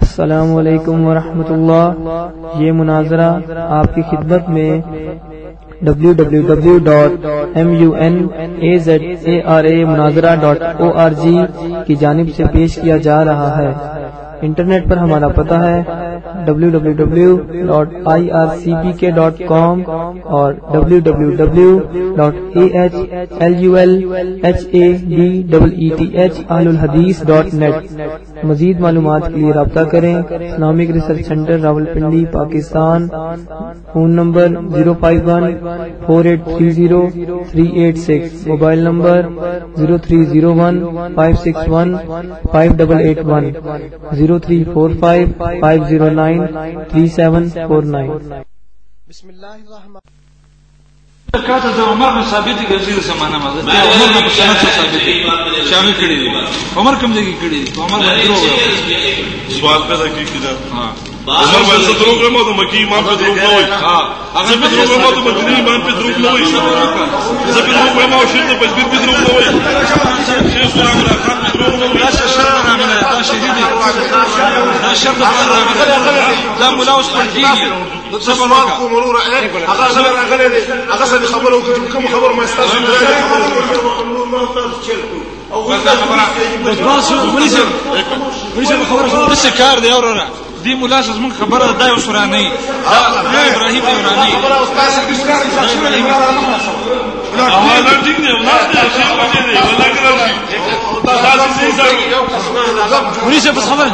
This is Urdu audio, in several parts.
السلام علیکم ورحمۃ اللہ یہ مناظرہ آپ کی خدمت میں W W W dot M U N A Z A R A مناظرہ ڈاٹ او آر جی کی جانب سے پیش کیا جا رہا ہے۔ انٹرنیٹ پر ہمارا پتہ ہے W W W dot I R C P K dot com اور W W W dot A H L U L H A D double E T H آل الحدیث ڈاٹ نیٹ مزید معلومات کے لیے رابطہ کریں Islamic research centre Rawalpindi Pakistan, phone number zero five one four eight three zero, three eight six, mobile number zero three zero one five six one five double eight one zero three four five five zero nine three seven four nine بسم الله الرحمن کاته د عمر نه ثابت دي ګرځي د سمانه مزه د عمر نه په سنت ثابت دي شامل کړي دي عمر کوم ځای کې کړي دي عمر باندې دروغ سوال پیدا کی کدا زمر باندې دروغ مو د مکی ایمان په دروغ نه وای هغه په دروغ مو د مدینه ایمان په دروغ نه وای زه په دروغ مو شین د پښبیر په دروغ نه وای شیخ عمر خان په دروغ نه وای دا شر عمل دا شهید دا شر د دا مولا اوس پر دین تسمعكم مرور إيه هغه زمر هغه دي هغه سن خبره وكم خبر ما يستاهل ما تفشلكم أو غير خبره بس بس وليس وليس خبره بس كارد يا ورنا دې مولا شز موږ خبره دا یو سورانی دا ابراهیم دی ورانی وليس بس خبر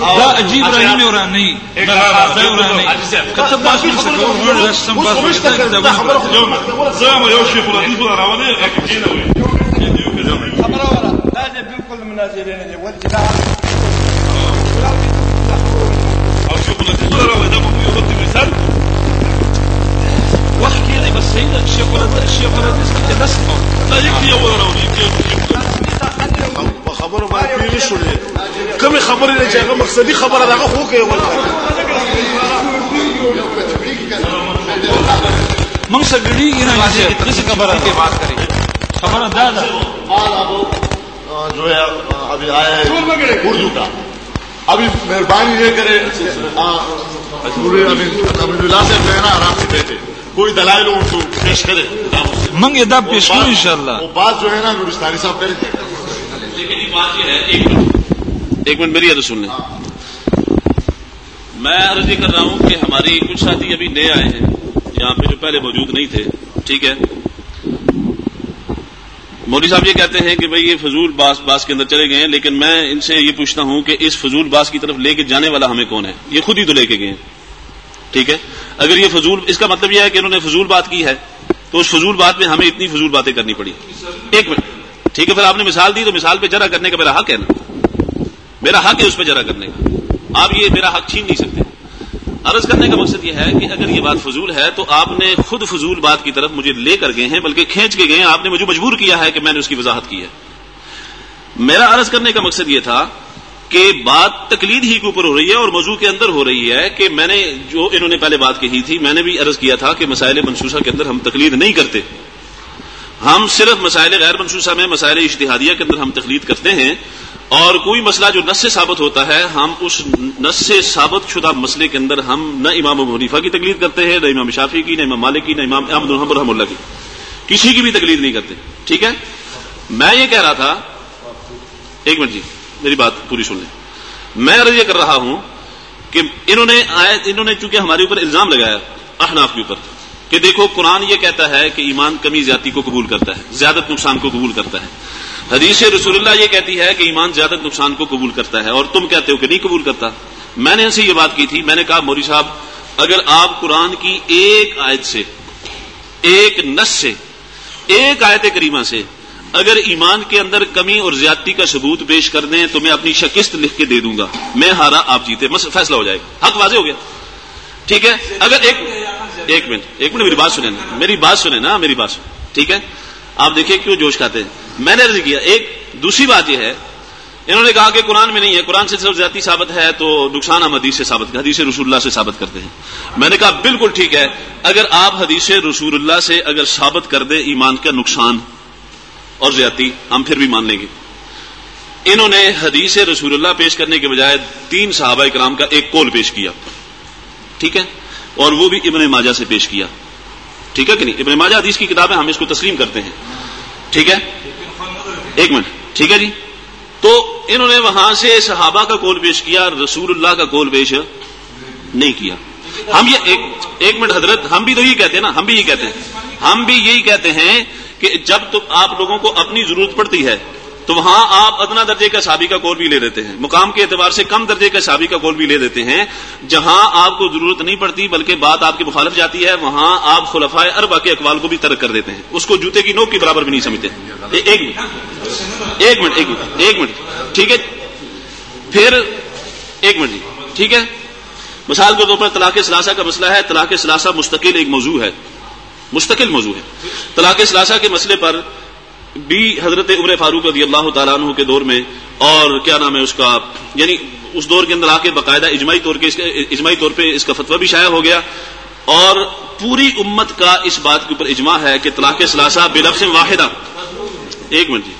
لا اجيب ابراهيم يوراني لا يوراني كتب باش مسكور ورش سم باش كتب زعما يا شيخ ولا دي ولا راوني اكيد جينا وين خبره ولا هذا بالكل منازلين وجه خبرو باندې شولې کومه خبره نه چې هغه مقصدی خبره دغه خو کې کوي من سګړي نه چې څه خبره ده بات کری خبره دا ده جو ہے ابھی آیا ہے اردو کا ابھی مہربانی یہ کرے پورے ابھی اللہ سے جو آرام سے بیٹھے کوئی دلائل ان کو پیش کرے۔ من دا پیش کړو ان شاء الله وہ بات جو ہے نا نورستانی صاحب کریں لیکن یہ بات یہ ہے ایک منٹ۔ میری سن لیں۔ میں عرض یہ کر رہا ہوں کہ ہماری کچھ ساتھی ابھی نئے آئے ہیں۔ یہاں پہ جو پہلے موجود نہیں تھے ٹھیک ہے؟ مودی صاحب یہ کہتے ہیں کہ بھئی یہ فضول باس باس کے اندر چلے گئے ہیں لیکن میں ان سے یہ پوچھتا ہوں کہ اس فضول باس کی طرف لے کے جانے والا ہمیں کون ہے؟ یہ خود ہی تو لے کے گئے ہیں۔ ٹھیک ہے؟ اگر یہ فضول اس کا مطلب یہ ہے کہ انہوں نے فضول بات کی ہے۔ تو اس فضول بات میں ہمیں اتنی فضول باتیں کرنی پڑی۔ ایک منٹ۔ ٹھیک ہے، پھر آپ نے مثال دی تو مثال پہ جرا کرنے کا میرا حق ہے نا؟ میرا حق ہے اس پہ جرا کرنے کا۔ آپ یہ میرا حق چھین نہیں سکتے۔ عرض کرنے کا مقصد یہ ہے کہ اگر یہ بات فضول ہے تو آپ نے خود فضول بات کی طرف مجھے لے کر گئے ہیں، بلکہ کھینچ کے گئے ہیں۔ آپ نے مجھے مجبور کیا ہے کہ میں نے اس کی وضاحت کی ہے۔ میرا عرض کرنے کا مقصد یہ تھا کہ بات تقلید ہی کے اوپر ہو رہی ہے اور موضوع کے اندر ہو رہی ہے کہ میں نے جو انہوں نے پہلے بات کہی تھی، میں نے بھی عرض کیا تھا کہ مسائل منصوصہ کے اندر ہم تقلید نہیں کرتے۔ ہم صرف مسائل غیر منصوصہ میں، مسائل اشتہادیہ کے اندر ہم تقلید کرتے ہیں اور کوئی مسئلہ جو نس سے ثابت ہوتا ہے، ہم اس نس سے ثابت شدہ مسئلے کے اندر ہم نہ امام ابو حنیفہ کی تقلید کرتے ہیں، نہ امام شافی کی، نہ امام مالک کی، نہ امام احمد الحمد الحمد اللہ کی۔ کسی کی بھی تقلید نہیں کرتے۔ ٹھیک ہے؟ میں یہ کہہ رہا تھا۔ ایک منٹ جی۔ میری بات پوری سن لیں۔ میں عرض یہ کر رہا ہوں کہ انہوں نے انہوں نے چونکہ ہمارے اوپر الزام لگایا احناف کے اوپر، کہ دیکھو قرآن یہ کہتا ہے کہ ایمان کمی زیادتی کو قبول کرتا ہے، زیادت نقصان کو قبول کرتا ہے۔ حدیث رسول اللہ یہ کہتی ہے کہ ایمان زیادت نقصان کو قبول کرتا ہے، اور تم کہتے ہو کہ نہیں قبول کرتا۔ میں نے ان سے یہ بات کی تھی، میں نے کہا موری صاحب، اگر آپ قرآن کی ایک آیت سے، ایک نس سے، ایک آیت کریمہ سے اگر ایمان کے اندر کمی اور زیادتی کا ثبوت پیش کر دیں تو میں اپنی شکست لکھ کے دے دوں گا۔ میں ہارا آپ جیتے بس فیصلہ ہو جائے گا۔ حق واضح ہو گیا۔ ٹھیک ہے؟ اگر ایک ایک منٹ ایک منٹ، میری بات سنیں میری بات سنیں نا، میری بات سنیں۔ ٹھیک ہے؟ آپ دیکھیں کیوں جوش کھاتے ہیں۔ میں نے عرض کیا، ایک دوسری بات یہ ہے۔ انہوں نے کہا کہ قرآن میں نہیں ہے۔ قرآن سے صرف زیادتی ثابت ہے تو نقصان ہم حدیث سے ثابت حدیث رسول اللہ سے ثابت کرتے ہیں۔ میں نے کہا، بالکل ٹھیک ہے۔ اگر آپ حدیث رسول اللہ سے اگر ثابت کر دیں ایمان کا نقصان اور زیادتی ہم پھر بھی مان لیں گے۔ انہوں نے حدیث رسول اللہ پیش کرنے کے بجائے تین صحابہ کرام کا ایک کول پیش کیا۔ ٹھیک ہے؟ اور وہ بھی ابن ماجہ سے پیش کیا۔ ٹھیک ہے کہ نہیں؟ ابن ماجہ حدیث کی کتاب ہے ہم اس کو تسلیم کرتے ہیں۔ ٹھیک ہے؟ ایک منٹ۔ ٹھیک ہے جی؟ تو انہوں نے وہاں سے صحابہ کا کول پیش کیا، رسول اللہ کا کول پیش نہیں کیا۔ ہم یہ ایک منٹ حضرت، ہم بھی تو یہی کہتے ہیں نا، ہم بھی یہی کہتے ہیں۔ ہم بھی یہی کہتے ہیں کہ جب تو آپ لوگوں کو اپنی ضرورت پڑتی ہے، تو وہاں آپ ادنا درجے کا صحابی کا کول بھی لے لیتے ہیں۔ مقام کے اعتبار سے کم درجے کا صحابی کا کول بھی لے دیتے ہیں۔ جہاں آپ کو ضرورت نہیں پڑتی، بلکہ بات آپ کی مخالف جاتی ہے، وہاں آپ خلفائے اربا کے اقوال کو بھی ترک کر دیتے ہیں۔ اس کو جوتے کی نوک کے برابر بھی نہیں سمجھتے۔ ایک منٹ ایک منٹ ایک منٹ ایک منٹ۔ ٹھیک ہے؟ پھر ایک منٹ جی۔ ٹھیک ہے؟ مثال کے طور پر طلاق ثلاثہ کا مسئلہ ہے۔ طلاق ثلاثہ مستقل ایک موضوع ہے۔ مستقل موضوع ہے۔ طلاق ثلاثہ کے مسئلے پر بھی حضرت عمر فاروق رضی اللہ تعالیٰ عنہ کے دور میں اور کیا نام ہے اس کا یعنی اس دور کے اندر آ کے باقاعدہ اجماعی طور کے اجماعی طور پہ اس کا فتویٰ بھی شائع ہو گیا۔ اور پوری امت کا اس بات کے اوپر اجماع ہے کہ طلاق ثلاثہ بلفظ واحدہ۔ ایک منٹ جی۔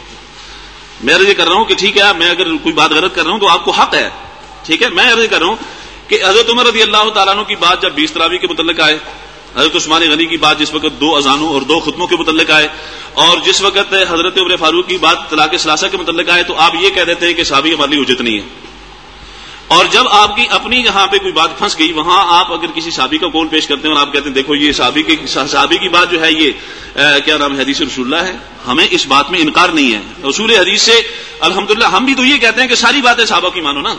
میں عرض یہ کر رہا ہوں کہ ٹھیک ہے، میں اگر کوئی بات غلط کر رہا ہوں تو آپ کو حق ہے۔ ٹھیک ہے، میں عرض کر رہا ہوں کہ حضرت عمر رضی اللہ تعالیٰ عنہ کی بات جب بیس تراوی کے متعلق آئے حضرت عثمان غنی کی بات جس وقت دو اذانوں اور دو خطبوں کے متعلق آئے اور جس وقت حضرت عمر فاروق کی بات طلاق ثلاثہ کے متعلق آئے تو آپ یہ کہہ دیتے ہیں کہ صحابی ہماری اجت نہیں ہے۔ اور جب آپ کی اپنی جہاں پہ کوئی بات پھنس گئی، وہاں آپ اگر کسی صحابی کا کول پیش کرتے ہیں اور آپ کہتے ہیں، دیکھو یہ صحابی کی صحابی کی بات جو ہے یہ کیا نام ہے، حدیث رسول اللہ ہے؟ ہمیں اس بات میں انکار نہیں ہے۔ رسول حدیث سے الحمدللہ ہم بھی تو یہ کہتے ہیں کہ ساری باتیں صحابہ کی مانو نا۔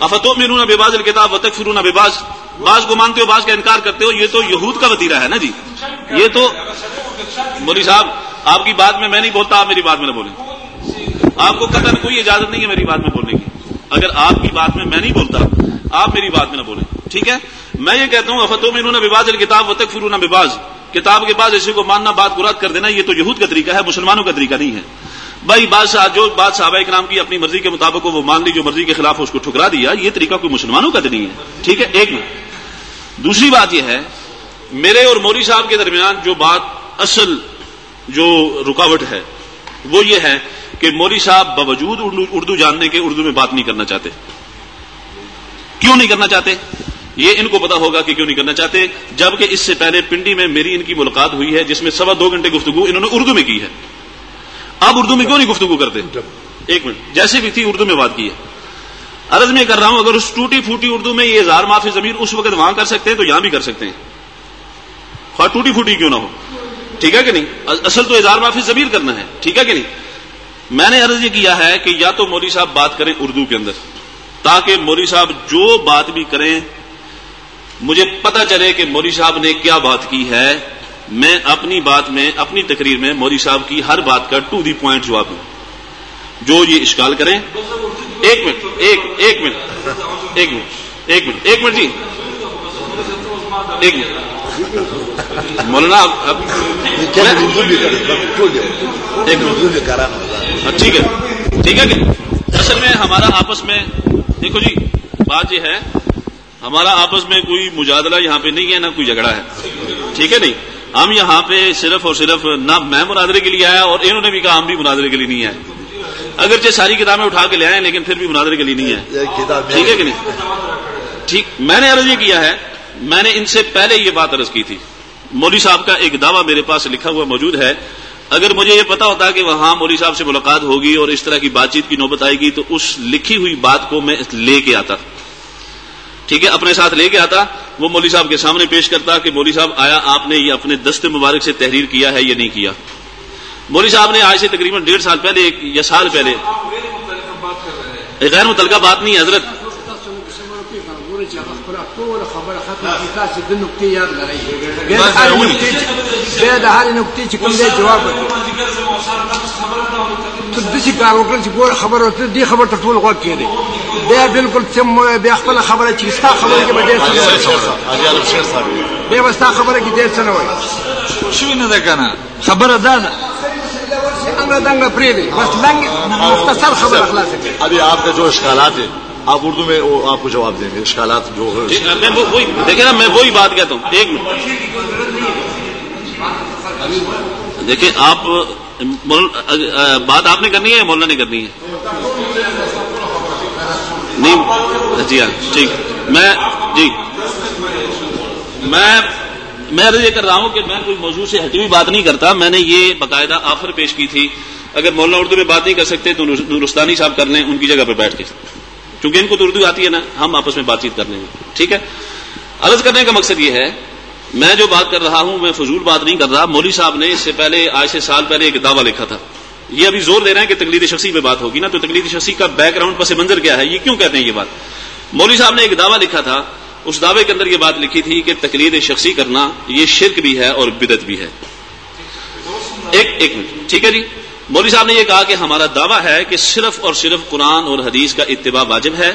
افتو میرون بباز الکتاب وطق فرون بباز بعض کو مانتے ہو، بعض کا انکار کرتے ہو، یہ تو یہود کا وطیرہ ہے نا جی؟ یہ تو مولی صاحب، آپ کی بات میں میں نہیں بولتا، آپ میری بات میں نہ بولیں۔ آپ کو قطر کوئی اجازت نہیں ہے میری بات میں بولنے کی۔ اگر آپ کی بات میں میں نہیں بولتا، آپ میری بات میں نہ بولیں۔ ٹھیک ہے؟ میں یہ کہتا ہوں افتو میں انہوں نے بباز الکتاب و تک فرون بباز۔ کتاب کے بعد ایسے کو ماننا، بات براد کر دینا، یہ تو یہود کا طریقہ ہے، مسلمانوں کا طریقہ نہیں ہے۔ بھائی بات سے جو بات صحابہ کرام کی اپنی مرضی کے مطابق وہ مان لی جو مرضی کے خلاف اس کو ٹھکرا دیا، یہ طریقہ کوئی مسلمانوں کا تو نہیں ہے۔ ٹھیک ہے؟ ایک منٹ۔ دوسری بات یہ ہے، میرے اور مولوی صاحب کے درمیان جو بات اصل جو رکاوٹ ہے، وہ یہ ہے کہ مولوی صاحب باوجود اردو اردو جاننے کے اردو میں بات نہیں کرنا چاہتے۔ کیوں نہیں کرنا چاہتے؟ یہ ان کو پتا ہوگا کہ کیوں نہیں کرنا چاہتے، جبکہ اس سے پہلے پنڈی میں میری ان کی ملاقات ہوئی ہے، جس میں سوا دو گھنٹے گفتگو انہوں نے اردو میں کی ہے۔ آپ اردو میں کیوں نہیں گفتگو کرتے؟ ایک منٹ، جیسے بھی تھی اردو میں بات کی ہے۔ عرض میں کر رہا ہوں، اگر اس ٹوٹی پھوٹی اردو میں یہ اظہار معافی ضمیر اس وقت وہاں کر سکتے ہیں تو یہاں بھی کر سکتے ہیں۔ خواہ ٹوٹی پھوٹی کیوں نہ ہو۔ ٹھیک ہے کہ نہیں؟ اصل تو اظہار معافی ضمیر کرنا ہے۔ ٹھیک ہے کہ نہیں؟ میں نے عرض یہ کیا ہے کہ یا تو مولوی صاحب بات کریں اردو کے اندر، تاکہ مولوی صاحب جو بات بھی کریں، مجھے پتا چلے کہ مولوی صاحب نے کیا بات کی ہے۔ میں اپنی بات میں اپنی تقریر میں مولوی صاحب کی ہر بات کا ٹو دی پوائنٹ جواب دوں۔ جو یہ اشکال کریں۔ ایک منٹ ایک ایک منٹ۔ ایک منٹ ایک منٹ۔ ایک منٹ جی۔ ایک منٹ۔ مولانا ہاں، ٹھیک ہے۔ ٹھیک ہے کہ اصل میں ہمارا آپس میں دیکھو جی بات یہ ہے ہمارا آپس میں کوئی مجادلہ یہاں پہ نہیں ہے نہ کوئی جھگڑا ہے۔ ٹھیک ہے نہیں؟ ہم یہاں پہ صرف اور صرف نہ میں مناظرے کے لیے آیا اور انہوں نے بھی کہا ہم بھی مناظرے کے لیے نہیں آئے۔ اگرچہ ساری کتابیں اٹھا کے لے آئے لیکن پھر بھی مناظرے کے لیے نہیں آئے۔ ٹھیک ہے کہ نہیں؟ ٹھیک میں نے عرض یہ کیا ہے میں نے ان سے پہلے یہ بات عرض کی تھی۔ مولوی صاحب کا ایک دعویٰ میرے پاس لکھا ہوا موجود ہے۔ اگر مجھے یہ پتا ہوتا کہ وہاں مولوی صاحب سے ملاقات ہوگی اور اس طرح کی بات چیت کی نوبت آئے گی تو اس لکھی ہوئی بات کو میں لے کے آتا۔ ٹھیک ہے اپنے ساتھ لے کے آتا وہ مولوی صاحب کے سامنے پیش کرتا کہ مولوی صاحب آیا آپ نے یہ اپنے دست مبارک سے تحریر کیا ہے یا نہیں کیا؟ مولوی صاحب نے آج سے تقریباً ڈیڑھ سال پہلے ایک یا سال پہلے غیر متعلقہ بات نہیں ہے حضرت جواب ته داسې کار وکړه چې ګوره خبره ته دې خبر ته ټول غوږ کېږدي بیا بالکل سم بیا خپله خبره چې ستا خبره کې به ډېر څه بیا به ستا خبره کې ډېر څه نه وایي شوی نه ده کنه. خبره دا ده. انګه دنګه پرېږدي بس لنګ مختصر خبره خلاصه کړي ابھی آپ کا جو اشکالات ہیں آپ اردو میں وہ آپ کو جواب دیں گے اشکالات جو ہے میں وہ- وہی دیکھیں نا میں وہی بات کہتا ہوں۔ ایک منٹ دیکھیں آپ بات آپ نے کرنی ہے مولانا نے کرنی ہے؟ نہیں جی ہاں ٹھیک۔ میں جی۔ میں میں یہ کر رہا ہوں کہ میں کوئی موضوع سے ہٹی ہوئی بات نہیں کرتا۔ میں نے یہ باقاعدہ آفر پیش کی تھی۔ اگر مولانا اردو میں بات نہیں کر سکتے تو نورستانی صاحب کر لیں، ان کی جگہ پہ بیٹھ کے۔ چونکہ ان کو تو اردو آتی ہے نا، ہم آپس میں بات چیت کر لیں گے۔ ٹھیک ہے؟ عرض کرنے کا مقصد یہ ہے میں جو بات کر رہا ہوں، میں فضول بات نہیں کر رہا۔ مولوی صاحب نے اس سے پہلے، آج سے سال پہلے ایک دعویٰ لکھا تھا۔ یہ ابھی زور دے رہے ہیں کہ تقلید شخصی پہ بات ہوگی نا، تو تقلید شخصی کا بیک گراؤنڈ پس منظر کیا ہے؟ یہ کیوں کہتے ہیں یہ بات؟ مولوی صاحب نے ایک دعویٰ لکھا تھا۔ اس دعوے کے اندر یہ بات لکھی تھی کہ تقلید شخصی کرنا، یہ شرک بھی ہے اور بدت بھی ہے۔ ایک ایک منٹ۔ ٹھیک ہے جی؟ مولوی صاحب نے یہ کہا کہ ہمارا دعویٰ ہے کہ صرف اور صرف قرآن اور حدیث کا اتباع واجب ہے۔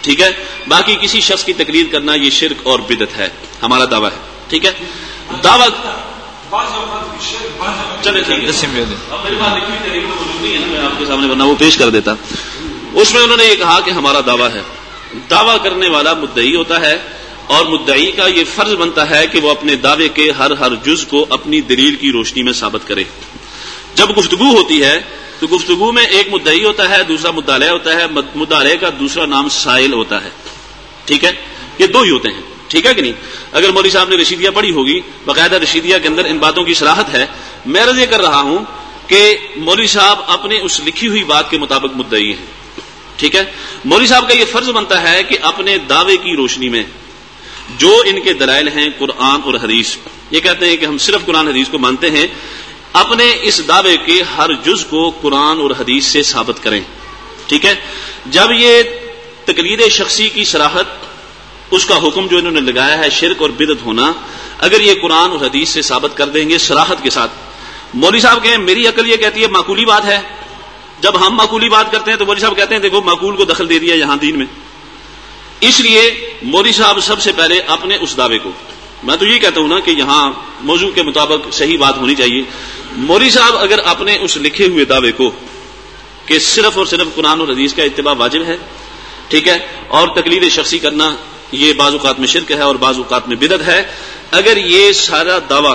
ٹھیک ہے؟ باقی کسی شخص کی تقلید کرنا یہ شرک اور بدت ہے ہمارا دعویٰ ہے ٹھیک ہے؟ دعوت چلے میں آپ کے سامنے بنا وہ پیش کر دیتا۔ اس میں انہوں نے یہ کہا کہ ہمارا دعویٰ ہے۔ دعویٰ کرنے والا مدعی ہوتا ہے اور مدعی کا یہ فرض بنتا ہے کہ وہ اپنے دعوے کے ہر ہر جز کو اپنی دلیل کی روشنی میں ثابت کرے۔ جب گفتگو ہوتی ہے تو گفتگو میں ایک مدعی ہوتا ہے، دوسرا مدعلے ہوتا ہے مدعلے کا دوسرا نام سائل ہوتا ہے۔ ٹھیک ہے؟ یہ دو ہی ہوتے ہیں۔ ٹھیک ہے کہ نہیں؟ اگر مولوی صاحب نے رشیدیہ پڑھی ہوگی، باقاعدہ رشیدیہ کے اندر ان باتوں کی صلاحت ہے۔ میں رض یہ کر رہا ہوں کہ مولوی صاحب اپنے اس لکھی ہوئی بات کے مطابق مدعی ہیں۔ ٹھیک ہے؟ مولوی صاحب کا یہ فرض بنتا ہے کہ اپنے دعوے کی روشنی میں جو ان کے دلائل ہیں، قرآن اور حدیث۔ یہ کہتے ہیں کہ ہم صرف قرآن حدیث کو مانتے ہیں اپنے اس دعوے کے ہر جز کو قرآن اور حدیث سے ثابت کریں۔ ٹھیک ہے؟ جب یہ تقلید شخصی کی سراحت اس کا حکم جو انہوں نے لگایا ہے، شرک اور بدت ہونا، اگر یہ قرآن اور حدیث سے ثابت کر دیں گے سراحت کے ساتھ۔ مولوی صاحب کہیں، میری عقل یہ کہتی ہے معقولی بات ہے۔ جب ہم معقولی بات کرتے ہیں تو مولوی صاحب کہتے ہیں، دیکھو، معقول کو دخل دے دیا یہاں دین میں۔ اس لیے مولوی صاحب سب سے پہلے اپنے اس دعوے کو۔ میں تو یہ کہتا ہوں نا کہ یہاں موضوع کے مطابق صحیح بات ہونی چاہیے۔ مولوی صاحب، اگر اپنے اس لکھے ہوئے دعوے کو کہ صرف اور صرف قرآن اور حدیث کا اتباع واجب ہے، ٹھیک ہے، اور تقلید شخصی کرنا یہ بعض اوقات میں شرک ہے اور بعض اوقات میں بدت ہے، اگر یہ سارا دعویٰ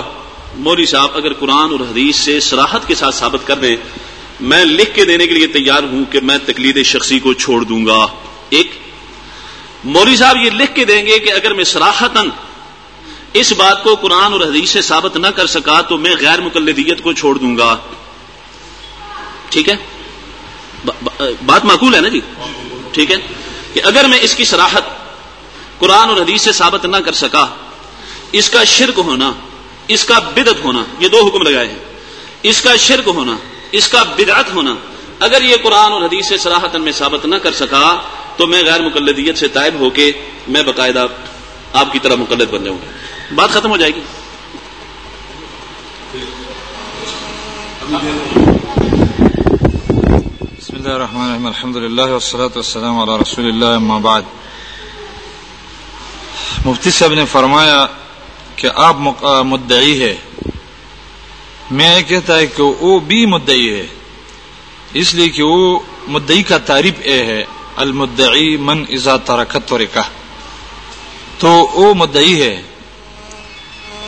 مولوی صاحب اگر قرآن اور حدیث سے سراحت کے ساتھ ثابت کر دیں، میں لکھ کے دینے کے لیے تیار ہوں کہ میں تقلید شخصی کو چھوڑ دوں گا۔ ایک مولوی صاحب یہ لکھ کے دیں گے کہ اگر میں سراہتن اس بات کو قرآن اور حدیث سے ثابت نہ کر سکا تو میں غیر مقلدیت کو چھوڑ دوں گا۔ ٹھیک ہے؟ بات معقول ہے نا جی؟ ٹھیک ہے؟ کہ اگر میں اس کی سراحت قرآن اور حدیث سے ثابت نہ کر سکا، اس کا شرک ہونا، اس کا بدت ہونا، یہ دو حکم لگائے ہیں۔ اس کا شرک ہونا، اس کا بدعت ہونا، اگر یہ قرآن اور حدیث سے سراہتن میں ثابت نہ کر سکا تو میں غیر مقلدیت سے طائب ہو کے میں باقاعدہ آپ کی طرح مقلد بن جاؤں گا۔ بات ختم ہو جائے گی۔ بسم اللہ الرحمن الرحیم الحمد للہ والصلاة والسلام علی رسول اللہ اما بعد۔ مفتی صاحب نے فرمایا کہ آپ مدعی ہے۔ میں یہ کہتا ہے کہ وہ بھی مدعی ہے۔ اس لیے کہ وہ مدعی کا تعریف اے ہے، المدعی من ازا ترکت تو وہ مدعی ہے۔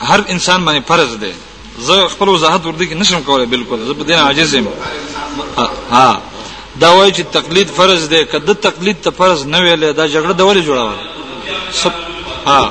هر انسان باندې فرض ده زه خپل وضاحت ورته کې نشم کولای بالکل زه بدین عاجز یم. ها دا وایي چې تقلید فرض ده کله تقلید ته فرض نه ویلې دا جګړه د ولې جوړه سب ها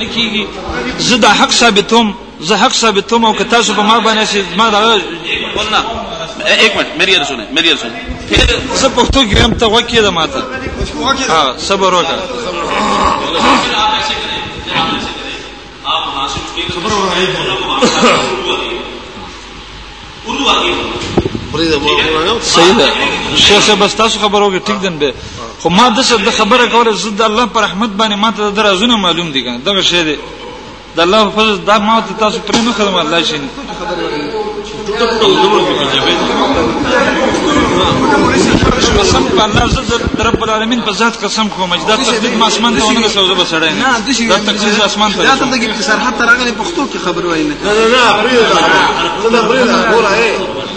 کر سکتا زدا حق ثابتوم زه حق ثابتوم او که تاسو په ما باندې سي ما دا ایک منٹ میری ارسو نے میری ارسو پھر زه پښتو کې هم ته وکیه ده ماته ها صبر وکړه صحیح ده شیخ صاحب بس تاسو خبرو کې ټیک دن به خو ما د څه د خبره کوله زد الله پر رحمت باندې ما ته درازونه معلوم دي کنه دغه شی دی د الله په فضل دا ما ته تاسو پرې نه خدمت الله شي قسم په الله زه رب العالمین په ذات قسم کوم چې دا تقلید ما اسمان ته ونه سوزه بسړای نه دا تقلید اسمان ته دا ته د صراحت راغلی پښتو کې خبر وای نه نه نه پریدا نه پریدا ګور ہے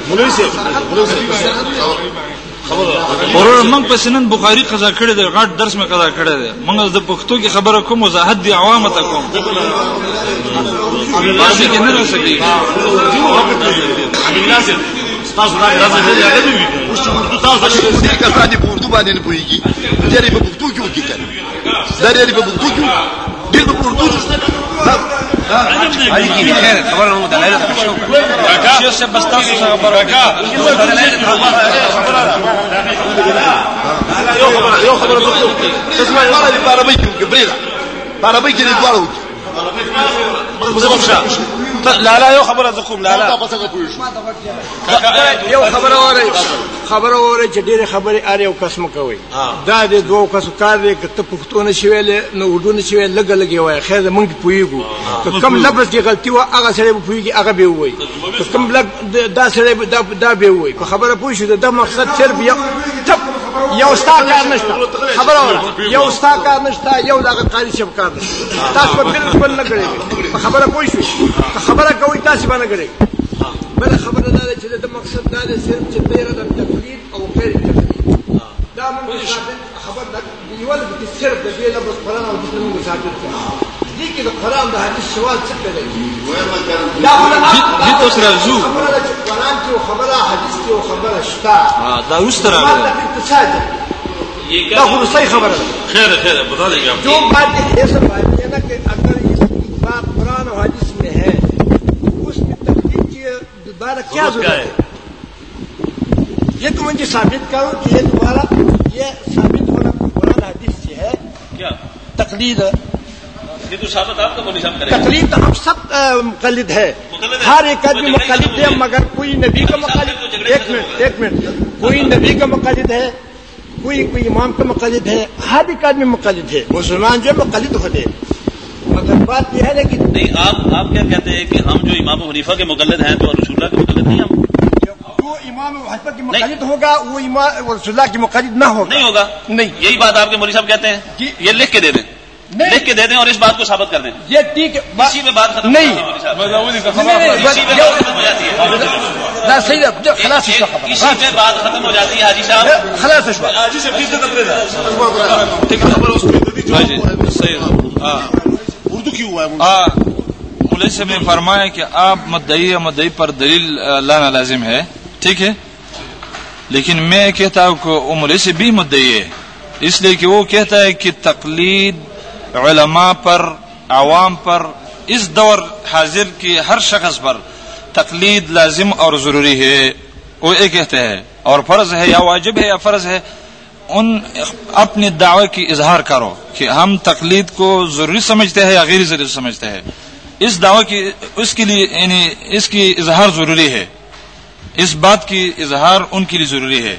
مولوی سے مولوی سے ورور موږ په سنن بخاری قضا کړی دی غټ درس مې قضا کړی دی. موږ د پښتو کې خبره کوم وضاحت دی عوام ته کوم. باسي کې نه رسېږي تاسو راځي تاسو دې کسان په اردو باندې نه پويږي دې په پښتو کې وکړي دې په پښتو کې دې په اردو خیر خبره نو دلایل شیخ صاحب بس تاسو څنګه خبره یو خبره یو خبره تسمع المره دي عربي کې بريده عربي کې دواړو لا لالا یو خبره زه کوم لالا یو خبره وره خبره وره چې ډیره خبره اړ یو کس مکوي دا د دوه کسو کار دی که ته پښتون شې ویلې نو اردو نه شې ویلې لګ لګي وای خیر مونږ پویګو که کم لفظ دی غلطي و هغه سره پویګي هغه به وای که کم لګ دا سره دا به وای په خبره پوښیږي دا مقصد صرف یو ټپ یو ستا کار نشته. خبره وره یو ستا کار نشته یو دغه قاري صاحب کار نشته. تاسو به بالکل نه کړی په خبره پوه که خبره کوي تاسو باندې کړی بل خبره دا چې د مقصد دا ده صرف چې تیرې د تقلید او غیر تقلید. دا ثابت خبر دا دیول کې صرف د دې لفظ قرآن او د موږ ثابت دا خو صحیح خیر خیر بتا دیں گے جو بات یہ سب بات ہے نا کہ اگر یہ بات قرآن اور حدیث میں ہے اس میں تقلید کی دوبارہ کیا ضرورت ہے یہ تو مجھے ثابت کرو کہ یہ دوبارہ یہ ثابت ہونا قرآن حدیث سے ہے کیا تقلید آپ کا مولوی صاحب کرے تقلید ہم سب مقلد ہے۔ ہر ایک آدمی مقلد ہے مگر کوئی نبی کا مقلد ایک منٹ ایک منٹ۔ کوئی نبی کا مقلد ہے کوئی کوئی امام کا مقلد ہے ہر ایک آدمی مقلد ہے مسلمان جو مقلد ہوتے مگر بات یہ ہے نا کہ نہیں آپ آپ کیا کہتے ہیں کہ ہم جو امام حنیفہ کے مقلد ہیں تو رسول اللہ کے مقلد نہیں ہم؟ جو امام حسبت کی مقلد ہوگا وہ امام رسول اللہ کی مقلد نہ ہوگا۔ نہیں ہوگا۔ نہیں۔ یہی بات آپ کے مولوی صاحب کہتے ہیں۔ جی۔ یہ لکھ کے دے دیں۔ لکھ کے دے دیں اور اس بات کو ثابت کر دیں. یہ ٹھیک ہے. اسی پہ بات ختم نہیں. اسی پہ بات ختم ہو جاتی ہے. حاجی صاحب. خلاص حاجی ہاں اردو کیوں ہوا ہے؟ ہاں. مولوی صاحب نے فرمایا کہ آپ مدعی یا مدعی پر دلیل لانا لازم ہے. ٹھیک ہے؟ لیکن میں کہتا ہوں کہ مولوی سے بھی مدعی ہے. اس لیے کہ وہ کہتا ہے کہ تقلید علماء پر، عوام پر اس دور حاضر کی ہر شخص پر تقلید لازم اور ضروری ہے۔ وہ یہ کہتے ہیں، اور فرض ہے یا واجب ہے یا فرض ہے، ان اپنی دعوے کی اظہار کرو کہ ہم تقلید کو ضروری سمجھتے ہیں یا غیر ضروری سمجھتے ہیں۔ اس دعوے کی، اس کے لیے یعنی اس کی اظہار ضروری ہے۔ اس بات کی اظہار ان کے لیے ضروری ہے۔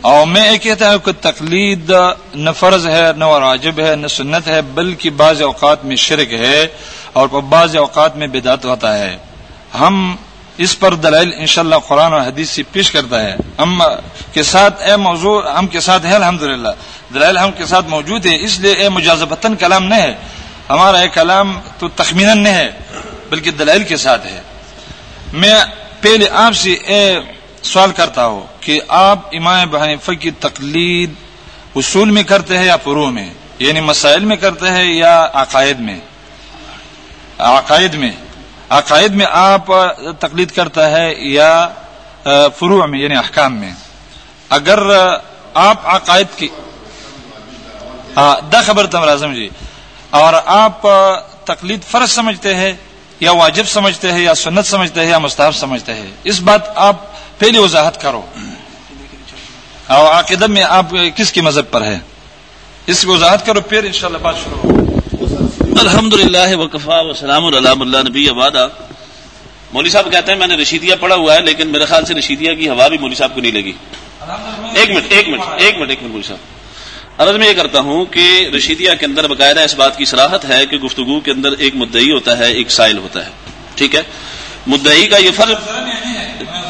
اور میں یہ کہتا ہوں کہ تقلید نہ فرض ہے، نہ واجب ہے، نہ سنت ہے، بلکہ بعض اوقات میں شرک ہے اور بعض اوقات میں بدعت ہوتا ہے۔ ہم اس پر دلائل انشاءاللہ قرآن اور حدیث سے پیش کرتا ہے۔ ہم کے ساتھ اے موضوع، ہم کے ساتھ ہے الحمدللہ۔ دلائل ہم کے ساتھ موجود ہے اس لیے اے مجازبتاً کلام نہیں ہے۔ ہمارا یہ کلام تو تخمیناً نہیں ہے، بلکہ دلائل کے ساتھ ہے۔ میں پہلے آپ سے اے سوال کرتا ہوں کہ آپ امام حنیفہ کی تقلید اصول میں کرتے ہیں یا فروع میں؟ یعنی مسائل میں کرتے ہیں یا عقائد میں؟ عقائد میں۔ عقائد میں آپ تقلید کرتا ہے یا فروع میں یعنی احکام میں؟ اگر آپ عقائد کی ہاں دا خبر تم اعظم جی۔ اور آپ تقلید فرض سمجھتے ہیں یا واجب سمجھتے ہیں یا سنت سمجھتے ہیں یا مستحب سمجھتے ہیں۔ اس بات آپ پہلی وضاحت کرو۔ اور عقیدہ میں آپ کس کی مذہب پر ہے؟ اس کی وضاحت کرو پھر انشاءاللہ بات شروع الحمد للہ وقفا وسلام علام اللہ نبی آبادا مولوی صاحب کہتے ہیں میں نے رشیدیہ پڑھا ہوا ہے لیکن میرے خیال سے رشیدیہ کی ہوا بھی مولوی صاحب کو نہیں لگی۔ ایک منٹ ایک منٹ ایک منٹ ایک منٹ مولوی صاحب۔ عرض میں یہ کرتا ہوں کہ رشیدیہ کے اندر باقاعدہ اس بات کی صلاحت ہے کہ گفتگو کے اندر ایک مدعی ہوتا ہے، ایک سائل ہوتا ہے۔ ٹھیک ہے؟ مدعی کا یہ فرق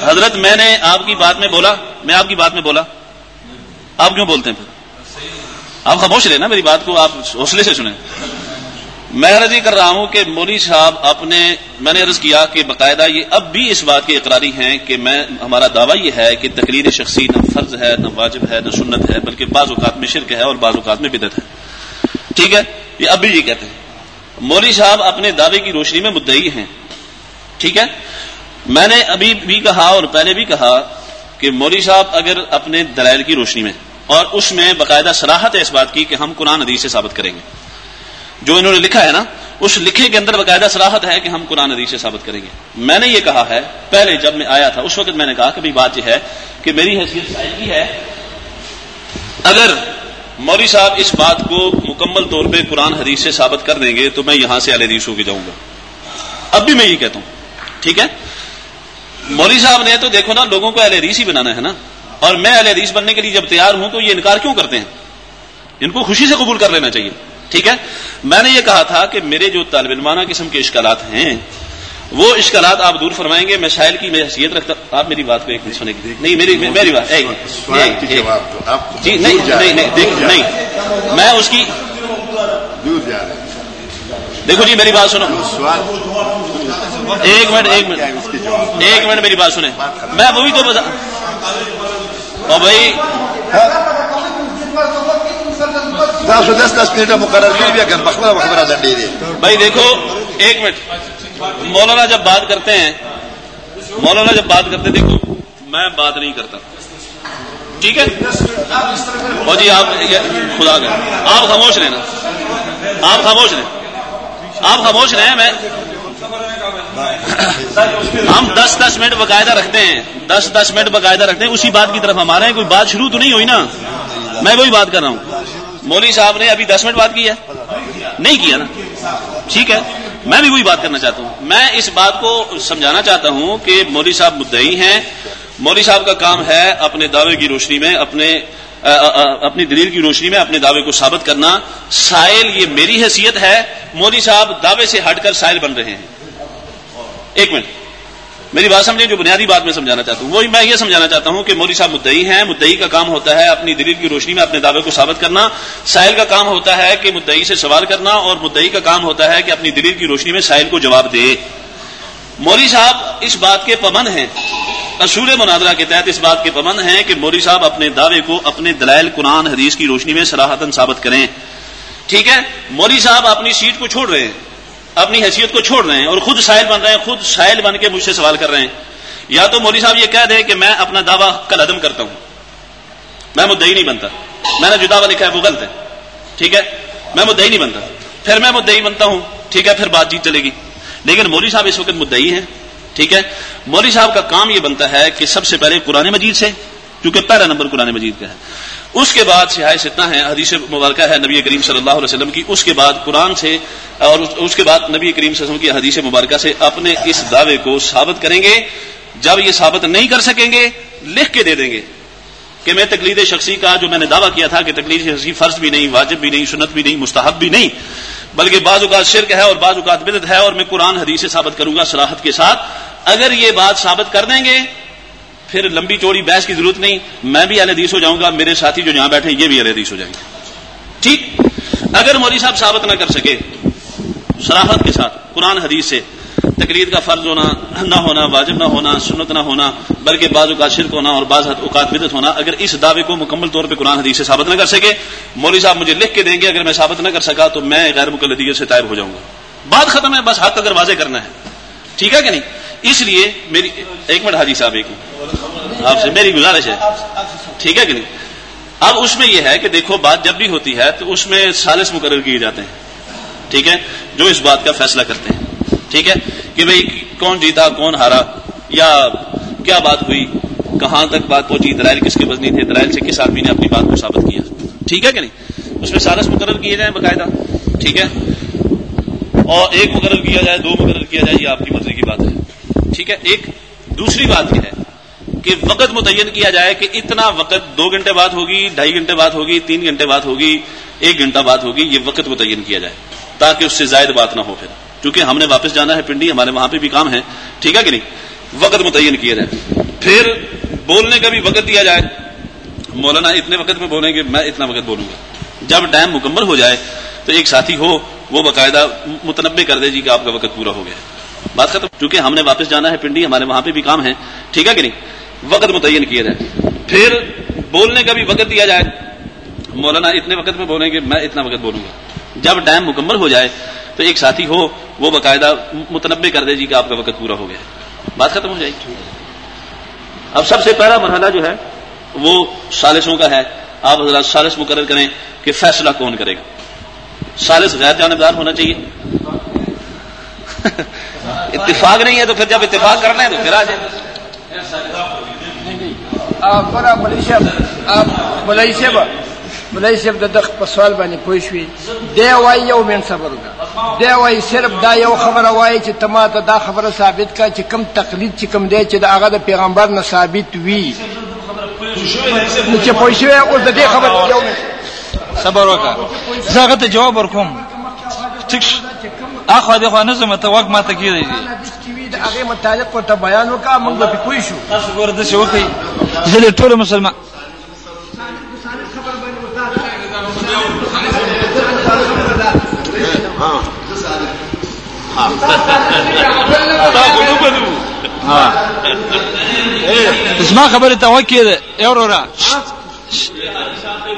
حضرت میں نے آپ کی بات میں بولا، میں آپ کی بات میں بولا۔ آپ کیوں بولتے ہیں پھر؟ آپ خاموش رہے نا میری بات کو؟ آپ حوصلے سے سنیں۔ میں عرض کر رہا ہوں کہ مولوی صاحب اپنے میں نے عرض کیا کہ باقاعدہ یہ اب بھی اس بات کے اقراری ہیں کہ میں ہمارا دعویٰ یہ ہے کہ تقریر شخصی نہ فرض ہے، نہ واجب ہے، نہ سنت ہے، بلکہ بعض اوقات میں شرک ہے اور بعض اوقات میں بدت ہے۔ ٹھیک ہے؟ یہ اب بھی یہ کہتے ہیں۔ مولوی صاحب اپنے دعوے کی روشنی میں مدعی ہیں۔ ٹھیک ہے؟ میں نے ابھی بھی کہا اور پہلے بھی کہا کہ مولوی صاحب اگر اپنے دلائل کی روشنی میں اور اس میں باقاعدہ سراحت ہے اس بات کی کہ ہم قرآن حدیث سے ثابت کریں گے۔ جو انہوں نے لکھا ہے نا، اس لکھے کے اندر باقاعدہ سراحت ہے کہ ہم قرآن حدیث سے ثابت کریں گے۔ میں نے یہ کہا ہے، پہلے جب میں آیا تھا، اس وقت میں نے کہا کہ بات یہ ہے کہ میری حیثیت کی ہے۔ اگر مولوی صاحب اس بات کو مکمل طور پہ قرآن حدیث سے ثابت کر دیں گے، تو میں یہاں سے حدیث ہو کے جاؤں گا۔ اب بھی میں یہ کہتا ہوں، ٹھیک ہے؟ مولوی صاحب نے تو دیکھو نا، لوگوں کو اہل حدیث ہی بنانا ہے نا۔ اور میں اہل حدیث بننے کے لیے جب تیار ہوں، تو یہ انکار کیوں کرتے ہیں؟ ان کو خوشی سے قبول کر لینا چاہیے۔ ٹھیک ہے؟ میں نے یہ کہا تھا کہ میرے جو طالب علمانہ قسم کے اشکالات ہیں وہ اشکالات آپ دور فرمائیں گے میں شاعر کی میں حیثیت رکھتا آپ میری بات کو ایک سنے گی نہیں میری میری بات جی نہیں نہیں نہیں میں اس کی دیکھو جی میری بات سنو۔ ایک منٹ ایک منٹ۔ ایک منٹ میری بات سنیں۔ میں وہی تو بتا اور بھائی دس دس منٹ مقرر بھائی دیکھو، ایک منٹ۔ مولانا جب بات کرتے ہیں، مولانا جب بات کرتے دیکھو، میں بات نہیں کرتا۔ ٹھیک ہے؟ اور جی آپ خدا کر آپ خاموش رہے نا۔ آپ خاموش رہے آپ خاموش رہے میں ہم دس دس منٹ باقاعدہ رکھتے ہیں۔ دس دس منٹ باقاعدہ رکھتے ہیں۔ اسی بات کی طرف ہمارے ہیں۔ کوئی بات شروع تو نہیں ہوئی نا؟ میں وہی بات کر رہا ہوں۔ مولوی صاحب نے ابھی دس منٹ بات کی ہے؟ نہیں کیا نا؟ ٹھیک ہے۔ میں بھی وہی بات کرنا چاہتا ہوں۔ میں اس بات کو سمجھانا چاہتا ہوں کہ مولوی صاحب مدعی ہیں۔ مولوی صاحب کا کام ہے اپنے دعوے کی روشنی میں، اپنے اپنی دلیل کی روشنی میں اپنے دعوے کو ثابت کرنا۔ سائل یہ میری حیثیت ہے۔ مولوی صاحب دعوے سے ہٹ کر سائل بن رہے ہیں۔ ایک منٹ۔ میری بات سمجھیں، جو بنیادی بات میں سمجھانا چاہتا ہوں، وہی میں یہ سمجھانا چاہتا ہوں کہ مودی صاحب مدعی ہیں، مدعی کا کام ہوتا ہے اپنی دلیل کی روشنی میں، اپنے دعوے کو ثابت کرنا ساحل کا کام ہوتا ہے کہ مدعی سے سوال کرنا، اور مدعی کا کام ہوتا ہے کہ اپنی دلیل کی روشنی میں ساحل کو جواب دے۔ موری صاحب اس بات کے پمن ہیں۔ اصول مناظرہ کے تحت اس بات کے پمن ہیں کہ موری صاحب اپنے دعوے کو اپنے دلائل قرآن، حدیث کی روشنی میں سراہتن ثابت کریں۔ ٹھیک ہے؟ موری صاحب اپنی سیٹ کو چھوڑ رہے ہیں۔ اپنی حیثیت کو چھوڑ رہے ہیں اور خود شائل بن رہے ہیں، خود شائل بن کے مجھ سے سوال کر رہے ہیں۔ یا تو مولوی صاحب یہ کہہ دیں کہ میں اپنا دعویٰ کل عدم کرتا ہوں۔ میں مدعی نہیں بنتا۔ میں نے جو دعویٰ لکھا ہے، وہ غلط ہے۔ ٹھیک ہے؟ میں مدعی نہیں بنتا۔ پھر میں مدعی بنتا ہوں۔ ٹھیک ہے؟ پھر بات چیت چلے گی۔ لیکن مولوی صاحب اس وقت مدعی ہیں۔ ٹھیک ہے؟ مولوی صاحب کا کام یہ بنتا ہے کہ سب سے پہلے قرآن مجید سے، کیونکہ پہلا نمبر قرآن مجید کا ہے۔ اس کے بعد سہایش اتنا ہے، حدیث مبارکہ ہے نبی کریم صلی اللہ علیہ وسلم کی۔ اس کے بعد قرآن سے اور اس کے بعد نبی کریم صلی اللہ علیہ وسلم کی حدیث مبارکہ سے اپنے اس دعوے کو ثابت کریں گے۔ جب یہ ثابت نہیں کر سکیں گے، لکھ کے دے دیں گے۔ کہ میں تقلید شخصی کا جو میں نے دعویٰ کیا تھا کہ تقلید شخصی فرض بھی نہیں، واجب بھی نہیں، سنت بھی نہیں، مستحب بھی نہیں، بلکہ بعض اوقات شرک ہے اور بعض اوقات بدت ہے اور میں قرآن حدیث سے ثابت کروں گا سراحت کے ساتھ۔ اگر یہ بات ثابت کر دیں گے پھر لمبی چوڑی بحث کی ضرورت نہیں، میں بھی اہل حدیث ہو جاؤں گا، میرے ساتھی جو یہاں بیٹھے یہ بھی اہل حدیث ہو جائیں گے۔ ٹھیک؟ اگر مولوی صاحب ثابت نہ کر سکے سراحت کے ساتھ، قرآن حدیث سے تقریر کا فرض ہونا، نہ ہونا، واجب نہ ہونا، سنت نہ ہونا، بلکہ بعض اوقات شرک ہونا اور بعض اوقات بدت ہونا، اگر اس دعوے کو مکمل طور پہ قرآن حدیث سے ثابت نہ کر سکے، مولوی صاحب مجھے لکھ کے دیں گے، اگر میں ثابت نہ کر سکا تو میں غیر مقلدیت سے طائب ہو جاؤں گا۔ بات ختم ہے، بس حق اگر واضح کرنا ہے۔ ٹھیک ہے کہ نہیں؟ اس لیے میری ایک منٹ حاجی صاحب، ایک منٹ۔ آپ سے میری گزارش ہے۔ ٹھیک ہے کہ نہیں؟ اب اس میں یہ ہے کہ دیکھو، بات جب بھی ہوتی ہے تو اس میں سالس مقرر کیے جاتے ہیں۔ ٹھیک ہے؟ جو اس بات کا فیصلہ کرتے ہیں۔ ٹھیک ہے؟ کہ بھئی کون جیتا، کون ہارا، یا کیا بات ہوئی، کہاں تک بات پہنچی درائل کس کے وزنی تھے درائل سے کس آدمی نے اپنی بات کو ثابت کیا؟ ٹھیک ہے کہ نہیں؟ اس میں سالس مقرر کیے جائیں باقاعدہ۔ ٹھیک ہے؟ اور ایک مقرر کیا جائے، دو مقرر کیا جائے، یہ آپ کی مرضی کی بات ہے۔ ٹھیک ہے، ایک دوسری بات یہ ہے کہ وقت متعین کیا جائے کہ اتنا وقت دو گھنٹے بعد ہوگی، ڈھائی گھنٹے بعد ہوگی، تین گھنٹے بعد ہوگی، ایک گھنٹہ بعد ہوگی، یہ وقت متعین کیا جائے تاکہ اس سے زائد بات نہ ہو پھر۔ کیونکہ ہم نے واپس جانا ہے پنڈی، ہمارے وہاں پہ بھی کام ہے ٹھیک ہے کہ نہیں؟ وقت متعین کیا جائے۔ پھر بولنے کا بھی وقت دیا جائے۔ مولانا، اتنے وقت میں بولیں گے، میں اتنا وقت بولوں گا۔ جب ٹائم مکمل ہو جائے تو ایک ساتھی ہو، وہ باقاعدہ متنبع کر دے جی کہ آپ کا وقت پورا ہو گیا۔ بات ختم چونکہ ہم نے واپس جانا ہے پنڈی، ہمارے وہاں پہ بھی کام ہے ٹھیک ہے کہ نہیں؟ وقت متعین کیا جائے پھر بولنے کا بھی وقت دیا جائے۔ مولانا، اتنے وقت میں بولیں گے، میں اتنا وقت بولوں گا۔ جب ٹائم مکمل ہو جائے تو ایک ساتھی ہو، وہ باقاعدہ متنبع کر دے جی کہ آپ کا وقت پورا ہو گیا۔ بات ختم ہو جائے۔ گی اب سب سے پہلا مرحلہ جو ہے، وہ سالسوں کا ہے۔ آپ حضرات سالس مقرر کریں کہ فیصلہ کون کرے گا۔ سالس غیر جانبدار ہونا چاہیے۔ اتفاق ہے تو پھر جب اتفاق کرنا ہے تو پھر آ جائے۔ بڑا ملئی صاحب آپ ملئی صاحب د دغه په سوال باندې پوه شوي دی وایي یو من صبر وکړه. دی وایي صرف دا یو خبره وایي چې ته ماته دا خبره ثابت کا چې کم تقلید چې کم دی چې د هغه د پیغمبر نه ثابت وي. چې پوه شوی اوس د دې خبرې یو صبر وکړه. زه هغه ته جواب ورکوم. ټیک. اخو دغه نه زما ته وګ ماته کیږي د هغه متعلق ورته بیان وکا موږ به پوي شو. تاسو ګور د شو کوي زه ټول مسلمان ها ها ها. اسمع خبره ته وکی ده یورو را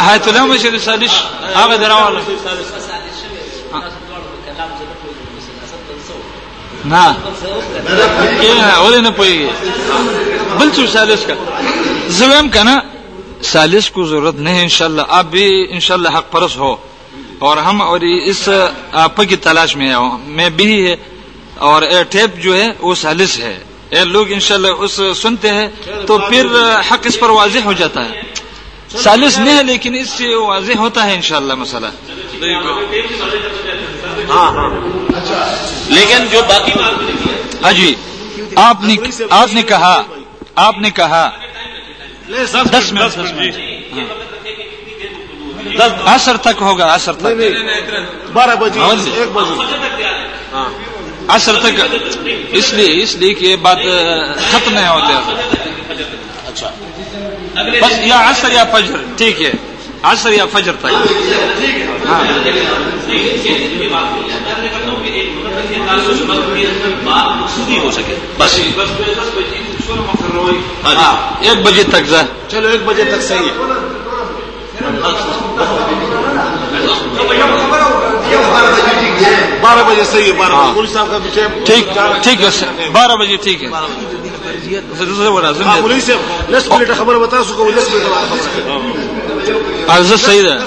حیات الله مشه سالش هغه دراواله نه یې ولې نه پوي بل څه سالس کا۔ زویم کنه سالس کو ضرورت نہیں انشاءاللہ۔ آپ بھی انشاءاللہ حق پرس ہو۔ اور ہم اور اس آپ کی تلاش میں میں بھی ہے اور اے ٹیپ جو ہے وہ سالس ہے۔ اے لوگ انشاءاللہ اس سنتے ہیں تو پھر حق اس پر واضح ہو جاتا ہے۔ سالس نہیں ہے لیکن اس سے واضح ہوتا ہے انشاءاللہ مسئلہ۔ لیکن جو باقی ہاں جی۔ آپ نے آپ نے کہا آپ نے کہا۔ دس منٹ۔ دس منٹ۔ عصر تک ہوگا عصر تک بارہ بجے ہاں جی۔ ایک بجے عصر تک اس لیے اس لیے کہ یہ بات ختم نہیں ہوتے اچھا بس یا عصر یا فجر ٹھیک ہے عصر یا فجر تک ہاں ہو سکے بس ہاں ایک بجے تک جا چلو ایک بجے تک صحیح ہے بارہ بجے صحیح ہے بارہ ہاں۔ بجے ٹھیک ٹھیک ہے بارہ بجے ٹھیک ہے۔ ہاں، خبر بتا سکو دس منٹ بعد خبر۔ ہے۔ صحیح ہے۔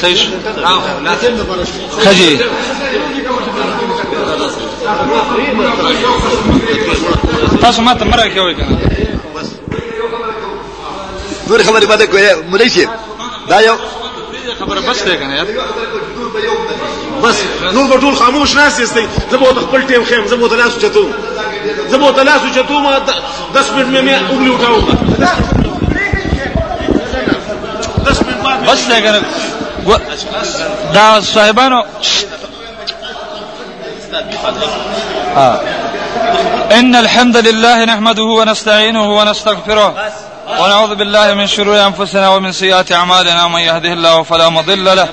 صحیح خجی۔ تاسو ما ته مرګ کوي کنه بس نور خبرې باندې کوي مولای شي دا یو خبره بس ده کنه یار بس نور به ټول خاموش ناس یستي زبو د خپل ټیم خیم زبو د لاسو چتو زبو د لاسو چتو ما 10 منټ مې اوګلی وټاو بس ده کنه دا صاحبانو ها إن الحمد لله نحمده ونستعينه ونستغفره ونعوذ بالله من شرور أنفسنا ومن سيئات أعمالنا. من يهده الله فلا مضل له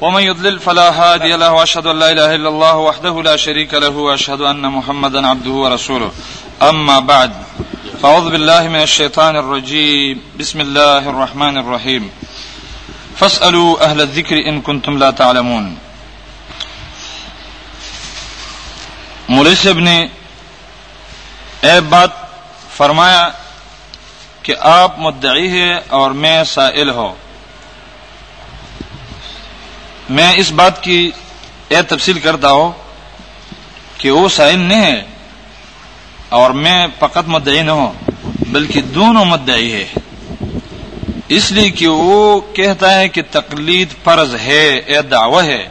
ومن يضلل فلا هادي له وأشهد أن لا إله إلا الله وحده لا شريك له وأشهد أن محمدا عبده ورسوله. أما بعد فأعوذ بالله من الشيطان الرجيم. بسم الله الرحمن الرحيم. فاسألوا أهل الذكر إن كنتم لا تعلمون. مولوی صاحب نے اے بات، فرمایا کہ آپ مدعی ہے اور میں سائل ہو میں اس بات کی اے تفصیل کرتا ہوں کہ وہ سائل نہیں ہے اور میں فقط مدعی نہ ہوں، بلکہ دونوں مدعی ہے اس لیے کہ وہ کہتا ہے کہ تقلید فرض ہے، اے دعوی ہے۔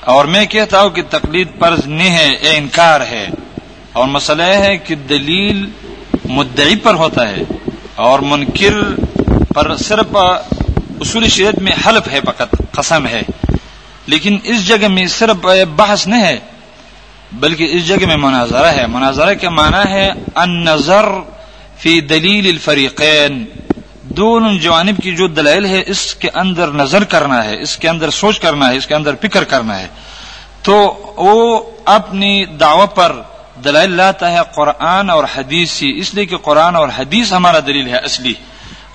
اور میں کہتا ہوں کہ تقلید فرض نہیں ہے، اے انکار ہے۔ اور مسئلہ یہ ہے کہ دلیل مدعی پر ہوتا ہے اور منکر پر صرف اصول شریعت میں حلف ہے فقط، قسم ہے۔ لیکن اس جگہ میں صرف بحث نہیں ہے، بلکہ اس جگہ میں مناظرہ ہے۔ مناظرہ کا معنی ہے ان نظر فی دلیل الفریقین۔ دونوں جوانب کی جو دلائل ہے، اس کے اندر نظر کرنا ہے، اس کے اندر سوچ کرنا ہے، اس کے اندر فکر کرنا ہے۔ تو وہ اپنی دعوی پر دلائل لاتا ہے قرآن اور حدیث سے اس لیے کہ قرآن اور حدیث ہمارا دلیل ہے اصلی۔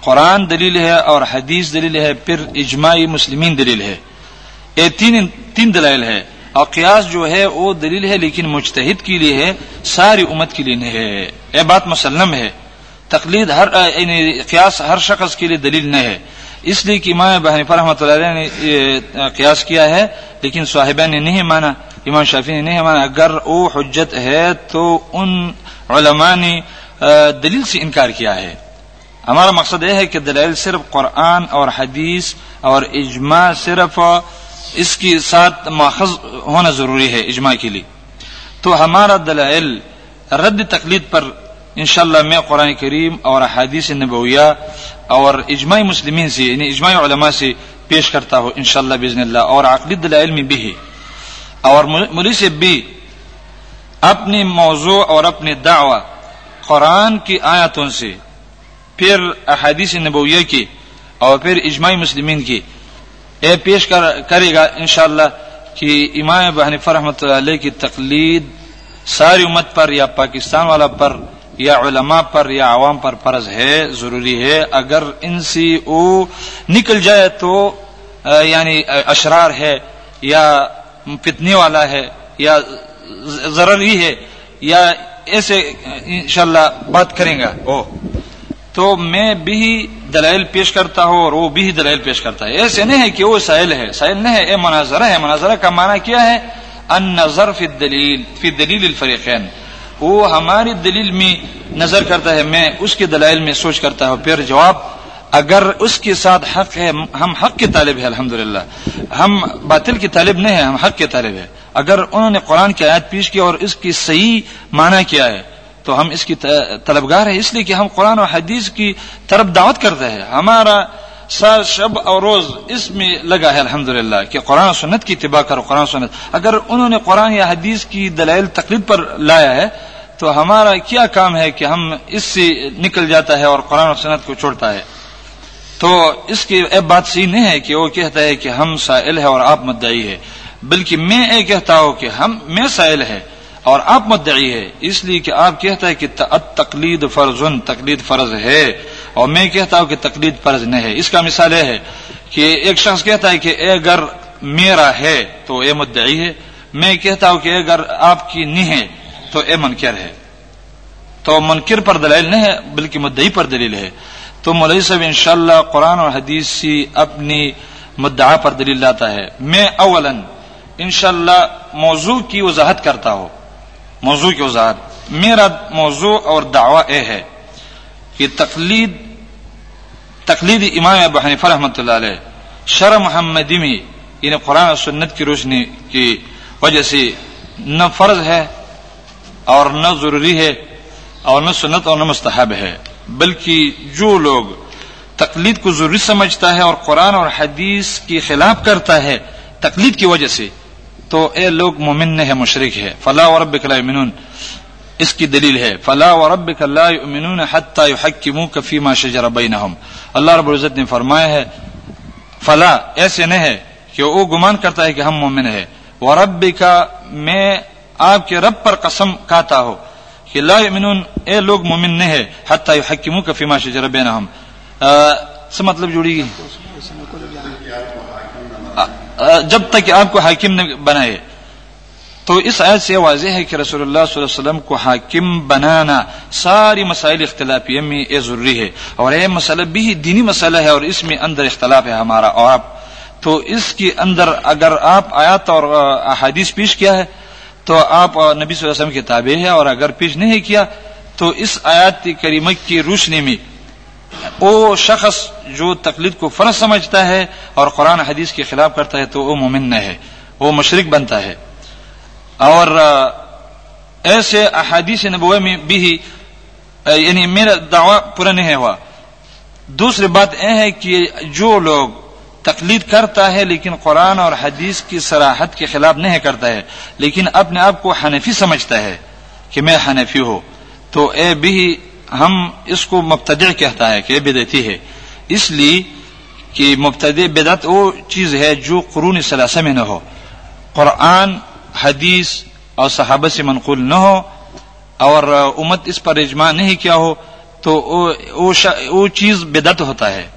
قرآن دلیل ہے اور حدیث دلیل ہے، پھر اجماعی مسلمین دلیل ہے۔ یہ تین تین دلائل ہے اور قیاس جو ہے، وہ دلیل ہے، لیکن مجتہد کے لیے ہے، ساری امت کے لیے نہیں ہے۔ یہ بات مسلم ہے۔ تقلید ہر یعنی قیاس ہر شخص کے لیے دلیل نہیں ہے۔ اس لیے کہ امام بہن پر رحمۃ اللہ علیہ نے قیاس کیا ہے، لیکن صاحبہ نے نہیں مانا۔ امام شافی نے نہیں اگر وہ حجت ہے تو ان علماء نے دلیل سے انکار کیا ہے۔ ہمارا مقصد یہ ہے کہ دلائل صرف قرآن اور حدیث اور اجماع صرف اس کے ساتھ ماخذ ہونا ضروری ہے اجماع کے لیے۔ تو ہمارا دلائل رد تقلید پر انشاءاللہ میں قرآن کریم اور حدیث نبویہ اور اجماع مسلمین سے یعنی اجماع علماء سے پیش کرتا ہوں انشاءاللہ بزن اللہ۔ اور عقلی دلائل میں بھی ہے۔ اور ملی بھی اپنی موضوع اور اپنے دعوی قرآن کی آیاتوں سے، پھر احادیث نبویہ کی اور پھر اجماع مسلمین کی۔ یہ پیش کرے گا انشاءاللہ کہ امام بحنیفہ رحمۃ اللہ علیہ کی تقلید ساری امت پر یا پاکستان والا پر یا علماء پر یا عوام پر فرض ہے، ضروری ہے۔ اگر ان سے وہ نکل جائے تو یعنی اشرار ہے یا فتنے والا ہے یا ضروری ہے یا ایسے انشاءاللہ بات کریں گا او۔ تو میں بھی دلائل پیش کرتا ہوں اور وہ بھی دلائل پیش کرتا ہے۔ ایسے نہیں ہے کہ وہ سائل ہے۔ سائل نہیں ہے۔ یہ مناظرہ ہے۔ مناظرہ کا معنی کیا ہے؟ ان نظر فی الدلیل فی دلیل الفریقین۔ وہ ہماری دلیل میں نظر کرتا ہے۔ میں اس کے دلائل میں سوچ کرتا ہوں۔ پھر جواب اگر اس کے ساتھ حق ہے، ہم حق کے طالب ہیں الحمد ہم باطل کے طالب نہیں ہیں، ہم حق کے طالب ہیں۔ اگر انہوں نے قرآن کی آیت پیش کی اور اس کی صحیح معنی کیا ہے، تو ہم اس کی طلبگار ہیں۔ اس لیے کہ ہم قرآن اور حدیث کی طرف دعوت کرتے ہیں۔ ہمارا سر، شب اور روز اس میں لگا ہے الحمد کہ قرآن و سنت کی اتباع کرو، قرآن و سنت۔ اگر انہوں نے قرآن یا حدیث کی دلائل تقلید پر لایا ہے، تو ہمارا کیا کام ہے کہ ہم اس سے نکل جاتا ہے اور قرآن و سنت کو چھوڑتا ہے؟ تو اس کی بات صحیح نہیں ہے کہ وہ کہتا ہے کہ ہم سائل ہے اور آپ مدعی ہے بلکہ میں یہ کہتا ہوں کہ ہم میں سائل ہے اور آپ مدعی ہے اس لیے کہ آپ کہتا ہے کہ تقلید فرض تقلید فرض ہے اور میں کہتا ہوں کہ تقلید فرض نہیں ہے۔ اس کا مثال یہ ہے کہ ایک شخص کہتا ہے کہ اگر میرا ہے تو یہ مدعی ہے، میں کہتا ہوں کہ اگر آپ کی نہیں ہے تو اے منکر ہے۔ تو منکر پر دلیل نہیں ہے، بلکہ مدعی پر دلیل ہے۔ تو مولوی صاحب انشاءاللہ قرآن اور حدیث سے اپنی مدعا پر دلیل لاتا ہے۔ میں اولا انشاءاللہ موضوع کی وضاحت کرتا ہوں۔ موضوع کی وضاحت۔ میرا موضوع اور دعویٰ یہ ہے کہ تقلید تقلید امام ابو حنیفہ رحمۃ اللہ علیہ شر محمدی میں یعنی قرآن و سنت کی روشنی کی وجہ سے نہ فرض ہے اور نہ ضروری ہے اور نہ سنت اور نہ مستحب ہے۔ بلکہ جو لوگ تقلید کو ضروری سمجھتا ہے اور قرآن اور حدیث کی خلاف کرتا ہے تقلید کی وجہ سے، تو اے لوگ مومن ہے مشرق ہے فلاح اور رب یؤمنون اس کی دلیل ہے۔ فلاح اور رب یؤمنون حتى يحكموك فيما شجر بينهم۔ اللہ رب العزت نے فرمایا ہے فلاح ایسے نہیں ہے کہ وہ گمان کرتا ہے کہ ہم مومن ہے ورب کا میں آپ کے رب پر قسم کہتا ہو۔ کہ لا یؤمنون، اے لوگ مومن نہیں ہے، حتی یحکموک فیما شجر بینہم. سے مطلب جوڑی گی جب تک آپ کو حاکم نے بنائے۔ تو اس آیت سے واضح ہے کہ رسول اللہ صلی اللہ علیہ وسلم کو حاکم بنانا ساری مسائل اختلافیہ میں یہ ضروری ہے۔ اور یہ مسئلہ بھی دینی مسئلہ ہے اور اس میں اندر اختلاف ہے ہمارا اور آپ۔ تو اس کے اندر اگر آپ آیات اور احادیث پیش کیا ہے تو آپ نبی صلی اللہ علیہ وسلم کے تابع ہے اور اگر پیش نہیں کیا تو اس آیات کریمہ کی روشنی میں وہ شخص جو تقلید کو فرض سمجھتا ہے اور قرآن حدیث کے خلاف کرتا ہے تو وہ مومن نہ ہے، وہ مشرق بنتا ہے۔ اور ایسے احادیث نبوہ میں بھی یعنی میرا دعویٰ پورا نہیں ہوا۔ دوسری بات یہ ہے کہ جو لوگ تقلید کرتا ہے، لیکن قرآن اور حدیث کی سراحت کے خلاف نہیں کرتا ہے۔ لیکن اپنے آپ کو حنفی سمجھتا ہے کہ میں حنفی ہوں۔ تو اے بھی ہم اس کو مبتدع کہتا ہے کہ بدعتی ہے۔ اس لیے کہ مبتدع بدعت وہ چیز ہے جو قرون ثلاثہ میں نہ ہو۔ قرآن، حدیث اور صحابہ سے منقول نہ ہو اور امت اس پر اجماع نہیں کیا ہو، تو وہ چیز بدعت ہوتا ہے۔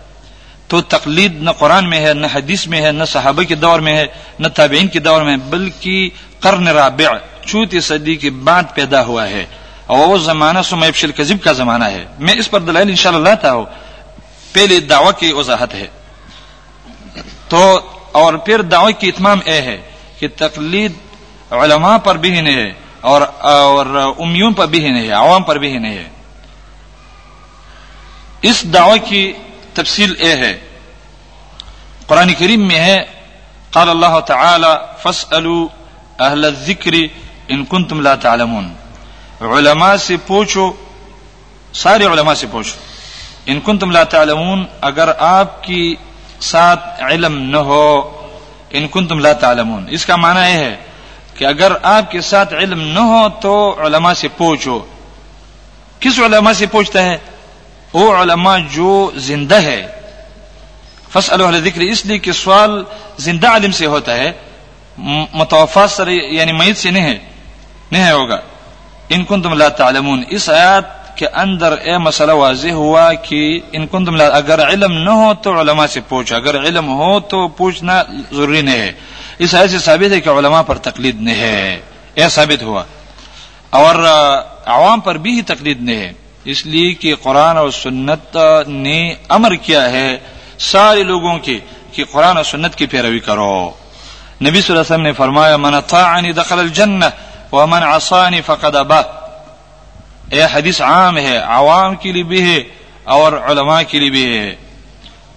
تو تقلید نہ قرآن میں ہے، نہ حدیث میں ہے، نہ صحابہ کے دور میں ہے، نہ تابعین کے دور میں بلکہ قرن رابع، چوتھی صدی کے بعد پیدا ہوا ہے۔ اور وہ زمانہ سمیب شل کذب کا زمانہ ہے۔ میں اس پر دلائل ان شاء اللہ لاتا ہوں پہلے دعوی کی وضاحت ہے۔ تو اور پھر دعوی کی اتمام اے ہے کہ تقلید علماء پر بھی نہیں ہے اور اور امیوں پر بھی نہیں ہے، عوام پر بھی نہیں ہے۔ اس دعوی کی تفصیل اے ہے۔ قرآن کریم میں ہے، قال اللہ تعالی، فاسألوا اہل الذکر ان کنتم لا تعلمون۔ علماء سے پوچھو، سارے علماء سے پوچھو، ان کنتم لا تعلمون، اگر آپ کی ساتھ علم نہ ہو، ان کنتم لا تعلمون۔ اس کا معنی یہ ہے کہ اگر آپ کے ساتھ علم نہ ہو تو علماء سے پوچھو۔ کس علماء سے پوچھتا ہے؟ وہ علماء جو زندہ ہے۔ فصل ذکر اس لیے کہ سوال زندہ علم سے ہوتا ہے متوفا سر یعنی میت سے نہیں ہے، نہیں ہوگا۔ ان کن تم لا تعلمون۔ اس آیات کے اندر اے مسئلہ واضح ہوا کہ ان کن تم اگر علم نہ ہو تو علماء سے پوچھو۔ اگر علم ہو تو پوچھنا ضروری نہیں ہے۔ اس آیت سے ثابت ہے کہ علماء پر تقلید نہیں ہے۔ یہ ثابت ہوا۔ اور عوام پر بھی ہی تقلید نہیں ہے۔ اس لیے کہ قرآن اور سنت نے امر کیا ہے سارے لوگوں کی کہ قرآن اور سنت کی پیروی کرو۔ نبی صلی اللہ علیہ وسلم نے فرمایا، من اطاعنی دخل الجنہ ومن عصانی فقد ابا. یہ حدیث عام ہے، عوام کے لیے بھی ہے اور علماء کے لیے بھی ہے۔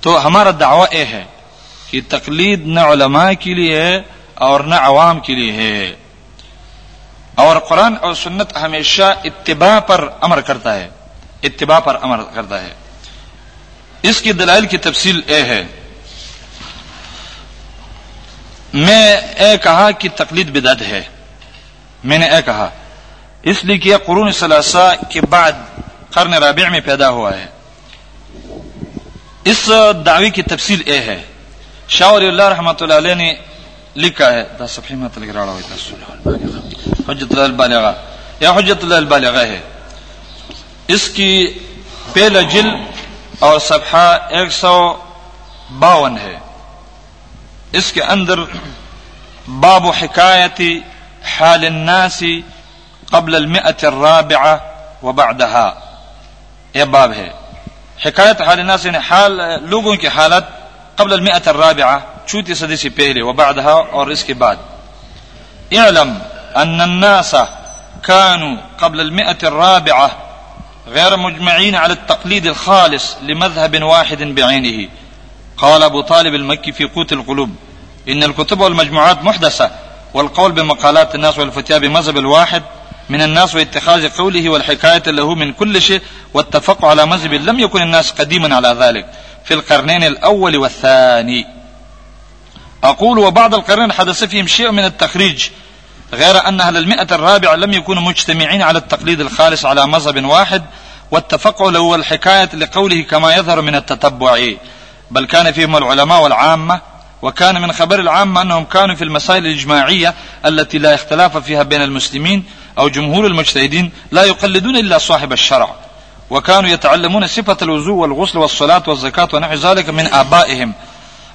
تو ہمارا دعویٰ یہ ہے کہ تقلید نہ علماء کے لیے ہے اور نہ عوام کے لیے ہے۔ اور قرآن اور سنت ہمیشہ اتباع پر امر کرتا ہے۔ اتباع پر امر کرتا ہے۔ اس کی دلائل کی تفصیل اے ہے۔ میں اے کہا کہ تقلید بدعت ہے۔ میں نے اے کہا۔ اس لیے کہ قرون ثلاثہ کے بعد قرن رابع میں پیدا ہوا ہے۔ اس دعوی کی تفصیل اے ہے۔ شاہ ولی اللہ رحمۃ اللہ علیہ نے لکھا ہے۔ دا حجت اللہ البالغہ۔ یا حجت اللہ البالغہ ہے۔ اس کی پہلا جل اور صفحہ ایک سو باون ہے۔ اس کے اندر باب حکایتی حال الناس قبل المئة الرابعة وبعدها۔ یہ باب ہے۔ حکایت حال الناس یعنی حال لوگوں کی حالت قبل المئة الرابعة چوتی صدی سے پہلے، وبعدها اور اس کے بعد۔ اعلم ان الناس كانوا قبل المئة الرابعة غير مجمعين على التقليد الخالص لمذهب واحد بعينه. قال أبو طالب المكي في قوت القلوب إن الكتب والمجموعات محدثة والقول بمقالات الناس والفتيا بمذهب الواحد من الناس واتخاذ قوله والحكاية له من كل شيء والتفق على مذهب لم يكن الناس قديما على ذلك في القرنين الأول والثاني. أقول وبعض القرنين حدث فيهم شيء من التخريج غير أن أهل المئة الرابعة لم يكونوا مجتمعين على التقليد الخالص على مذهب واحد والتفق له والحكاية لقوله كما يظهر من التتبع. بل كان فيهم العلماء والعامة وكان من خبر العامة أنهم كانوا في المسائل الإجماعية التي لا اختلاف فيها بين المسلمين أو جمهور المجتهدين لا يقلدون إلا صاحب الشرع. وكانوا يتعلمون صفة الوضوء والغسل والصلاة والزكاة ونحو ذلك من آبائهم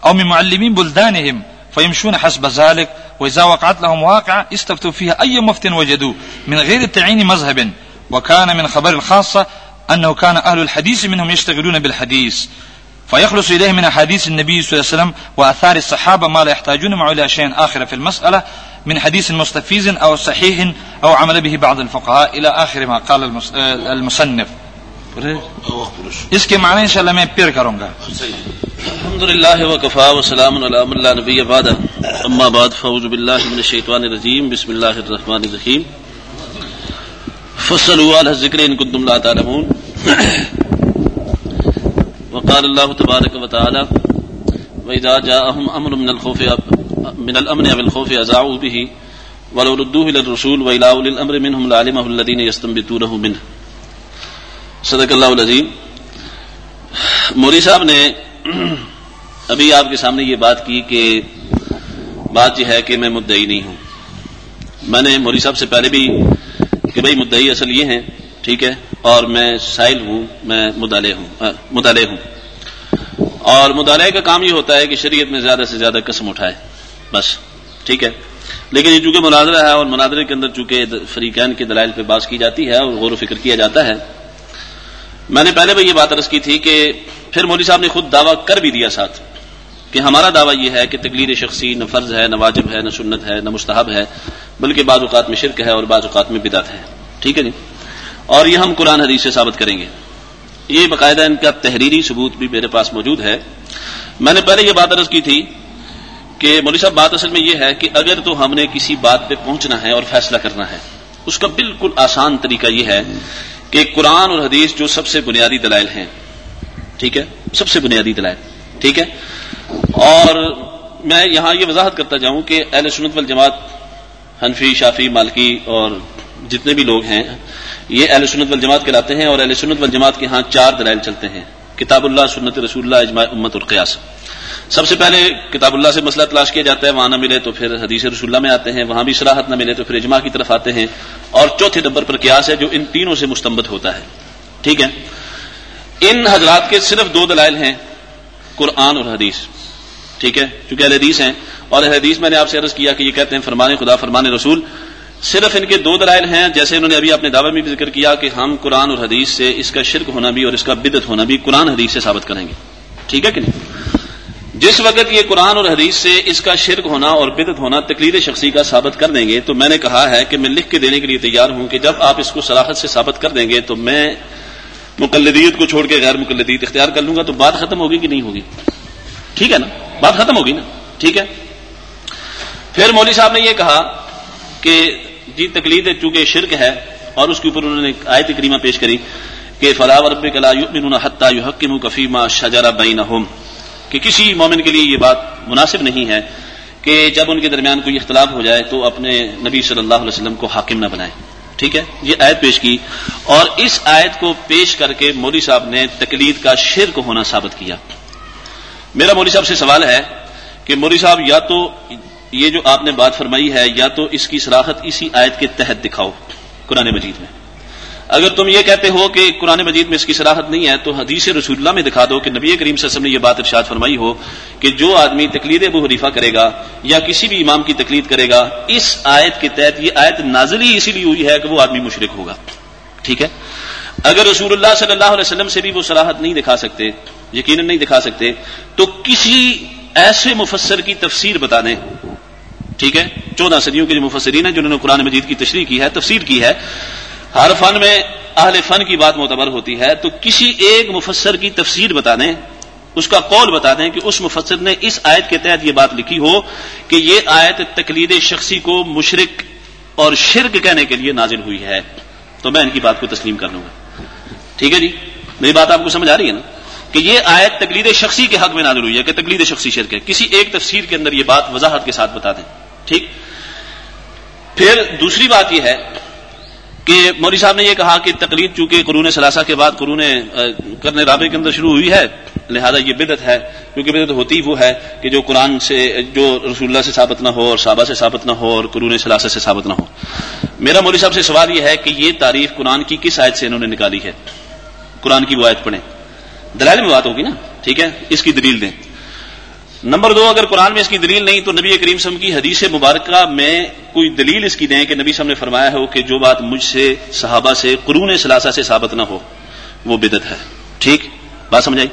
أو من معلمين بلدانهم. فيمشون حسب ذلك وإذا وقعت لهم واقعة استفتوا فيها أي مفت وجدوه من غير تعيين مذهب. وكان من خبر الخاصة أنه كان أهل الحديث منهم يشتغلون بالحديث. فيخلص إليه من أحاديث النبي صلى الله عليه وسلم وآثار الصحابة ما لا يحتاجون معه إلى شيء آخر في المسألة من حديث مستفيز أو صحيح أو عمل به بعض الفقهاء إلى آخر ما قال المصنف. اس کے معنی انشاءاللہ میں پیر کروں گا۔ الحمد لله وكفى وسلام على من لا نبي بعده اما بعد فاعوذ بالله من الشيطان الرجيم بسم الله الرحمن الرحيم فصلوا على الذكر ان كنتم لا تعلمون۔ قال الله تبارك وتعالى وإذا جاءهم أمر من الخوف من الأمن أو الخوف أزاعوا به۔ ولو ردوه إلى الرسول وإلى أولي الأمر منهم لعلمه الذين يستنبتونه منه۔ صدق اللہ العظیم۔ موری صاحب نے ابھی آپ کے سامنے یہ بات کی کہ بات یہ ہے کہ میں مدعی نہیں ہوں۔ میں نے موری صاحب سے پہلے بھی کہ بھائی مدعی اصل یہ ہیں، ٹھیک ہے، اور میں سائل ہوں، میں مدالے ہوں مدالے ہوں۔ اور مطالعے کا کام یہ ہوتا ہے کہ شریعت میں زیادہ سے زیادہ قسم اٹھائے، بس، ٹھیک ہے۔ لیکن یہ چونکہ مناظرہ ہے اور مناظرے کے اندر چونکہ فریقین کے دلائل پہ باز کی جاتی ہے اور غور و فکر کیا جاتا ہے میں نے پہلے بھی یہ بات عرض کی تھی کہ پھر مولوی صاحب نے خود دعویٰ کر بھی دیا ساتھ کہ ہمارا دعویٰ یہ ہے کہ تقلید شخصی نہ فرض ہے، نہ واجب ہے، نہ سنت ہے، نہ مستحب ہے، بلکہ بعض اوقات میں شرک ہے اور بعض اوقات میں بدعت ہے۔ ٹھیک ہے جی؟ اور یہ ہم قرآن حدیث سے ثابت کریں گے۔ یہ باقاعدہ ان کا تحریری ثبوت بھی میرے پاس موجود ہے۔ میں نے پہلے یہ بات عرض کی تھی کہ مولوی صاحب، بات اصل میں یہ ہے کہ اگر تو ہم نے کسی بات پہ پہنچنا ہے اور فیصلہ کرنا ہے، اس کا بالکل آسان طریقہ یہ ہے کہ قرآن اور حدیث جو سب سے بنیادی دلائل ہیں، ٹھیک ہے؟ سب سے بنیادی دلائل، ٹھیک ہے؟ اور میں یہاں یہ وضاحت کرتا جاؤں کہ اہل سنت والجماعت حنفی شافی مالکی اور جتنے بھی لوگ ہیں، یہ اہل سنت والجماعت کہلاتے ہیں اور اہل سنت والجماعت کے ہاں چار دلائل چلتے ہیں۔ کتاب اللہ سنت رسول اللہ اجماع امت اور قیاس سب سے پہلے کتاب اللہ سے مسئلہ تلاش کیا جاتا ہے، وہاں نہ ملے تو پھر حدیث رسول اللہ میں آتے ہیں، وہاں بھی صلاحت نہ ملے تو پھر اجماع کی طرف آتے ہیں۔ اور چوتھے نمبر پر قیاس ہے جو ان تینوں سے مستمت ہوتا ہے۔ ٹھیک ہے؟ ان حضرات کے صرف دو دلائل ہیں، قرآن اور حدیث۔ ٹھیک ہے؟ چونکہ اہل حدیث ہیں۔ اور حدیث میں نے آپ سے عرض کیا کہ یہ کہتے ہیں فرمان خدا فرمان رسول۔ صرف ان کے دو دلائل ہیں، جیسے انہوں نے ابھی اپنے دعوے میں بھی ذکر کیا کہ ہم قرآن اور حدیث سے اس کا شرک ہونا بھی اور اس کا بدت ہونا بھی قرآن حدیث سے ثابت کریں گے۔ ٹھیک ہے کہ نہیں؟ جس وقت یہ قرآن اور حدیث سے اس کا شرک ہونا اور بدت ہونا تقریر شخصی کا ثابت کر دیں گے، تو میں نے کہا ہے کہ میں لکھ کے دینے کے لیے تیار ہوں کہ جب آپ اس کو صلاحت سے ثابت کر دیں گے تو میں مقلدیت کو چھوڑ کے غیر مقلدیت اختیار کر لوں گا، تو بات ختم ہوگی کہ نہیں ہوگی؟ ٹھیک ہے نا؟ بات ختم ہوگی نا؟ ٹھیک ہے؟ پھر مولوی صاحب نے یہ کہا کہ جی تکلید چونکہ شرک ہے، اور اس کے اوپر انہوں نے آیت کریمہ پیش کری کہ فلاح رب کلا حتہ کفیما شجرا بین کہ کسی مومن کے لیے یہ بات مناسب نہیں ہے کہ جب ان کے درمیان کوئی اختلاف ہو جائے تو اپنے نبی صلی اللہ علیہ وسلم کو حاکم نہ بنائے۔ ٹھیک ہے؟ یہ آیت پیش کی۔ اور اس آیت کو پیش کر کے مودی صاحب نے تکلید کا شرک ہونا ثابت کیا۔ میرا مودی صاحب سے سوال ہے کہ مودی صاحب یا تو یہ جو آپ نے بات فرمائی ہے، یا تو اس کی صلاحت اسی آیت کے تحت دکھاؤ، قرآن مجید میں۔ اگر تم یہ کہتے ہو کہ قرآن مجید میں اس کی صلاحت نہیں ہے، تو حدیث رسول اللہ میں دکھا دو کہ نبی کریم صلی اللہ علیہ وسلم نے یہ بات ارشاد فرمائی ہو کہ جو آدمی تقلید ابو حریفہ کرے گا یا کسی بھی امام کی تقلید کرے گا، اس آیت کے تحت یہ آیت نازل ہی اسی لیے ہوئی ہے کہ وہ آدمی مشرق ہوگا۔ ٹھیک ہے؟ اگر رسول اللہ صلی اللہ علیہ وسلم سے بھی وہ صلاحت نہیں دکھا سکتے، یقیناً نہیں دکھا سکتے، تو کسی ایسے مفسر کی تفسیر بتا دیں ٹھیک ہے؟ چودہ صدیوں کے جو مفسرین ہیں، جنہوں نے قرآن مجید کی تشریح کی ہے، تفسیر کی ہے، ہر فن میں اہل فن کی بات معتبر ہوتی ہے، تو کسی ایک مفسر کی تفسیر بتا دیں، اس کا قول بتا دیں کہ اس مفسر نے اس آیت کے تحت یہ بات لکھی ہو کہ یہ آیت تقلید شخصی کو مشرق اور شرک کہنے کے لیے نازل ہوئی ہے۔ تو میں ان کی بات کو تسلیم کر لوں گا۔ ٹھیک ہے جی؟ میری بات آپ کو سمجھ آ رہی ہے نا؟ کہ یہ آیت تقلید شخصی کے حق میں نازل ہوئی ہے کہ تقلید شخصی شرک ہے۔ کسی ایک تفسیر کے اندر یہ بات وضاحت کے ساتھ بتا دیں۔ ٹھیک؟ پھر دوسری بات یہ ہے کہ مودی صاحب نے یہ کہا کہ تقلید چونکہ قرون ثلاثہ کے بعد قرون کرنے رابطے کے اندر شروع ہوئی ہے، لہذا یہ بدت ہے، کیونکہ بدت ہوتی وہ ہے کہ جو قرآن سے، جو رسول اللہ سے ثابت نہ ہو اور صحابہ سے ثابت نہ ہو اور قرون ثلاثہ سے ثابت نہ ہو۔ میرا مودی صاحب سے سوال یہ ہے کہ یہ تعریف قرآن کی کس آیت سے انہوں نے نکالی ہے؟ قرآن کی وہ آیت پڑھیں۔ دلائل میں بات ہوگی نا؟ ٹھیک ہے؟ اس کی دلیل دیں۔ نمبر دو، اگر قرآن میں اس کی دلیل نہیں، تو نبی کریم سم کی حدیث مبارکہ میں کوئی دلیل اس کی دیں کہ نبی سم نے فرمایا ہو کہ جو بات مجھ سے، صحابہ سے، قرون ثلاثہ سے ثابت نہ ہو، وہ بدت ہے۔ ٹھیک؟ بات سمجھائی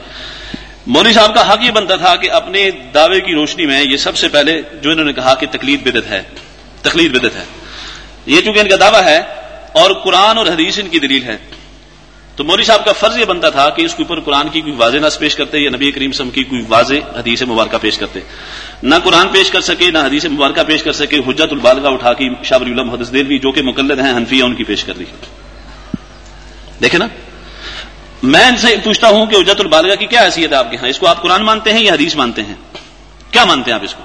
مولوی صاحب کا حق یہ بنتا تھا کہ اپنے دعوے کی روشنی میں یہ سب سے پہلے جو انہوں نے کہا کہ تکلیف بدت ہے تکلیف بدت ہے۔ یہ چونکہ ان کا دعویٰ ہے اور قرآن اور حدیث ان کی دلیل ہے۔ تو مولوی صاحب کا فرض یہ بنتا تھا کہ اس کے اوپر قرآن کی کوئی واضح نس پیش کرتے یا نبی کریم سم کی کوئی واضح حدیث مبارکہ پیش کرتے۔ نہ قرآن پیش کر سکے، نہ حدیث مبارکہ پیش کر سکے، حجت البالغہ اٹھا کی شابر اللہ محدث دلوی جو کہ مقلد ہیں حنفی ان کی پیش کر دی۔ دیکھیں نا؟ میں ان سے پوچھتا ہوں کہ اجت البالغہ کی کیا حیثیت ہے آپ کے ہاں؟ اس کو آپ قرآن مانتے ہیں یا حدیث مانتے ہیں؟ کیا مانتے ہیں آپ اس کو؟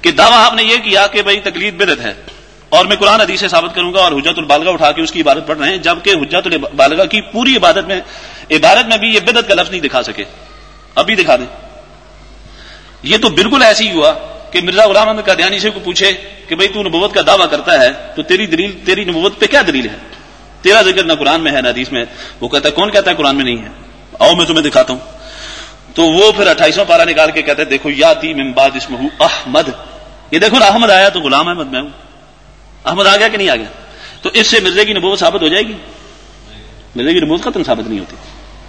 کہ دعویٰ آپ نے یہ کیا کہ بھائی تکلید بدت ہے۔ اور میں قرآن حدیث سے ثابت کروں گا اور حجت البالغہ اٹھا کے اس کی عبادت پڑھ رہے ہیں، جبکہ حجت البالغہ کی پوری عبادت میں عبادت میں بھی یہ بدت کا لفظ نہیں دکھا سکے۔ ابھی دکھا دیں۔ یہ تو بالکل ایسی ہی ہوا کہ مرزا غلام احمد کا دھیانی سے کو پوچھے کہ بھائی تو نبوت کا دعویٰ کرتا ہے، تو تیری دلیل، تیری نبوت پہ کیا دلیل ہے؟ تیرا ذکر نہ قرآن میں ہے، نہ حدیث میں وہ کہتا ہے، کون کہتا ہے قرآن میں نہیں ہے؟ آؤ میں تمہیں دکھاتا ہوں۔ تو وہ پھر اٹھائیسواں پارا نکال کے کہتے دیکھو، یا تی ممباد اس میں احمد۔ یہ دیکھو احمد آیا تو غلام احمد میں ہوں۔ احمد آ گیا کہ نہیں آ گیا؟ تو اس سے مرزے کی نبوت ثابت ہو جائے گی۔ مرزے کی نبوت ختم ثابت نہیں ہوتی۔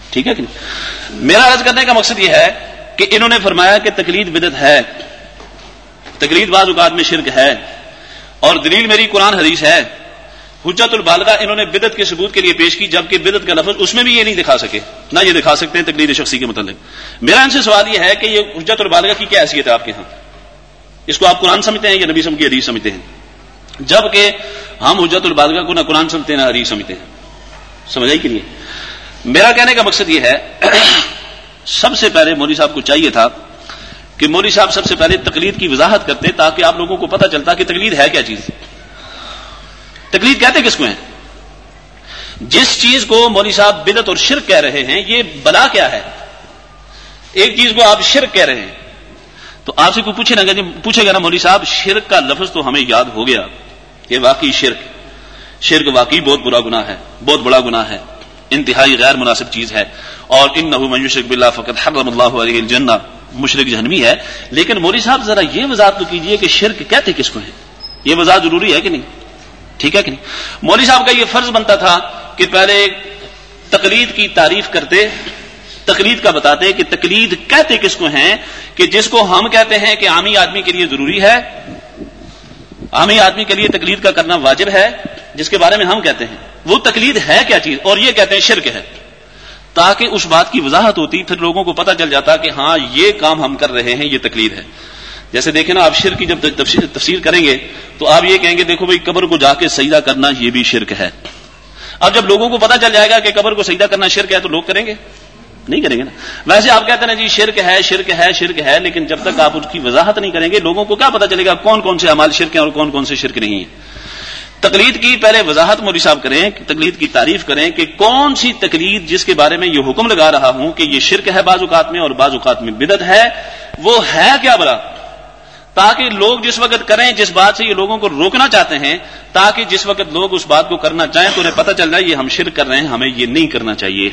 ٹھیک ہے کہ نہیں؟ میرا عرض کرنے کا مقصد یہ ہے کہ انہوں نے فرمایا کہ تقلید بدت ہے۔ تقلید بعض اوقات میں شرک ہے۔ اور دلیل میری قرآن حدیث ہے۔ حجت البالغہ انہوں نے بدت کے ثبوت کے لیے پیش کی، جبکہ بدت کا لفظ اس میں بھی یہ نہیں دکھا سکے۔ نہ یہ دکھا سکتے ہیں تقلید شخصی کے متعلق۔ میرا ان سے سوال یہ ہے کہ یہ حجت البالغہ کی کیا حیثیت ہے آپ کے ہاں؟ اس کو آپ قرآن سمجھتے ہیں یا نبی سم کی حدیث سمجھتے ہیں؟ جبکہ ہم حجت البالغہ کو نہ قرآن سمجھتے ہیں نہ حدیث سمجھتے ہیں۔ سمجھ آئی کہ نہیں میرا کہنے کا مقصد یہ ہے، سب سے پہلے مودی صاحب کو چاہیے تھا کہ مودی صاحب سب سے پہلے تقلید کی وضاحت کرتے تاکہ آپ لوگوں کو پتہ چلتا کہ تقلید ہے کیا چیز۔ تقلید کہتے کس کو ہیں؟ جس چیز کو مودی صاحب بدت اور شرک کہہ رہے ہیں، یہ بلا کیا ہے؟ ایک چیز کو آپ شرک کہہ رہے ہیں۔ تو آپ سے کوئی پوچھے نا جی، پوچھے گا نا مودی صاحب، شرک کا لفظ تو ہمیں یاد ہو گیا۔ یہ واقعی شرک شرک واقعی بہت برا گنا ہے، بہت بڑا گنا ہے۔ انتہائی غیر مناسب چیز ہے۔ اور ان نحو میوشک بلّہ فقط حرم اللہ علیہ الجنہ۔ مشرق جہنمی ہے۔ لیکن موری صاحب ذرا یہ وضاحت تو کیجیے کہ شرک کہتے کس کو ہیں؟ یہ وضاحت ضروری ہے کہ نہیں؟ ٹھیک ہے کہ نہیں؟ مولوی صاحب کا یہ فرض بنتا تھا کہ پہلے تقلید کی تعریف کرتے، تقلید کا بتاتے کہ تقلید کہتے کس کو ہیں کہ جس کو ہم کہتے ہیں کہ عامی آدمی کے لیے ضروری ہے عامی آدمی کے لیے تقلید کا کرنا واجب ہے، جس کے بارے میں ہم کہتے ہیں۔ وہ تقلید ہے کیا چیز؟ اور یہ کہتے ہیں شرک ہے۔ تاکہ اس بات کی وضاحت ہوتی، پھر لوگوں کو پتا چل جاتا کہ ہاں یہ کام ہم کر رہے ہیں، یہ تقلید ہے۔ جیسے دیکھیں نا، آپ شرک کی جب تفسیر کریں گے، تو آپ یہ کہیں گے، دیکھو بھائی، قبر کو جا کے سجدہ کرنا یہ بھی شرک ہے۔ اب جب لوگوں کو پتا چل جائے گا کہ قبر کو سجدہ کرنا شرک ہے، تو لوگ کریں گے۔ نہیں کریں گے نا۔ ویسے آپ کہتے ہیں جی شرک ہے شرک ہے شرک ہے، لیکن جب تک آپ اس کی وضاحت نہیں کریں گے، لوگوں کو کیا پتا چلے گا کون کون سے امال شرک ہیں اور کون کون سے شرک نہیں ہے تقلید کی پہلے وضاحت موری صاحب کریں، تقلید کی تعریف کریں کہ کون سی تقلید جس کے بارے میں یہ حکم لگا رہا ہوں کہ یہ شرک ہے بعض اوقات میں اور بعض اوقات میں بدت ہے، وہ ہے کیا بلا؟ تاکہ لوگ جس وقت کریں جس بات سے یہ لوگوں کو روکنا چاہتے ہیں، تاکہ جس وقت لوگ اس بات کو کرنا چاہیں تو انہیں پتہ چل جائے یہ ہم شرک کر رہے ہیں، ہمیں یہ نہیں کرنا چاہیے۔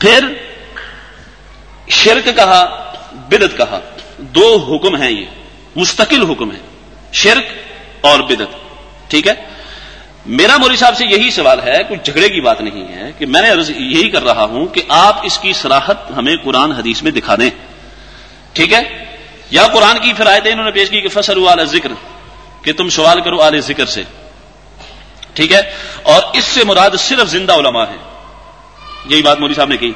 پھر شرک کہا بدت کہا۔ دو حکم ہیں یہ۔ مستقل حکم ہے شرک اور بدت ٹھیک ہے؟ میرا موری صاحب سے یہی سوال ہے، کوئی جھگڑے کی بات نہیں ہے کہ میں نے یہی کر رہا ہوں کہ آپ اس کی سراحت ہمیں قرآن حدیث میں دکھا دیں۔ ٹھیک ہے؟ یا قرآن کی فرائتیں انہوں نے پیش کی کہ فصل والا ذکر کہ تم سوال کرو آل ذکر سے۔ ٹھیک ہے؟ اور اس سے مراد صرف زندہ علماء ہے یہی بات مولوی صاحب نے کی۔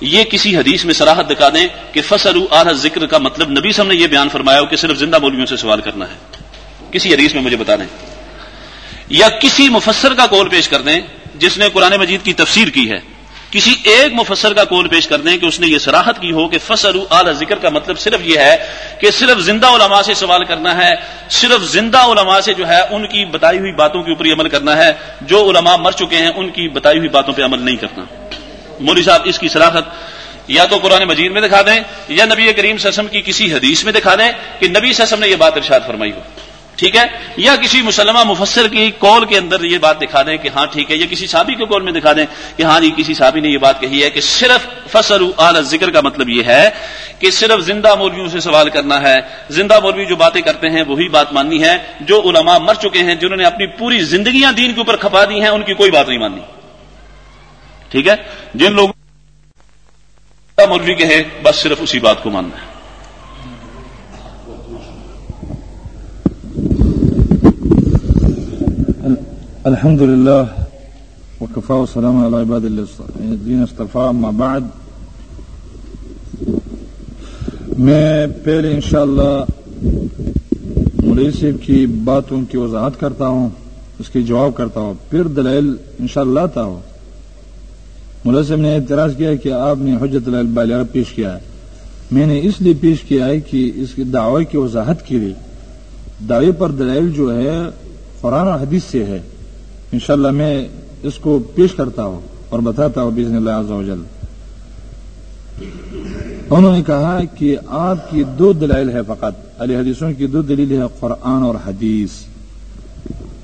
یہ کسی حدیث میں سراحت دکھا دیں کہ فصل آل ذکر کا مطلب نبی صاحب نے یہ بیان فرمایا ہو کہ صرف زندہ مولویوں سے سوال کرنا ہے۔ کسی حدیث میں مجھے بتا دیں۔ یا کسی مفسر کا قول پیش کر دیں جس نے قرآن مجید کی تفسیر کی ہے۔ کسی ایک مفسر کا کول پیش کر دیں کہ اس نے یہ سراحت کی ہو کہ فصل اعلی ذکر کا مطلب صرف یہ ہے کہ صرف زندہ علماء سے سوال کرنا ہے، صرف زندہ علماء سے جو ہے ان کی بتائی ہوئی باتوں کے اوپر عمل کرنا ہے، جو علماء مر چکے ہیں ان کی بتائی ہوئی باتوں پہ عمل نہیں کرنا۔ مولوی صاحب، اس کی سراحت یا تو قرآن مجید میں دکھا دیں یا نبی کریم سسم کی کسی حدیث میں دکھا دیں کہ نبی سسم نے یہ بات ارشاد فرمائی ہو۔ ٹھیک ہے؟ یا کسی مسلمہ مفسر کی کال کے اندر یہ بات دکھا دیں کہ ہاں ٹھیک ہے، یا کسی صحابی کے کال میں دکھا دیں کہ ہاں جی کسی صحابی نے یہ بات کہی ہے کہ صرف فصل اعلی ذکر کا مطلب یہ ہے کہ صرف زندہ مولویوں سے سوال کرنا ہے۔ زندہ مولوی جو باتیں کرتے ہیں، وہی بات ماننی ہے۔ جو علماء مر چکے ہیں، جنہوں نے اپنی پوری زندگیاں دین کے اوپر کھپا دی ہیں، ان کی کوئی بات نہیں ماننی۔ ٹھیک ہے؟ جن لوگوں مولوی کے ہیں بس صرف اسی بات کو ماننا ہے۔ الحمد لله وكفى وسلام على عباد الذين اصطفى اما بعد. میں پہلے انشاءاللہ مولوی صاحب کی باتوں کی وضاحت کرتا ہوں، اس کی جواب کرتا ہوں، پھر دلائل انشاءاللہ لاتا ہوں ملا صاحب نے اعتراض کیا کہ آپ نے حجت البالغ پیش کیا ہے۔ میں نے اس لیے پیش کیا ہے کہ اس کے دعوے کی وضاحت کے لیے دعوے پر دلائل جو ہے، قرآن حدیث سے ہے۔ انشاءاللہ میں اس کو پیش کرتا ہوں اور بتاتا ہوں بزن اللہ عز و جل۔ انہوں نے کہا کہ آپ کی دو دلائل ہے فقط۔ علی حدیثوں کی دو دلیل ہے قرآن اور حدیث۔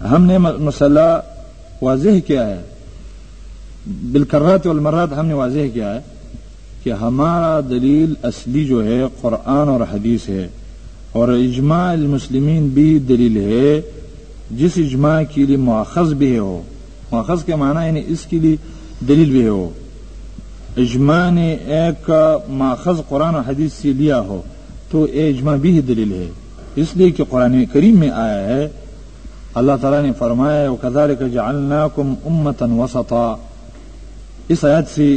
ہم نے مسئلہ واضح کیا ہے۔ بالکرات والمرات ہم نے واضح کیا ہے کہ ہمارا دلیل اصلی جو ہے، قرآن اور حدیث ہے۔ اور اجماع المسلمین بھی دلیل ہے۔ جس اجماع کے لیے مواخذ بھی ہے ہو مواخذ کے معنی یعنی اس کے لیے دلیل بھی ہو اجماع نے ایک ماخذ قرآن اور حدیث سے لیا ہو تو اے اجماع بھی ہی دلیل ہے. اس لیے کہ قرآن کریم میں آیا ہے، اللہ تعالیٰ نے فرمایا وَكَذَلِكَ جَعَلْنَاكُمْ أُمَّةً وَسَطًا. اس آیت سے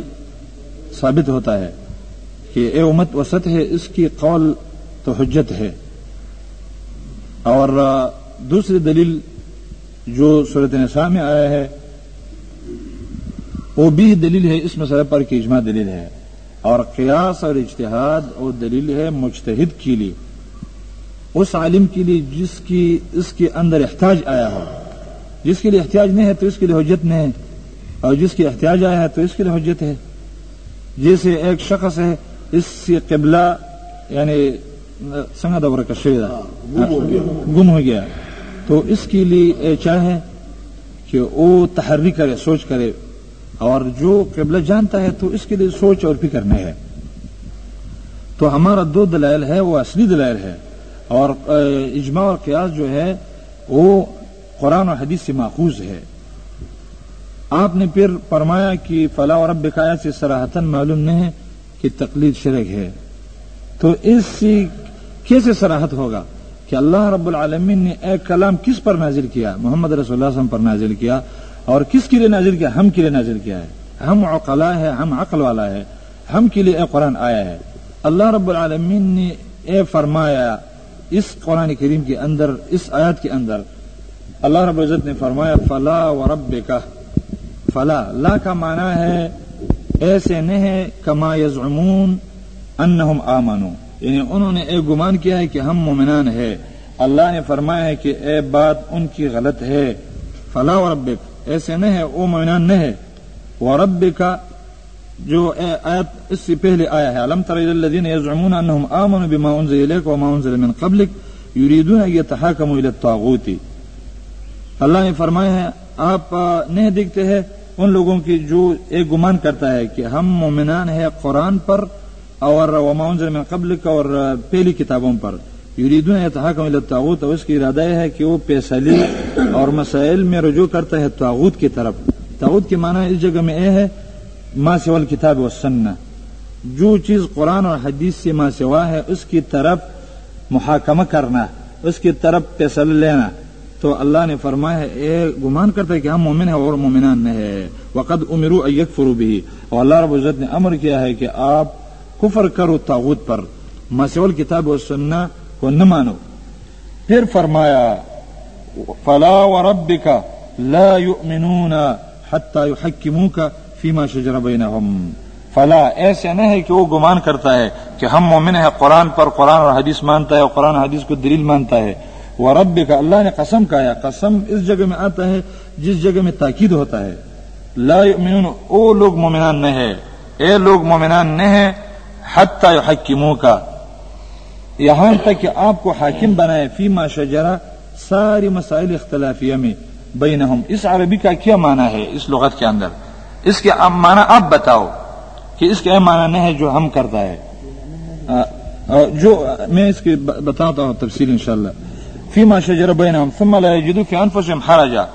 ثابت ہوتا ہے کہ اے امت، وسط ہے، اس کی قول تو حجت ہے. اور دوسری دلیل جو صورت نساء میں آیا ہے وہ بھی دلیل ہے اس مسئلے پر کہ اجماع دلیل ہے۔ اور قیاس اور اجتہاد وہ دلیل ہے مجتہد کے لیے۔ اس عالم کے لیے جس کی اس کے اندر احتیاج آیا ہو۔ جس کے لیے احتیاج نہیں ہے تو اس کے لیے حجت نہیں۔ ہے اور جس کی احتیاج آیا ہے تو اس کے لیے حجت ہے۔ جیسے ایک شخص ہے اس سے قبلہ یعنی سنگا دور کا گم ہو گیا۔ تو اس کے لیے چاہے کہ وہ تحری کرے، سوچ کرے اور جو قبلہ جانتا ہے تو اس کے لیے سوچ اور فکر نہیں ہے۔ تو ہمارا دو دلائل ہے، وہ اصلی دلائل ہے اور اجماع اور قیاس جو ہے، وہ قرآن اور حدیث سے ماخوذ ہے۔ آپ نے پھر فرمایا کہ فلاح اور رب بکایا سے سراہتن معلوم نہیں ہے کہ تقلید شرک ہے۔ تو اس سے کیسے سراہت ہوگا؟ کہ اللہ رب العالمین نے ایک کلام کس پر نازل کیا؟ محمد رسول اللہ علیہ وسلم پر نازل کیا اور کس کے لیے نازل کیا؟ ہم کے لیے نازل کیا ہے۔ ہم عقلا ہے، ہم عقل والا ہے۔ ہم کے لیے اے قرآن آیا ہے۔ اللہ رب العالمین نے اے فرمایا اس قرآن کریم کے اندر، اس آیات کے اندر اللہ رب العزت نے فرمایا، فلا و رب کا فلا، لا کا معنی ہے ایسے نہیں کما یزعمون انہم آمنو۔ یعنی انہوں نے ایک گمان کیا ہے کہ ہم مومنان ہے اللہ نے فرمایا ہے کہ اے بات ان کی غلط ہے۔ فلا و رب ایسے نہیں ہے وہ مومنان نہیں ہے۔ وہ رب کا جو آیت اس سے پہلے آیا ہے۔ علم تر الذين يزعمون انهم امنوا بما انزل اليك وما انزل من قبلك يريدون ان يتحاكموا الى الطاغوت۔ اللہ نے فرمایا ہے، آپ نہیں دیکھتے ہیں ان لوگوں کی جو ایک گمان کرتا ہے کہ ہم مومنان ہیں قرآن پر اور وما انزل من قبلك اور پہلی کتابوں پر. یریدون يتحاكموا الى الطاغوت اور اس کی ارادہ ہے کہ وہ فیصلے اور مسائل میں رجوع کرتا ہے طاغوت کی طرف. طاغوت کے معنی اس جگہ میں یہ ہے، ما سوا الکتاب و جو چیز قرآن اور حدیث سے ما سوا ہے، اس کی طرف محاکمہ کرنا، اس کی طرف فیصلہ لینا. تو اللہ نے فرمایا ہے، اے گمان کرتا ہے کہ ہم مومن ہیں اور مومنان نہیں ہے وقد امرو ایک فرو بھی اور اللہ رب العزت نے امر کیا ہے کہ آپ کفر کرو تاغت پر. مسول کتاب و سننا کو نہ مانو. پھر فرمایا، فلا وربك لا يؤمنون حتى يحكموك فيما شجر بينهم فلا، ایسے نہیں ہے کہ وہ گمان کرتا ہے کہ ہم مومن ہیں، قرآن پر قرآن اور حدیث مانتا ہے اور قرآن حدیث کو دلیل مانتا ہے. وہ رب کا اللہ نے قسم کہا قسم اس جگہ میں آتا ہے جس جگہ میں تاکید ہوتا ہے. لا یؤمنون او لوگ مومنان نہیں ہے اے لوگ مومنان نہیں ہے حتی یحکمو کا یہاں تک کہ آپ کو حاکم بنائے فیما شجرہ ساری مسائل اختلافیہ میں بینہم. اس عربی کا کیا معنی ہے اس لغت کے اندر؟ اس کے معنی آپ بتاؤ کہ اس کا معنی نہیں ہے جو ہم کرتا ہے. جو میں اس کی بتاتا ہوں تفصیل انشاءاللہ. فیما شجر بینہم. ثم لا یجدو فی انفسهم حرجا.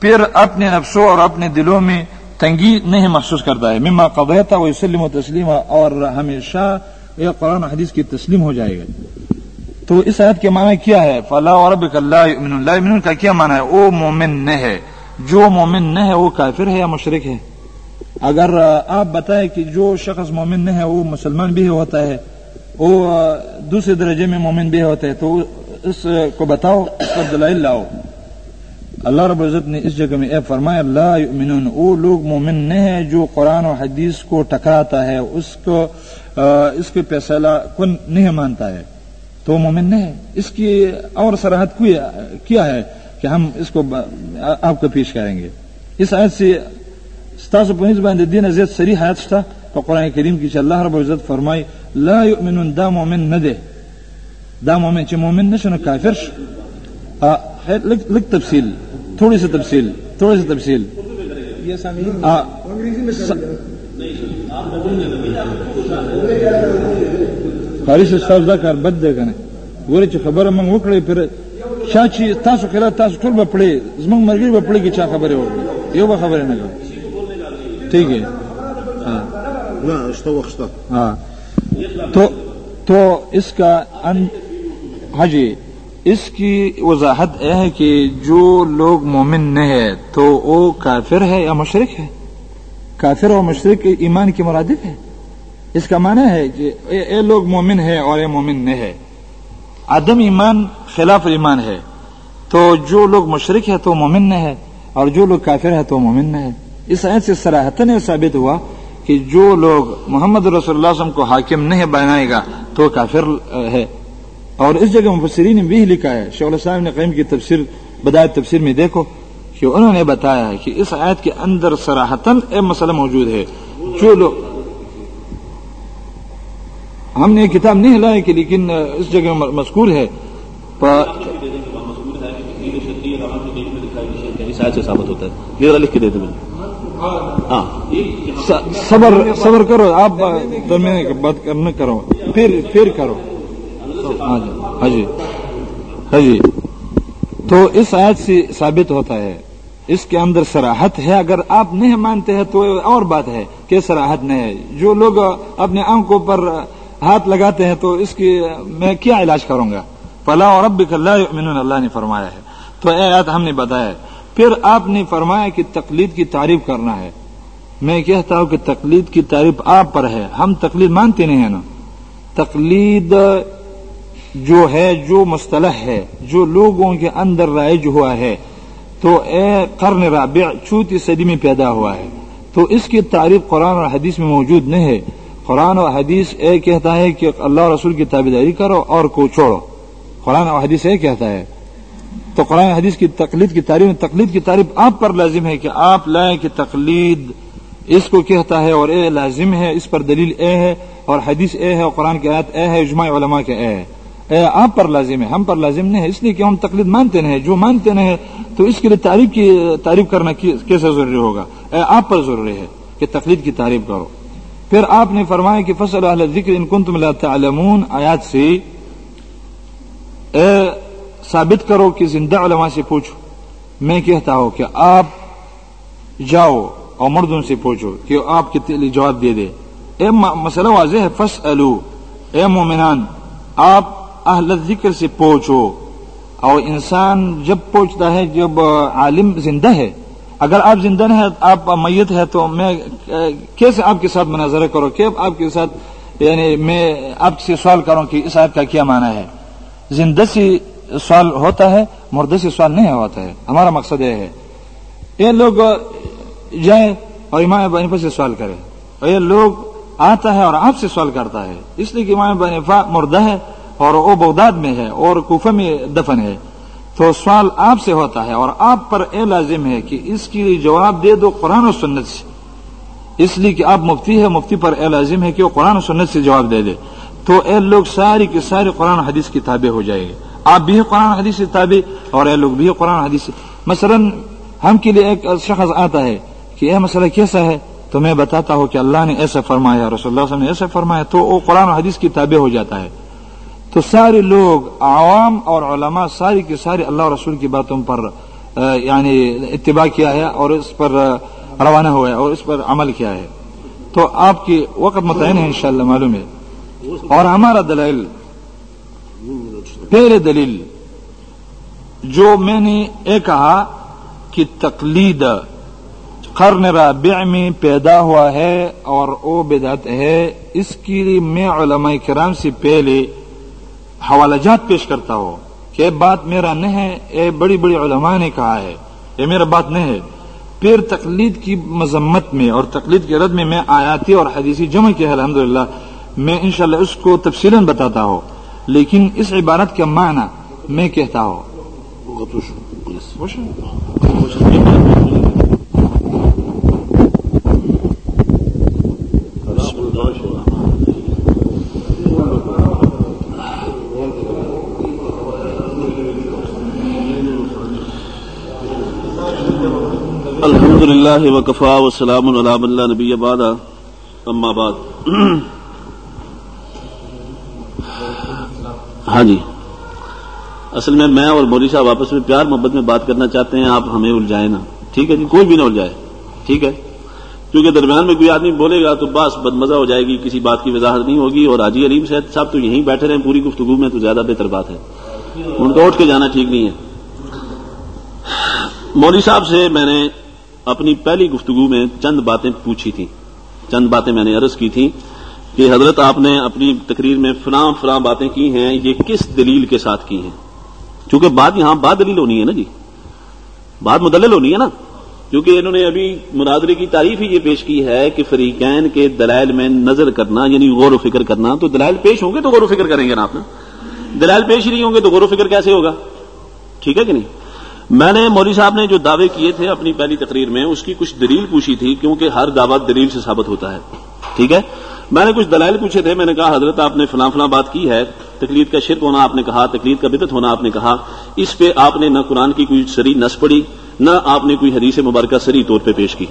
پھر اپنے نفسوں اور اپنے دلوں میں تنگی نہیں محسوس کرتا ہے. مما قضیتا و یسلم و تسلیم اور ہمیشہ یہ قرآن حدیث کی تسلیم ہو جائے گا تو اس آیت کے معنی کیا ہے؟ فلا وربک کا کیا معنی ہے؟ او مومن نہ ہے. جو مومن نہ ہے وہ کافر ہے یا مشرک ہے؟ اگر آپ بتائیں کہ جو شخص مومن نہیں ہے وہ مسلمان بھی ہوتا ہے، وہ دوسرے درجے میں مومن بھی ہوتا ہے، تو اس کو بتاؤ، اس پر دلائل لاؤ۔ اللہ رب العزت نے اس جگہ میں اے فرمایا، لا یؤمنون وہ لوگ مومن نہیں ہے جو قرآن و حدیث کو ٹکراتا ہے، اس کو اس کے فیصلہ کو نہیں مانتا ہے۔ تو مومن نہیں ہے اس کی اور سراہد کیا ہے کہ ہم اس کو آپ کو پیش کریں گے؟ اس آیت سے ستاسو پنځ باندې دین زیات صریح حیات شته په قران کریم کې چې الله رب العزت فرمای لا یؤمنون، دا مؤمن نه دی دا مؤمن چې مؤمن نشونه کافر شي لک تفصیل۔ تھوڑی سی تفصیل تھوڑی سی تفصیل خارش صاحب دا کار بد دی کنه ګوري چې خبره مونږ وکړې پر شا چې تاسو خلک تاسو ټول به پړې زمونږ مرګي به پړې کې چا خبره وکړي یو به خبره نه کوي ٹھیک ہے ہاں تو تو اس کا ہاں جی اس کی وضاحت یہ ہے کہ جو لوگ مومن نہیں ہے تو وہ کافر ہے یا مشرق ہے؟ کافر اور مشرق ایمان کی مرادف ہے۔ اس کا معنی ہے کہ اے لوگ مومن ہے اور اے مومن نہیں ہے۔ عدم ایمان خلاف ایمان ہے۔ تو جو لوگ مشرق ہے تو مومن نہ ہے اور جو لوگ کافر ہے تو مومن نہ ہے۔ اس عید سے سراہتن ثابت ہوا کہ جو لوگ محمد رسول اللہ وسلم کو حاکم نہیں بنائے گا تو کافر ہے۔ اور اس جگہ مفسرین نے بھی لکھا ہے، شیخ السلام نے قیم کی تفسیر، بدایت تفسیر میں دیکھو کہ انہوں نے بتایا ہے کہ اس آیت کے اندر سراہتن ایک مسئلہ موجود ہے۔ جو لوگ ہم نے کتاب نہیں لائے کہ لیکن اس جگہ مذکور ہے۔ ثابت صبر صبر کرو، آپ درمیان بات کرنا کرو، پھر پھر کرو۔ ہاں جی ہاں جی تو اس آیت سے ثابت ہوتا ہے، اس کے اندر سراہت ہے، اگر آپ نہیں مانتے ہیں تو اور بات ہے کہ سراہت نہیں ہے۔ جو لوگ اپنے آنکھوں پر ہاتھ لگاتے ہیں تو اس کی میں کیا علاج کروں گا؟ فلاح اور اب اللہ اللہ نے فرمایا ہے۔ تو اے آیت ہم نے بتایا پھر آپ نے فرمایا کہ تقلید کی تعریف کرنا ہے۔ میں کہتا ہوں کہ تقلید کی تعریف آپ پر ہے۔ ہم تقلید مانتے نہیں ہیں نا۔ تقلید جو ہے، جو مصطلح ہے، جو لوگوں کے اندر رائج ہوا ہے، تو اے قرن رابع چوتی صدی میں پیدا ہوا ہے۔ تو اس کی تعریف قرآن اور حدیث میں موجود نہیں ہے۔ قرآن اور حدیث اے کہتا ہے کہ اللہ رسول کی تابے داری کرو اور کو چھوڑو۔ قرآن اور حدیث اے کہتا ہے۔ تو قرآن حدیث کی تقلید کی تعریف، تقلید کی تعریف آپ پر لازم ہے کہ آپ لائیں کہ تقلید اس کو کہتا ہے اور اے لازم ہے، اس پر دلیل اے ہے اور حدیث اے ہے اور قرآن کی آیت اے ہے، اجماع علماء کے اے ہے۔ اے آپ پر لازم ہے، ہم پر لازم نہیں ہے، اس لیے کہ ہم تقلید مانتے نہیں جو مانتے نہیں تو اس کے لیے تعریف کی، تعریف کرنا کیسے ضروری ہوگا؟ اے، آپ پر ضروری ہے کہ تقلید کی تعریف کرو۔ پھر آپ نے فرمایا کہ فصل اہل ذکر ان کنتم لا تعلمون، آیات سے، اے، ثابت کرو کہ زندہ علماء سے پوچھو۔ میں کہتا ہوں کہ آپ جاؤ اور مردوں سے پوچھو کہ آپ کے جواب دے دے۔ اے مسئلہ واضح ہے فس اے مومنان، آپ اہل ذکر سے پوچھو۔ اور انسان جب پوچھتا ہے جب عالم زندہ ہے، اگر آپ زندہ نہیں آپ میت ہے تو میں کیسے آپ کے ساتھ مناظرہ کروں؟ کہ آپ کے ساتھ یعنی میں آپ سے سوال کروں کہ اس آیت کا کیا معنی ہے؟ زندہ سے سوال ہوتا ہے، مردہ سے سوال نہیں ہوتا ہے۔ ہمارا مقصد یہ ہے۔ یہ لوگ جائیں اور امام بنیفا سے سوال کرے اور یہ لوگ آتا ہے اور آپ سے سوال کرتا ہے۔ اس لیے کہ امام بنیفا مردہ ہے اور وہ بغداد میں ہے اور کوفہ میں دفن ہے۔ تو سوال آپ سے ہوتا ہے اور آپ پر اے لازم ہے کہ اس کے لیے جواب دے دو قرآن و سنت سے۔ اس لیے کہ آپ مفتی ہے مفتی پر اے لازم ہے کہ وہ قرآن و سنت سے جواب دے دے۔ تو اے لوگ ساری کے سارے قرآن حدیث کی تابع ہو جائے گے۔ آپ بھی قرآن حدیث سے تابع اور اے لوگ بھی قرآن حدیث مثلا ہم کے لیے ایک شخص آتا ہے کہ یہ مسئلہ کیسا ہے؟ تو میں بتاتا ہوں کہ اللہ نے ایسا فرمایا، رسول اللہ وسلم نے ایسا فرمایا، تو وہ قرآن حدیث کی تابع ہو جاتا ہے۔ تو سارے لوگ، عوام اور علماء ساری کے سارے اللہ رسول کی باتوں پر یعنی اتباع کیا ہے اور اس پر روانہ ہوا ہے اور اس پر عمل کیا ہے۔ تو آپ کی وقت متعین ہے انشاءاللہ، معلوم ہے۔ اور ہمارا دلائل، پہلے دلیل، جو میں نے یہ کہا کہ تقلید قرن رابع میں پیدا ہوا ہے اور وہ بدعت ہے، اس کی میں علماء کرام سے پہلے حوالہ جات پیش کرتا ہو کہ بات میرا نہیں ہے اے بڑی بڑی علماء نے کہا ہے یہ میرا بات نہیں ہے۔ پھر تقلید کی مذمت میں اور تقلید کے رد میں میں آیاتی اور حدیثی جمع کیا ہے الحمدللہ۔ میں انشاءاللہ اس کو تفصیل بتاتا ہوں۔ لیکن اس عبارت کا معنی میں کہتا ہوں۔ الحمد للہ وقفا وسلام علام اللہ نبی بعد. اما بعد. ہاں جی. اصل میں میں اور مودی صاحب آپس میں پیار محبت میں بات کرنا چاہتے ہیں، آپ ہمیں الجھائیں نا ٹھیک ہے جی؟ کوئی بھی نہ الجھائے. ٹھیک ہے؟ کیونکہ درمیان میں کوئی آدمی بولے گا تو بس بد مزہ ہو جائے گی، کسی بات کی وضاحت نہیں ہوگی اور حاجی علیم صاحب صاحب تو یہیں بیٹھے رہے پوری گفتگو میں تو زیادہ بہتر بات ہے۔ ان کو اٹھ کے جانا ٹھیک نہیں ہے۔ مولوی صاحب سے میں نے اپنی پہلی گفتگو میں چند باتیں پوچھی تھیں۔ چند باتیں میں نے عرض کی تھیں کہ حضرت آپ نے اپنی تقریر میں فلاں فلاں باتیں کی ہیں، یہ کس دلیل کے ساتھ کی ہیں؟ چونکہ بات یہاں بات دلیل ہونی ہے نا جی۔ بات مدلل ہونی ہے نا۔ کیونکہ انہوں نے ابھی مناظرے کی تعریف ہی یہ پیش کی ہے کہ فریقین کے دلائل میں نظر کرنا یعنی غور و فکر کرنا، تو دلائل پیش ہوں گے تو غور و فکر کریں گے نا آپ دلائل پیش ہی نہیں ہوں گے تو غور و فکر کیسے ہوگا؟ ٹھیک ہے کہ نہیں؟ میں نے مولوی صاحب نے جو دعوے کیے تھے اپنی پہلی تقریر میں، اس کی کچھ دلیل پوچھی تھی، کیونکہ ہر دعوت دلیل سے ثابت ہوتا ہے۔ ٹھیک ہے؟ میں نے کچھ دلائل پوچھے تھے، میں نے کہا، حضرت آپ نے فلاں فلاں بات کی ہے، تقلید کا شرک ہونا آپ نے کہا، تقلید کا بدت ہونا آپ نے کہا، اس پہ آپ نے نہ قرآن کی کوئی سری نس پڑی نہ آپ نے کوئی حدیث مبارکہ سری طور پہ پیش کی۔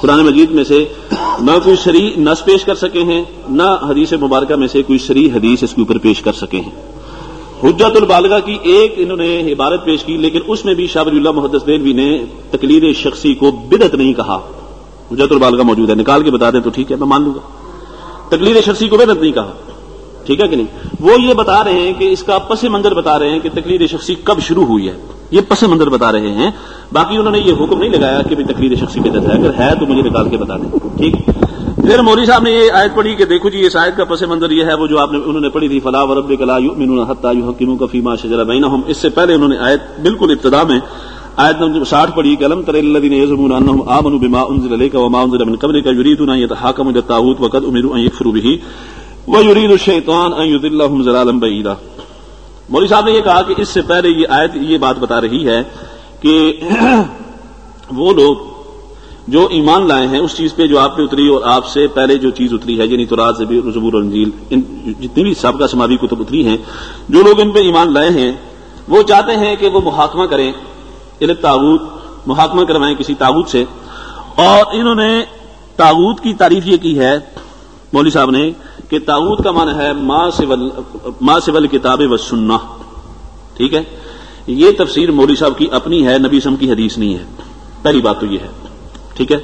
قرآن مجید میں سے نہ کوئی سری نس پیش کر سکے ہیں، نہ حدیث مبارکہ میں سے کوئی سری حدیث اس کے اوپر پیش کر سکے ہیں۔ حجت البالغہ کی ایک انہوں نے عبارت پیش کی، لیکن اس میں بھی شابر اللہ محدث دینوی نے تقلید شخصی کو بدت نہیں کہا۔ حجت البالغہ موجود ہے، نکال کے بتا دیں تو ٹھیک ہے، میں مان لوں گا۔ تقلید شخصی کو بدت نہیں کہا۔ ٹھیک ہے کہ نہیں؟ وہ یہ بتا رہے ہیں کہ اس کا پس منظر بتا رہے ہیں کہ تقلید شخصی کب شروع ہوئی ہے۔ یہ پس منظر بتا رہے ہیں۔ باقی انہوں نے یہ حکم نہیں لگایا کہ تقلید شخصی بدت ہے، اگر ہے تو مجھے نکال کے بتا دیں۔ ٹھیک؟ پھر مودی صاحب نے یہ آیت پڑھی کہ دیکھو جی اس آیت کا پس منظر یہ ہے، وہ جو آپ نے انہوں نے پڑھی تھی فلاح ورب کلا حکیموں کا فیما شجرا بینا ہم اس سے پہلے انہوں نے آیت بالکل ابتدا میں آیت نمبر ساٹھ پڑھی کہ کلم تر الذين يزعمون انهم امنوا بما انزل اليك وما انزل من قبلك يريدون ان يتحاكموا الى الطاغوت وقد امروا ان يكفروا به۔ ويريد الشيطان ان يضلهم ضلالا بعيدا۔ مولوی صاحب نے یہ کہا کہ اس سے پہلے یہ آیت یہ بات بتا رہی ہے کہ وہ لوگ جو ایمان لائے ہیں اس چیز پہ جو آپ پہ اتری اور آپ سے پہلے جو چیز اتری ہے یعنی تو راز زبور اور انجیل، ان جتنی بھی سابقہ سماوی کتب اتری ہیں، جو لوگ ان پہ ایمان لائے ہیں، وہ چاہتے ہیں کہ وہ محاکمہ کریں تاغوت محاکمہ کروائیں کسی تاغوت سے۔ اور انہوں نے تاغوت کی تعریف یہ کی ہے، مولوی صاحب نے، کہ تاغوت کا معنی ہے ماں سول کتاب و سننا ٹھیک ہے؟ یہ تفسیر مولوی صاحب کی اپنی ہے، نبی سم کی حدیث نہیں ہے۔ پہلی بات تو یہ ہے۔ ٹھیک ہے؟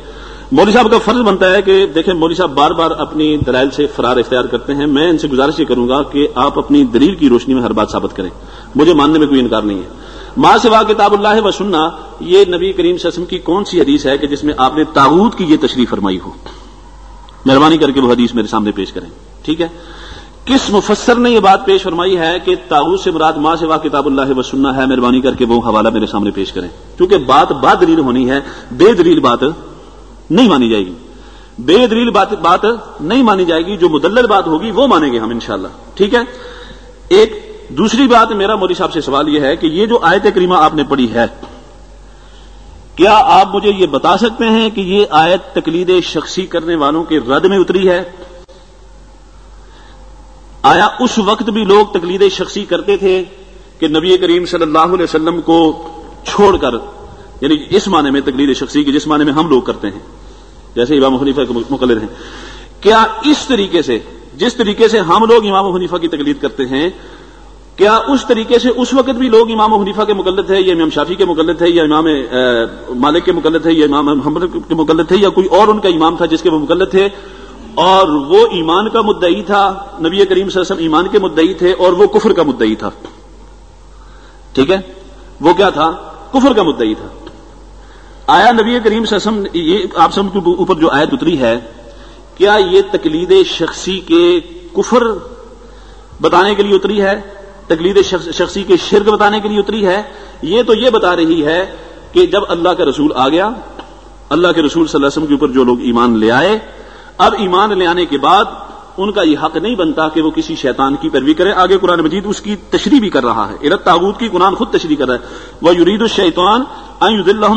مودی صاحب کا فرض بنتا ہے کہ دیکھیں، مودی صاحب بار بار اپنی دلائل سے فرار اختیار کرتے ہیں۔ میں ان سے گزارش یہ کروں گا کہ آپ اپنی دلیل کی روشنی میں ہر بات ثابت کریں۔ مجھے ماننے میں کوئی انکار نہیں ہے۔ ماں سوا کتاب اللہ و سننا، یہ نبی کریم وسلم کی کون سی حدیث ہے کہ جس میں آپ نے تاغوت کی یہ تشریف فرمائی ہو؟ مہربانی کر کے وہ حدیث میرے سامنے پیش کریں۔ ٹھیک ہے؟ کس مفسر نے یہ بات پیش فرمائی ہے کہ تاغوت سے مراد ماں سوا کتاب اللہ و سننا ہے؟ مہربانی کر کے وہ حوالہ میرے سامنے پیش کریں۔ کیونکہ بات بات دلیل ہونی ہے، بے دلیل بات نہیں مانی جائے گی۔ بے دلیل بات بات نہیں مانی جائے گی، جو مدلل بات ہوگی وہ مانیں گے ہم انشاءاللہ۔ ٹھیک ہے؟ ایک دوسری بات، میرا مودی صاحب سے سوال یہ ہے کہ یہ جو آیت کریمہ آپ نے پڑھی ہے، کیا آپ مجھے یہ بتا سکتے ہیں کہ یہ آیت تقلید شخصی کرنے والوں کے رد میں اتری ہے؟ آیا اس وقت بھی لوگ تقلید شخصی کرتے تھے کہ نبی کریم صلی اللہ علیہ وسلم کو چھوڑ کر یعنی اس معنی میں تقلید شخصی کی جس معنی میں ہم لوگ کرتے ہیں، جیسے امام حنیفہ کے مقلد ہیں۔ کیا اس طریقے سے، جس طریقے سے ہم لوگ امام حنیفہ کی تقلید کرتے ہیں، کیا اس طریقے سے اس وقت بھی لوگ امام حنیفہ کے مقلد ہے یا امام شافی کے مقلد ہے یا امام مالک کے مقلد ہے یا امام محمد کے مقلد تھے یا کوئی اور ان کا امام تھا جس کے وہ مقلد تھے؟ اور وہ ایمان کا مدعی تھا، نبی کریم صلی اللہ علیہ وسلم ایمان کے مدعی تھے اور وہ کفر کا مدعی تھا۔ ٹھیک ہے؟ وہ کیا تھا؟ کفر کا مدعی تھا۔ آیا نبی کریم صلی اللہ علیہ وسلم، یہ آپ سب کے اوپر جو آیت اتری ہے، کیا یہ تقلید شخصی کے کفر بتانے کے لیے اتری ہے؟ تقلید شخصی کے شرک بتانے کے لیے اتری ہے؟ یہ تو یہ بتا رہی ہے کہ جب اللہ کا رسول آ گیا، اللہ کے رسول صلی اللہ علیہ وسلم کے اوپر جو لوگ ایمان لے آئے اب ایمان لے آنے کے بعد ان کا یہ حق نہیں بنتا کہ وہ کسی شیطان کی پیروی کرے آگے قرآن مجید اس کی تشریح بھی کر رہا ہے۔ ارت تاغوت کی قرآن خود تشریح کر رہا ہے۔ وہ یرید الشیطان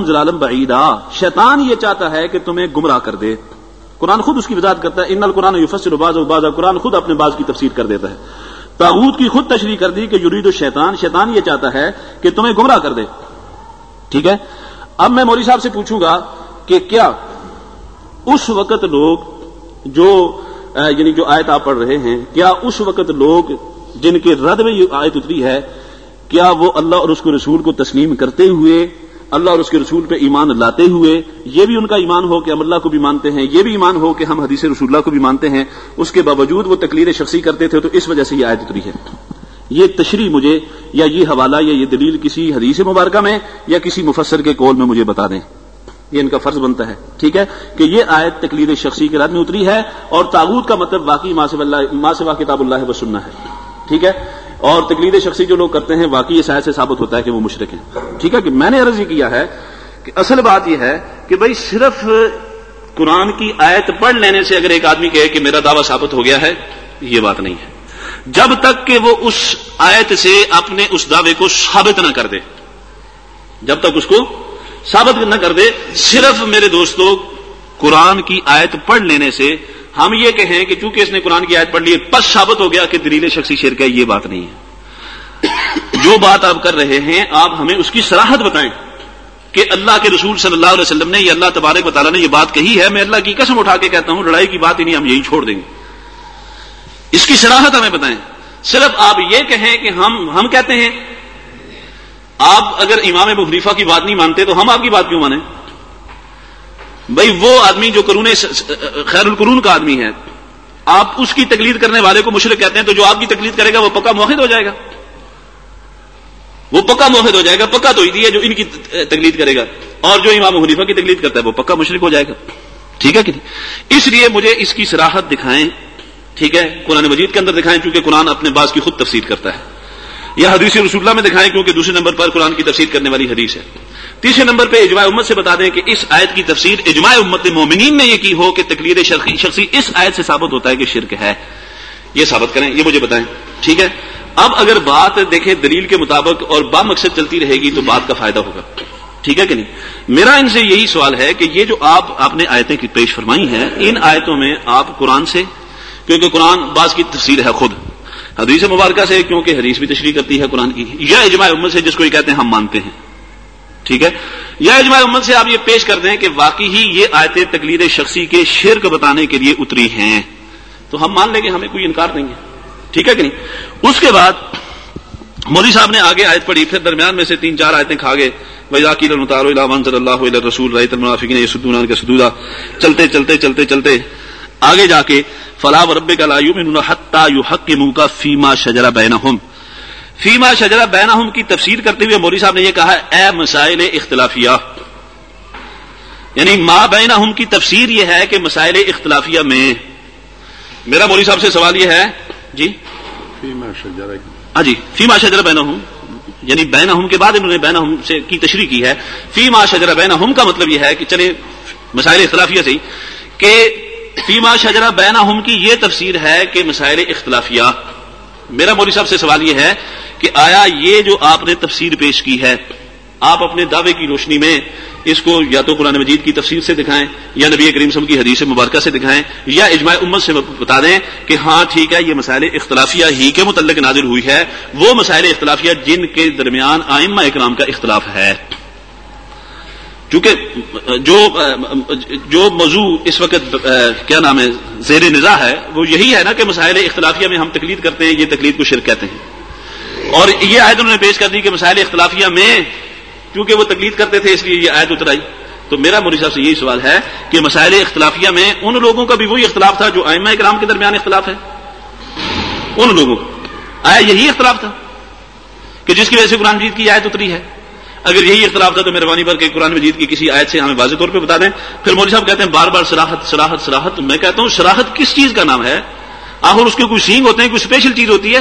ضلالم بعیدا شیطان یہ چاہتا ہے کہ تمہیں گمراہ کر دے۔ قرآن خود اس کی وضاحت کرتا ہے۔ ان القرآن یفسر بعض بعض۔ قرآن خود اپنے باز کی تفسیر کر دیتا ہے۔ تاغوت کی خود تشریح کر دی کہ یرید الشیطان شیطان یہ چاہتا ہے کہ تمہیں گمراہ کر دے۔ ٹھیک ہے؟ اب میں مولوی صاحب سے پوچھوں گا کہ کیا اس وقت لوگ جو یعنی جو آیت آپ پڑھ رہے ہیں، کیا اس وقت لوگ جن کے رد میں یہ آیت اتری ہے، کیا وہ اللہ اور اس کے رسول کو تسلیم کرتے ہوئے، اللہ اور اس کے رسول پہ ایمان لاتے ہوئے، یہ بھی ان کا ایمان ہو کہ ہم اللہ کو بھی مانتے ہیں، یہ بھی ایمان ہو کہ ہم حدیث رسول اللہ کو بھی مانتے ہیں، اس کے باوجود وہ تقلیر شخصی کرتے تھے، تو اس وجہ سے یہ آیت اتری ہے۔ یہ تشریح مجھے، یا یہ حوالہ، یا یہ دلیل کسی حدیث مبارکہ میں، یا کسی مفسر کے قول میں مجھے بتا دیں۔ یہ ان کا فرض بنتا ہے۔ ٹھیک ہے؟ کہ یہ آیت تقلید شخصی کے رد میں اتری ہے اور تاغوت کا مطلب واقعی ماں کتاب اللہ سننا ہے۔ ٹھیک ہے؟ اور تقلید شخصی جو لوگ کرتے ہیں واقعی اس آیت سے ثابت ہوتا ہے کہ وہ مشرق ہیں۔ ٹھیک ہے کہ میں نے عرض یہ کیا ہے کہ اصل بات یہ ہے کہ بھائی صرف قرآن کی آیت پڑھ لینے سے اگر ایک آدمی کہے کہ میرا دعویٰ ثابت ہو گیا ہے، یہ بات نہیں ہے۔ جب تک کہ وہ اس آیت سے اپنے اس دعوے کو ثابت نہ کر دے، جب تک اس کو ثابت نہ کر دے، صرف میرے دوستوں قرآن کی آیت پڑھ لینے سے ہم یہ کہیں کہ چونکہ اس نے قرآن کی آیت پڑھ لی، پس ثابت ہو گیا کہ دلیل شخصی شیر کا یہ بات نہیں ہے۔ جو بات آپ کر رہے ہیں، آپ ہمیں اس کی سراہد بتائیں کہ اللہ کے رسول صلی اللہ علیہ وسلم نے یہ اللہ تبارک تعالیٰ نے یہ بات کہی ہے، میں اللہ کی قسم اٹھا کے کہتا ہوں، لڑائی کی بات ہی نہیں، ہم یہی چھوڑ دیں گے۔ اس کی سراہد ہمیں بتائیں۔ صرف آپ یہ کہیں کہ ہم ہم کہتے ہیں آپ اگر امام ابو حنیفہ کی بات نہیں مانتے تو ہم آپ کی بات کیوں مانیں؟ بھائی وہ آدمی جو کرون خیر القرون کا آدمی ہے، آپ اس کی تکلیف کرنے والے کو مشرق کہتے ہیں تو جو آپ کی تکلیف کرے گا وہ پکا موحد ہو جائے گا۔ وہ پکا موحد ہو جائے گا، پکا تو ہے جو ان کی تکلیف کرے گا۔ اور جو امام حنیفہ کی تکلیف کرتا ہے وہ پکا مشرق ہو جائے گا۔ ٹھیک ہے کہ اس لیے مجھے اس کی سراحت دکھائیں، ٹھیک ہے؟ قرآن مجید کے اندر دکھائیں، چونکہ قرآن اپنے باز کی خود تفسیر کرتا ہے۔ یا حدیث رسول اللہ میں دکھائیں کیونکہ دوسرے نمبر پر قرآن کی تفسیر کرنے والی حدیث ہے۔ تیسرے نمبر پہ اجماع امت سے بتا دیں کہ اس آیت کی تفسیر اجماع امت مومنین نے یہ کی ہو کہ تقلید شخصی اس آیت سے ثابت ہوتا ہے کہ شرک ہے۔ یہ ثابت کریں، یہ مجھے بتائیں، ٹھیک ہے؟ اب اگر بات دیکھیں دلیل کے مطابق اور با مقصد چلتی رہے گی تو بات کا فائدہ ہوگا۔ ٹھیک ہے کہ نہیں؟ میرا ان سے یہی سوال ہے کہ یہ جو آپ آپ نے آیتیں کی پیش فرمائی ہیں، ان آیتوں میں آپ قرآن سے کیونکہ قرآن بعض کی تفسیر ہے خود۔ حدیث مبارکہ سے کیونکہ حدیث بھی تشریح کرتی ہے قرآن کی، یا اجماع امت سے جس کو یہ کہتے ہیں ہم مانتے ہیں۔ ٹھیک ہے؟ یا اجماع امت سے آپ یہ پیش کر دیں کہ واقعی ہی یہ آیتیں تقلید شخصی کے شرک بتانے کے لیے اتری ہیں۔ تو ہم مان لیں گے ہمیں کوئی انکار نہیں ہے۔ ٹھیک ہے کہ نہیں؟ اس کے بعد مودی صاحب نے آگے آیت پڑھی، پھر درمیان میں سے تین چار آیتیں کھا گئے۔ وزاکیر المطار صلی اللہ علیہ رسول رحت المنافقین سدون کا سدودا چلتے چلتے چلتے چلتے۔ آگے جا کے فلاح رب کا لا یومنون حتی یحکموا کا فیما شجرہ بینہم۔ فیما شجرہ بینہم کی تفسیر کرتے ہوئے مولوی صاحب نے یہ کہا اے مسائل اختلافیہ۔ یعنی ما بینہم کی تفسیر یہ ہے کہ مسائل اختلافیہ میں۔ میرا مولوی صاحب سے سوال یہ ہے جی؟ فیما شجرہ ہاں جی فیما شجرہ بینہم۔ یعنی بینہم کے بعد انہوں نے بینہم سے کی تشریح کی ہے۔ فیما شجرہ بینہم کا مطلب یہ ہے کہ چلے مسائل اختلافیہ سے کہ فیما شجرا بینا ہم کی یہ تفسیر ہے کہ مسائل اختلافیہ۔ میرا مودی صاحب سے سوال یہ ہے کہ آیا یہ جو آپ نے تفسیر پیش کی ہے، آپ اپنے دعوے کی روشنی میں اس کو یا تو قرآن مجید کی تفسیر سے دکھائیں یا نبی کریم صاحب کی حدیث مبارکہ سے دکھائیں یا اجماع امت سے بتا دیں کہ ہاں ٹھیک ہے، یہ مسائل اختلافیہ ہی کے متعلق نازل ہوئی ہے۔ وہ مسائل اختلافیہ جن کے درمیان آئمہ اکرام کا اختلاف ہے۔ چونکہ جو جو موضوع اس وقت، کیا نام ہے، زیر نظا ہے، وہ یہی ہے نا کہ مسائل اختلافیہ میں ہم تقلید کرتے ہیں، یہ تقلید کو شرک کہتے ہیں۔ اور یہ عائد انہوں نے پیش کر دی کہ مسائل اختلافیہ میں کیونکہ وہ تقلید کرتے تھے، اس لیے یہ عائد اترائی تو میرا موری صاحب سے یہی سوال ہے کہ مسائل اختلافیہ میں ان لوگوں کا بھی وہی اختلاف تھا جو آئمہ اکرام کے درمیان اختلاف ہے؟ ان لوگوں کا۔ آیا یہی اختلاف تھا کہ جس کی وجہ سے قرآن جیت کی آیت اتری ہے؟ اگر یہی اختلاف تھا تو مہربانی پر کہ قرآن مجید کی کسی آیت سے ہمیں واضح طور پہ بتا دیں۔ پھر مودی صاحب کہتے ہیں، بار بار سراہت سراہت سراہت میں کہتا ہوں سراہت کس چیز کا نام ہے؟ آخر اس کے کوئی سینگ ہوتے ہیں، کوئی اسپیشل چیز ہوتی ہے؟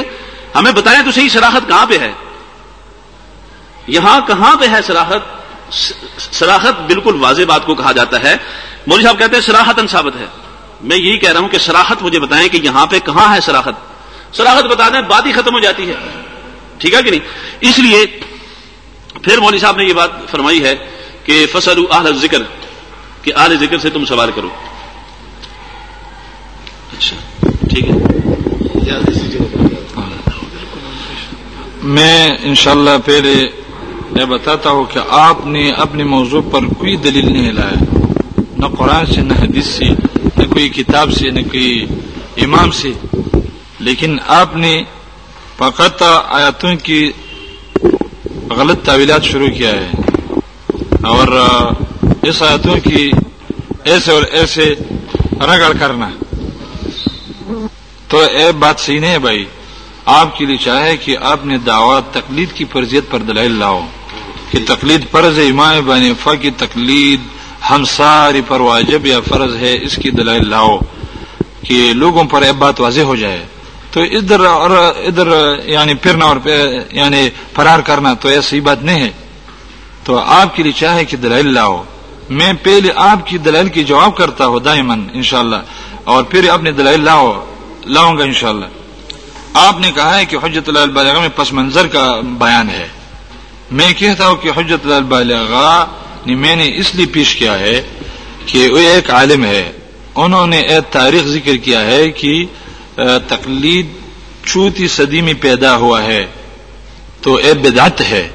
ہمیں بتائیں تو صحیح سراہت کہاں پہ ہے؟ یہاں کہاں پہ ہے سراہت سراحت بالکل واضح بات کو کہا جاتا ہے۔ مودی صاحب کہتے ہیں سراحت ثابت ہے۔ میں یہی کہہ رہا ہوں کہ سراحت مجھے بتائیں کہ یہاں پہ کہاں ہے سراحت۔ سراحت بتا دیں، بات ہی ختم ہو جاتی ہے۔ ٹھیک ہے کہ نہیں؟ اس لیے پھر مولوی صاحب نے یہ بات فرمائی ہے کہ فصل اہل ذکر کہ اہل ذکر سے تم سوال کرو۔ اچھا ٹھیک ہے۔ میں انشاءاللہ پہلے میں بتاتا ہوں کہ آپ نے اپنے موضوع پر کوئی دلیل نہیں لایا۔ نہ قرآن سے نہ حدیث سے نہ کوئی کتاب سے نہ کوئی امام سے۔ لیکن آپ نے فقط آیاتوں کی غلط تعویلات شروع کیا ہے۔ اور اس آیاتوں کی ایسے اور ایسے رگڑ کرنا۔ تو اے بات صحیح نہیں ہے بھائی۔ آپ کے لیے چاہے کہ آپ نے دعوت تقلید کی فرضیت پر دلائل لاؤ۔ کہ تقلید فرض امام بنفا کی تقلید ہم ساری پر واجب یا فرض ہے، اس کی دلائل لاؤ۔ کہ لوگوں پر اب بات واضح ہو جائے۔ تو ادھر اور ادھر یعنی پھرنا اور یعنی فرار کرنا تو ایسی بات نہیں ہے۔ تو آپ کے لیے چاہے کہ دلائل لاؤ۔ میں پہلے آپ کی دلائل کی جواب کرتا ہوں دائمن انشاءاللہ۔ اور پھر اپنے دلائل لاؤ لاؤں گا انشاءاللہ۔ آپ نے کہا ہے کہ حجت اللہ البالغ میں پس منظر کا بیان ہے۔ میں کہتا ہوں کہ حجت اللہ البالغ نے یعنی میں نے اس لیے پیش کیا ہے کہ وہ ایک عالم ہے۔ انہوں نے ایک تاریخ ذکر کیا ہے کہ تقلید چوتھی صدی میں پیدا ہوا ہے تو اے بدعت ہے۔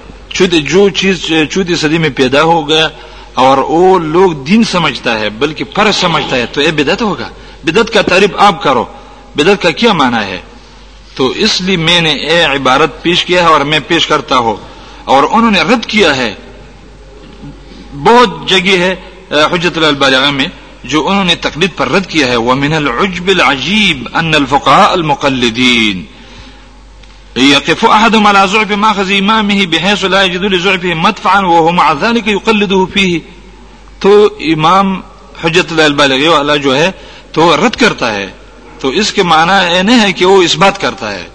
جو چیز چوتھی صدی میں پیدا ہو گیا اور وہ لوگ دین سمجھتا ہے، بلکہ فرض سمجھتا ہے، تو اے بدعت ہوگا۔ بدعت کا تعریف آپ کرو۔ بدعت کا کیا معنی ہے؟ تو اس لیے میں نے اے عبارت پیش کیا ہے اور میں پیش کرتا ہوں۔ اور انہوں نے رد کیا ہے۔ بہت جگہ ہے حجت البالغ میں۔ جو انہوں نے تقلید پر رد کیا ہے وہ من العجب العجیب ان الفقاء المقلدین يقف احدهم على زعف ماخذ امامه بحيث لا يجد لزعفه مدفعا وهو مع ذلك يقلده فيه۔ تو امام حجت اللہ البالغی والا جو ہے، تو رد کرتا ہے۔ تو اس کے معنی یہ نہیں ہے کہ وہ اس بات کرتا ہے۔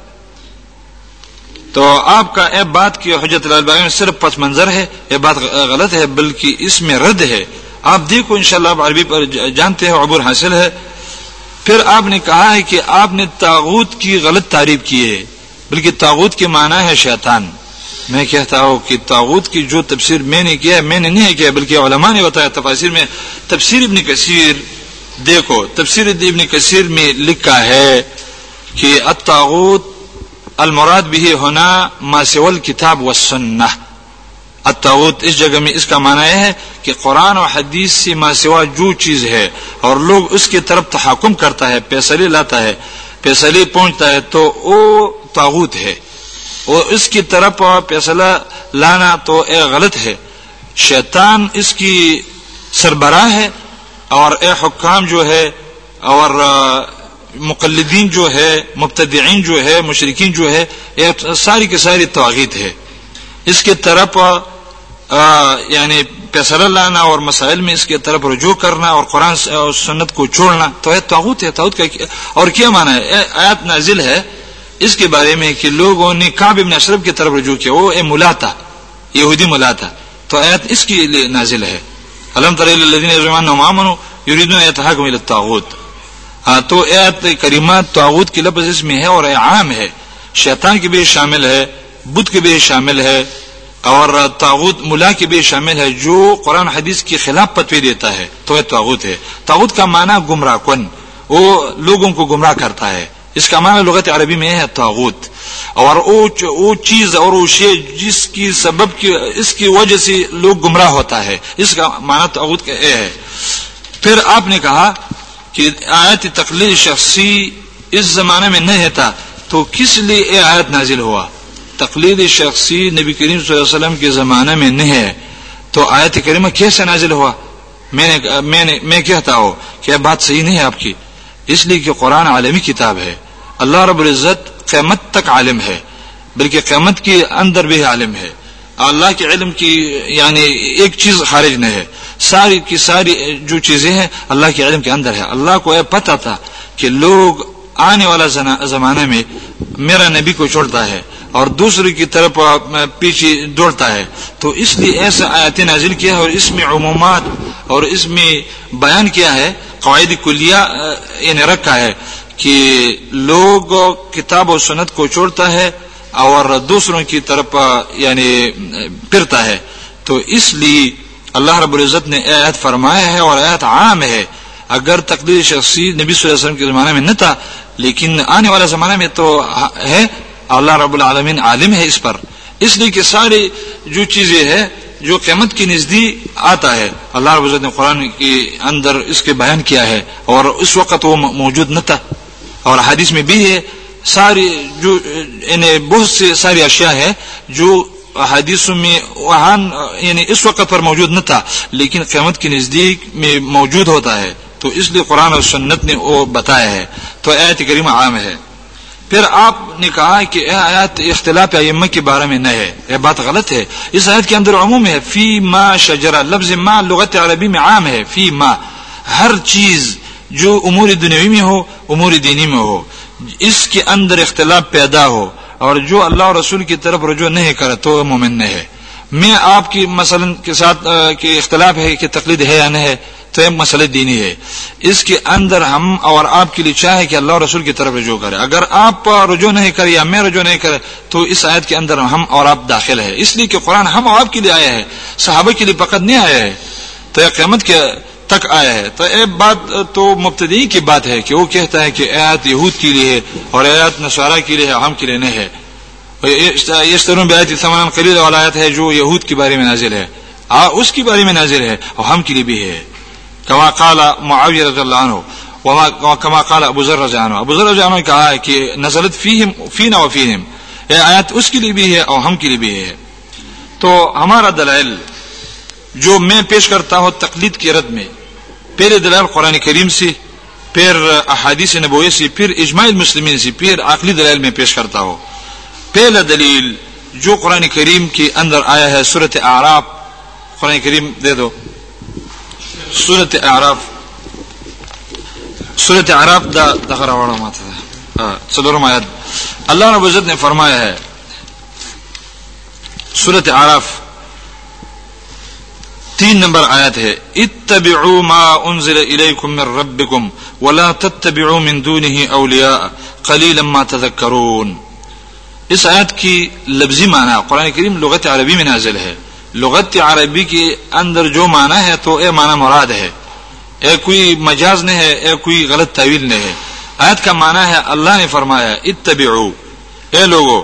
تو آپ کا اے بات کی حجت اللہ البالغی میں صرف پس منظر ہے، یہ بات غلط ہے، بلکہ اس میں رد ہے۔ آپ دیکھو انشاءاللہ آپ عربی پر جانتے ہیں، عبور حاصل ہے۔ پھر آپ نے کہا ہے کہ آپ نے تاغوت کی غلط تعریف کی ہے، بلکہ تاغوت کے معنی ہے شیطان۔ میں کہتا ہوں کہ تاغوت کی جو تفسیر میں نے کیا ہے، میں نے نہیں کیا، بلکہ علماء نے بتایا تفاصر میں۔ تفسیر ابن کثیر، دیکھو، تفسیر ابن کثیر میں لکھا ہے کہ الطاغوت المراد بھی ہونا ماسول کتاب و سنہ الطاغوت، اس جگہ میں اس کا معنی یہ ہے کہ قرآن و حدیث سے ما سوا جو چیز ہے اور لوگ اس کی طرف تحکم کرتا ہے، فیصلے لاتا ہے، فیصلے پہنچتا ہے، تو وہ تاغوت ہے۔ وہ اس کی طرف فیصلہ لانا تو اے غلط ہے۔ شیطان اس کی سربراہ ہے اور اے حکام جو ہے اور مقلدین جو ہے، مبتدعین جو ہے مشرقین جو ہے، یہ ساری کی ساری تواغیت ہے۔ اس کے طرف یعنی فیصلہ لانا اور مسائل میں اس کی طرف رجوع کرنا اور قرآن اور سنت کو چھوڑنا، تو ہے تعوت ہے تعوت کا اور کیا مانا ہے؟ آیات نازل ہے اس کے بارے میں کہ لوگوں نے کاب ابن اشرف کی طرف رجوع کیا، وہ اے ملا تھا یہودی ملا تھا تو آیات اس کے لیے نازل ہے۔ علم ترین تعوت ہاں تو ایت کریمات تعوت کی لفظ اس میں ہے اور عام ہے۔ شیطان کی بھی شامل ہے بدھ کے بھی شامل ہے۔ اور تاغت ملا کے بھی شامل ہے جو قرآن حدیث کے خلاف پتوی دیتا ہے، تو تاغت ہے۔ تاغت کا معنی گمراہ کن وہ لوگوں کو گمراہ کرتا ہے۔ اس کا معنی لغت عربی میں ہے تاغت اور وہ چیز اور وہ شے جس کی سبب کی، اس کی وجہ سے لوگ گمراہ ہوتا ہے۔ اس کا معنی تاغت کا ہے۔ پھر آپ نے کہا کہ آیت تقلید شخصی اس زمانے میں نہیں تھا، تو کس لیے یہ آیت نازل ہوا؟ تقلید شخصی نبی کریم صلی اللہ علیہ وسلم کے زمانے میں نہیں ہے۔ تو آیت کریمہ کیسے نازل ہوا؟ میں نے میں نے میں کہتا ہوں کہ بات صحیح نہیں ہے آپ کی۔ اس لیے کہ قرآن عالمی کتاب ہے۔ اللہ رب العزت قیمت تک عالم ہے، بلکہ قیمت کے اندر بھی عالم ہے۔ اللہ کے علم کی یعنی ایک چیز خارج نہیں ہے۔ ساری کی ساری جو چیزیں ہیں اللہ کے علم کے اندر ہے اللہ کو یہ پتا تھا کہ لوگ آنے والا زمانے میں میرا نبی کو چھوڑتا ہے۔ اور دوسرے کی طرف پیچھے دوڑتا ہے۔ تو اس لیے ایسا آیات نازل کیا ہے اور اس میں عمومات اور اس میں بیان کیا ہے، قواعد کلیہ یعنی رکھا ہے کہ لوگ کتاب و سنت کو چھوڑتا ہے اور دوسروں کی طرف یعنی پھرتا ہے۔ تو اس لیے اللہ رب العزت نے آیت فرمایا ہے اور آیت عام ہے۔ اگر تقدیر شخصی نبی صلی اللہ علیہ وسلم کے زمانے میں نہ تھا، لیکن آنے والا زمانہ میں تو ہے اللہ رب العالمین عالم ہے اس پر۔ اس لیے کہ ساری جو چیزیں ہیں جو قیمت کی نزدیک آتا ہے، اللہ رب العزت نے قرآن کے اندر اس کے بیان کیا ہے۔ اور اس وقت وہ موجود نہ تھا۔ اور حدیث میں بھی ہے، ساری جو یعنی بہت سے ساری اشیاء ہے جو حدیثوں میں وہاں یعنی اس وقت پر موجود نہ تھا، لیکن قیامت کے نزدیک میں موجود ہوتا ہے۔ تو اس لیے قرآن اور سنت نے وہ بتایا ہے۔ تو آیت کریم عام ہے۔ پھر آپ نے کہا کہ اے آیات اختلاف ائمہ کے بارے میں نہ ہے۔ یہ بات غلط ہے۔ اس آیت کے اندر عموم ہے، فی ما شجرا لفظ ما لغت عربی میں عام ہے، فی ما۔ ہر چیز جو امور دنیوی میں ہو، امور دینی میں ہو۔ اس کے اندر اختلاف پیدا ہو اور جو اللہ اور رسول کی طرف رجوع نہیں کرے تو مومن نہیں ہے۔ میں آپ کی مثلا کے ساتھ کہ اختلاف ہے کہ تقلید ہے یا نہیں ہے تو یہ مسئلہ دینی ہے۔ اس کے اندر ہم اور آپ کے لیے چاہے کہ اللہ رسول کی طرف رجوع کرے۔ اگر آپ رجوع نہیں کرے یا میں رجوع نہیں کرے تو اس آیت کے اندر ہم اور آپ داخل ہے اس لیے کہ قرآن ہم اور آپ کے لیے آیا ہے۔ صحابہ کے لیے فقط نہیں آیا ہے۔ تو یہ قیامت کے تک آیا ہے۔ تو ایک بات تو مبتدی کی بات ہے کہ وہ کہتا ہے کہ آیات یہود کے لیے ہے اور آیات نصارہ کے لیے ہے ہم کے لیے نہیں ہے۔ یہ بیات سمان قریب والا آیت ہے جو یہود کے بارے میں نازل ہے۔ اس کے بارے میں نازل ہے اور ہم کے لیے بھی ہے۔ کما قال معاویہ رضی اللہ عنہ وما کما قال ابو ذر رضی اللہ عنہ. ابو ذر رضی اللہ عنہ نے کہا ہے کہ نزلت فیہم فینا و فیہم یہ آیت اس کے لیے بھی ہے اور ہم کے لیے بھی ہے. تو ہمارا دلائل جو میں پیش کرتا ہوں تقلید کی رد میں، پہلے دلائل قرآن کریم سے، پھر احادیث نبوی سے، پھر اجماع المسلمین سے، پھر عقلی دلائل میں پیش کرتا ہوں. پہلا دلیل جو قرآن کریم کے اندر آیا ہے صورت اعراف. قرآن کریم دے دو۔ سورت اعراف. سورت اعراف دا آیت. الله رب عزت نے فرمایا ہے سورت اعراف تین نمبر آیت ہے اتبعوا ما انزل الیکم من ربکم ولا تتبعوا من دونه اولیاء قلیلا ما تذکرون. اس آیت کی لفظی معنی قرآن کریم لغت عربی میں نازل ہے۔ لغت عربی کے اندر جو معنی ہے تو اے معنی مراد ہے۔ اے کوئی مجاز نہیں ہے، اے کوئی غلط طویل نہیں ہے۔ آیت کا معنی ہے اللہ نے فرمایا، اتبعو۔ اے لوگو،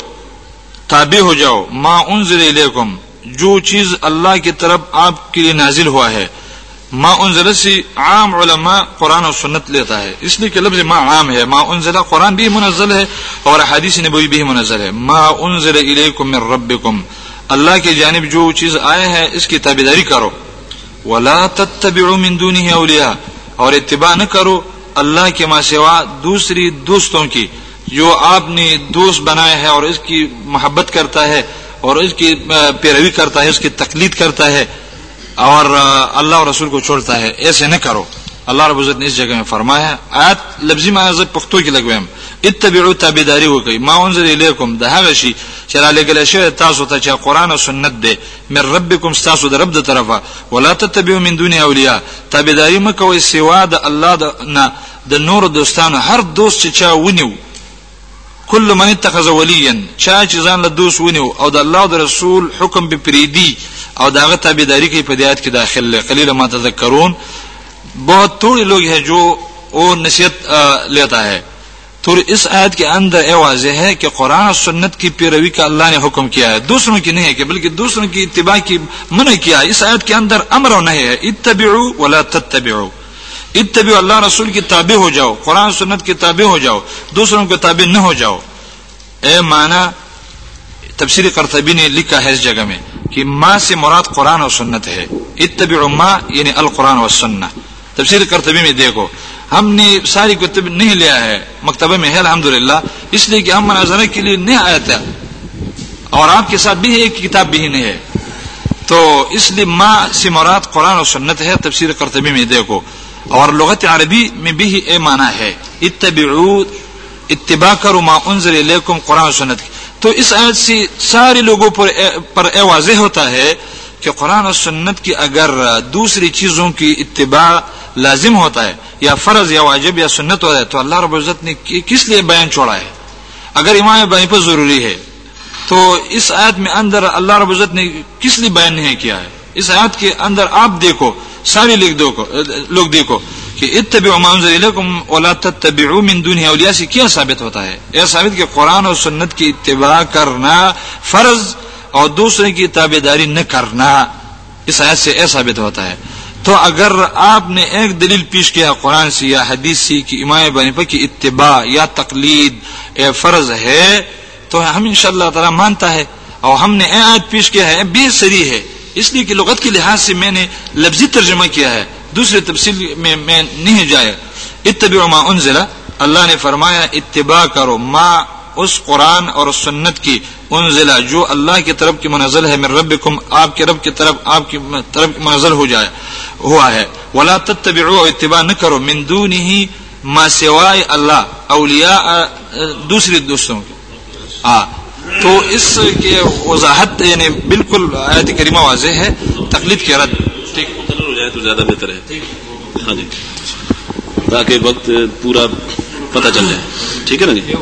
تابع ہو جاؤ۔ ما انزل الیکم، جو چیز اللہ کی طرف آپ کے لیے نازل ہوا ہے۔ ما انزل سے عام علماء قرآن و سنت لیتا ہے۔ اس لیے کہ لفظ ما عام ہے۔ ما انزل قرآن بھی منزل ہے اور حدیث نبوی بھی منزل ہے۔ ما انزل الیکم من ربکم۔ رب اللہ کی جانب جو چیز آئے ہیں، اس کی تابیداری کرو۔ ولا تتبعوا من دونه اولیاء اور اتباع نہ کرو اللہ کے ماں سوا دوسری دوستوں کی۔ جو آپ نے دوست بنایا ہے اور اس کی محبت کرتا ہے اور اس کی پیروی کرتا ہے، اس کی تقلید کرتا ہے اور اللہ اور رسول کو چھوڑتا ہے، ایسے نہ کرو۔ اللہ رب عزت نے اس جگہ میں فرمایا آیات لفظی معنی پختو کی لګویم اتبعوا تابعداري وکي ما انزل اليكم ده هغه چې را لګل شوی تاسو ته چې قران او سنت ده من ربکم تاسو د رب د طرفه. ولا تتبعوا من دون اولیاء. تابعداري مکوئ سوا د الله د نه د نور دوستانو. هر دوست چې چا ونیو کل من اتخذ وليا. چا چې ځان له دوست ونیو او د الله د رسول حکم به پریدي او داغه تابعداري کوي په دیات کې داخل قلیل ما تذکرون. بہت تھوڑے لوگ ہیں جو وہ نصیحت لیتا ہے تو اس آیت کے اندر یہ واضح ہے کہ قرآن اور سنت کی پیروی کا اللہ نے حکم کیا ہے۔ دوسروں کی نہیں ہے کہ بلکہ دوسروں کی اتباع کی منع کیا اس آیت کے اندر امر اور نہیں ہے۔ اتبعوا ولا تتبعوا۔ اتبعوا اللہ رسول کی تابع ہو جاؤ۔ قرآن سنت کی تابع ہو جاؤ۔ دوسروں کے تابع نہ ہو جاؤ۔ اے معنی، تفسیر قرطبی نے لکھا ہے اس جگہ میں کہ ما سے مراد قرآن اور سنت ہے۔ اتبعوا ما یعنی القرآن والسنہ۔ تفسیر کرتبی میں دیکھو۔ ہم نے ساری کتب نہیں لیا ہے، مکتبہ میں ہے، الحمدللہ۔ اس لیے کہ ہم مناظرے کے لیے نہیں آیا تھا۔ اور آپ کے ساتھ بھی ایک کتاب بھی نہیں ہے۔ تو اس لیے ما سے مراد قرآن اور سنت ہے، تفسیر کرتبی میں دیکھو۔ اور لغت عربی میں بھی اے معنی ہے۔ اتبعو، اتباع کرو ما انزل الیکم قرآن و سنت۔ تو اس آیت سے سارے لوگوں پر پر اے واضح ہوتا ہے کہ قرآن و سنت کی اگر دوسری چیزوں کی اتباع لازم ہوتا ہے۔ یا فرض یا واجب یا سنت ہوتا ہے، تو اللہ رب العزت نے کس لیے بیان چھوڑا ہے؟ اگر امام بانی پر ضروری ہے، تو اس آیت میں اندر اللہ رب العزت نے کس لیے بیان نہیں کیا ہے؟ اس آیت کے اندر آپ دیکھو سارے لوگ دیکھو کہ اتبعوا ما انزل الیکم ولا تتبعوا من دونه اولیاء سے کیا ثابت ہوتا ہے؟ یہ ثابت کہ قرآن اور سنت کی اتباع کرنا فرض اور دوسرے کی تابعداری نہ کرنا، اس آیت سے یہ ثابت ہوتا ہے۔ تو اگر آپ نے ایک دلیل پیش کیا قرآن سے یا حدیث سے کہ امام بنیپا کی اتباع یا تقلید اے فرض ہے، تو ہم ان شاء اللہ تعالیٰ مانتا ہے۔ اور ہم نے اے آیت پیش کیا ہے بے سری ہے۔ اس لیے کہ لغت کے لحاظ سے میں نے لفظی ترجمہ کیا ہے۔ دوسرے تفصیل میں میں نہیں جائے اتبع ما انزل، اللہ نے فرمایا، اتباع کرو ما اس قرآن اور سنت کی انزلہ جو اللہ کی طرف کی منزل ہے میرے رب آپ کے رب کی طرف، آپ کی طرف منزل ہو جائے، ہوا ہے۔ ولا تتبعوا اتباع نہ کرو من دونه، ما سوائے اللہ اولیاء دوسری دوستوں کے ہاں تو اس کی وضاحت یعنی بالکل آیت کریمہ واضح ہے، تقلید کی رد۔ ٹھیک ہو جائے تو زیادہ بہتر ہے۔ ہاں جی۔ تاکہ وقت پورا پتہ چل جائے۔ ٹھیک ہے نا جی؟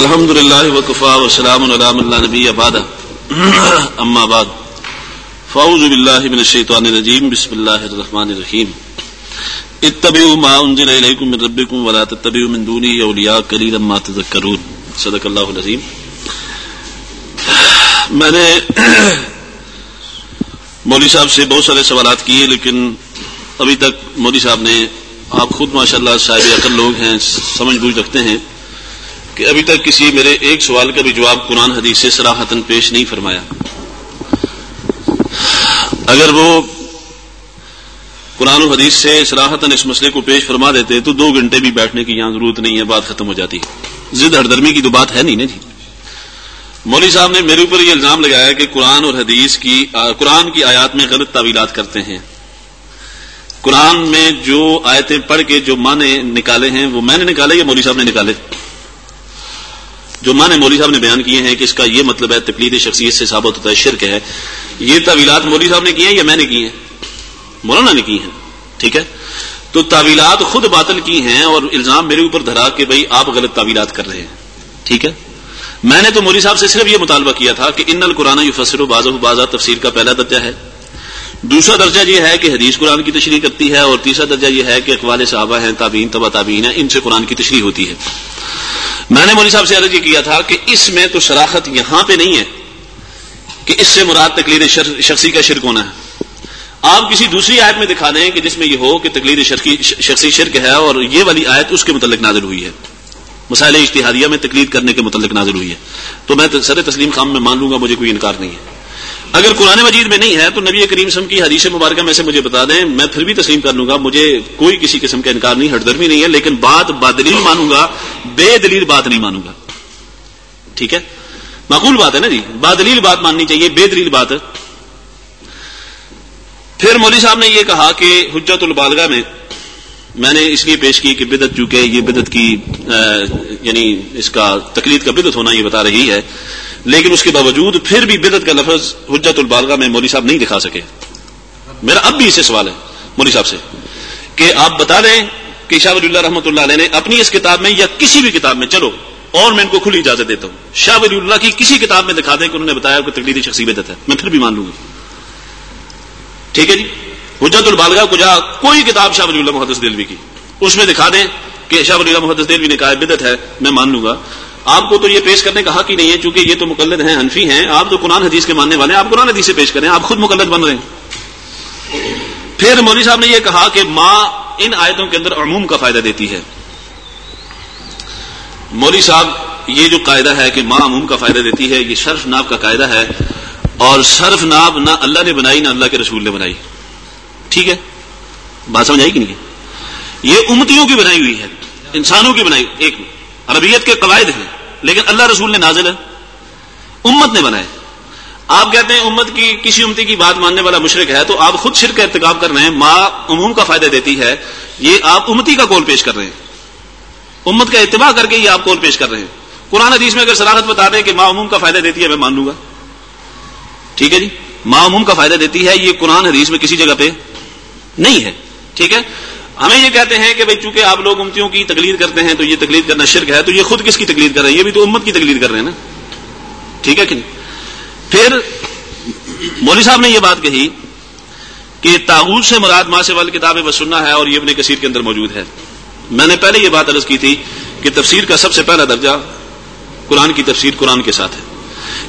الحمد للہ وقفا وسلام علام اللہ نبی آباد اما آباد فاؤز باللہ من الشیطان الرجیم، بسم اللہ الرحمن الرحیم۔ اتبعوا ما انزل الیکم من ربکم ولا تتبعوا من دونه اولیاء قلیلا ما تذکرون۔ صدق اللہ العظیم۔ میں نے مولوی صاحب سے بہت سارے سوالات کیے، لیکن ابھی تک مودی صاحب نے آپ خود ماشاء اللہ صاحب عقل لوگ ہیں، سمجھ بوجھ رکھتے ہیں کہ ابھی تک کسی میرے ایک سوال کا بھی جواب قرآن حدیث سے سراہتن پیش نہیں فرمایا۔ اگر وہ قرآن و حدیث سے سراہتن اس مسئلے کو پیش فرما دیتے تو دو گھنٹے بھی بیٹھنے کی یہاں ضرورت نہیں ہے، بات ختم ہو جاتی ضد ہردرمی کی تو بات ہے نہیں نا جی۔ مولوی صاحب نے میرے اوپر یہ الزام لگایا کہ قرآن اور حدیث کی قرآن کی آیات میں غلط تعویلات کرتے ہیں۔ قرآن میں جو آیتیں پڑھ کے جو معنی نکالے ہیں، وہ میں نے نکالے یا مولوی صاحب نے نکالے؟ جو معنی مولوی صاحب نے بیان کیے ہیں کہ اس کا یہ مطلب ہے، تقلید شخصیت سے ثابت ہوتا ہے، شرک ہے۔ یہ تعویلات مولوی صاحب نے کی ہیں یا میں نے کی ہیں؟ مولانا نے کی ہیں، ٹھیک ہے؟ تو تعویلات خود باطل کی ہیں اور الزام میرے اوپر دھرا کہ بھائی آپ غلط تعویلات کر رہے ہیں، ٹھیک ہے؟ میں نے تو موری صاحب سے صرف یہ مطالبہ کیا تھا کہ ان القرآن یو فصر و باز بازا تفسیر کا پہلا درجہ ہے۔ دوسرا درجہ یہ ہے کہ حدیث قرآن کی تشریح کرتی ہے اور تیسرا درجہ یہ ہے کہ اقوال صحابہ ہیں، تابعین تبا تابعین ہیں، ان سے قرآن کی تشریح ہوتی ہے۔ میں نے مولی صاحب سے عرض یہ کیا تھا کہ اس میں تو شراخت یہاں پہ نہیں ہے کہ اس سے مراد تقلید شخصی کا شرک ہونا ہے۔ آپ کسی دوسری آیت میں دکھا دیں کہ جس میں یہ ہو کہ تقلید شخصی شرک ہے اور یہ والی آیت اس کے متعلق نازل ہوئی ہے۔ مسائل اشتہادیہ میں تقلید کرنے کے متعلق نازل ہوئی ہے۔ تو میں سر تسلیم خام میں مان لوں گا، مجھے کوئی انکار نہیں ہے۔ اگر قرآن مجید میں نہیں ہے تو نبی کریم سم کی حدیث مبارکہ میں سے مجھے بتا دیں، میں پھر بھی تسلیم کر لوں گا، مجھے کوئی کسی قسم کا انکار نہیں ہٹ درمی نہیں ہے، لیکن بات بادلیل مانوں گا، بے دلیل بات نہیں مانوں گا۔ ٹھیک ہے؟ معقول بات ہے نا جی؟ بادلیل بات ماننی چاہیے، بے دلیل بات۔ پھر مولوی صاحب نے یہ کہا کہ حجت البالغہ میں میں نے اس لیے پیش کی کہ بدت چونکہ یہ بدت کی یعنی اس کا تقلید کا بدت ہونا یہ بتا رہی ہے۔ لیکن اس کے باوجود پھر بھی بدت کا لفظ حجت البالغہ میں مولوی صاحب نہیں دکھا سکے۔ میرا اب بھی اسے سوال ہے مولوی صاحب سے کہ آپ بتا دیں کہ شاہ ولی اللہ رحمۃ اللہ علیہ نے اپنی اس کتاب میں یا کسی بھی کتاب میں، چلو، اور میں ان کو کھلی اجازت دیتا ہوں۔ شاہ ولی اللہ کی کسی کتاب میں دکھا دیں کہ انہوں نے بتایا کہ تقلیدی شخصی بدت ہے۔ میں پھر بھی مان لوں گا۔ ٹھیک ہے جی؟ حجت البالغہ کو جا کوئی کتاب شاہ ولی اللہ محدث دلوی کی، اس میں دکھا دیں کہ شاہ ولی اللہ محدث دلوی نے کہا بدت ہے، میں مان لوں گا۔ آپ کو تو یہ پیش کرنے کا حق ہی نہیں ہے، چونکہ یہ تو مقلد ہیں، حنفی ہیں، آپ تو قرآن حدیث کے ماننے والے ہیں، آپ قرآن حدیث سے پیش کریں، آپ خود مقلد بن رہے ہیں۔ پھر مولوی صاحب نے یہ کہا کہ ماں ان آیتوں کے اندر عموم کا فائدہ دیتی ہے۔ مولوی صاحب، یہ جو قاعدہ ہے کہ ماں عموم کا فائدہ دیتی ہے، یہ شرف ناب کا قاعدہ ہے، اور صرف ناب نہ اللہ نے بنائی، نہ اللہ کے رسول نے بنائی۔ ٹھیک ہے؟ بات سمجھ آئی کہ نہیں؟ یہ امتیوں کی بنائی ہوئی ہے، انسانوں کی بنائی، ایک، عربیت کے قواعد ہیں۔ لیکن اللہ رسول نے نازل ہے۔ امت نے بنائے آپ کہتے ہیں امت کی کسی امتی کی بات ماننے والا مشرق ہے تو آپ خود شرک کا ارتکاب کر رہے ہیں، ماں عموم کا فائدہ دیتی ہے۔ یہ آپ امتی کا کول پیش کر رہے ہیں۔ امت کا اتباع کر کے یہ آپ کول پیش کر رہے ہیں۔ قرآن حدیث میں اگر صلاحت بتا دیں کہ معموم کا فائدہ دیتی ہے، میں مان لوں گا۔ ٹھیک ہے جی؟ معموم کا فائدہ دیتی ہے، یہ قرآن حدیث میں کسی جگہ پہ نہیں ہے۔ ٹھیک ہے؟ ہمیں یہ کہتے ہیں کہ بھائی چونکہ آپ لوگ امتیوں کی تقلید کرتے ہیں تو یہ تقلید کرنا شرک ہے، تو یہ خود کس کی تقلید کر رہے ہیں؟ یہ بھی تو امت کی تقلید کر رہے ہیں نا؟ ٹھیک ہے کہ نہیں؟ پھر مولوی صاحب نے یہ بات کہی کہ تاغوت سے مراد ماں سے وال کتابیں بس سننا ہے اور یہ ابن کثیر کے اندر موجود ہے۔ میں نے پہلے یہ بات عرض کی تھی کہ تفسیر کا سب سے پہلا درجہ قرآن کی تفسیر قرآن کے ساتھ ہے۔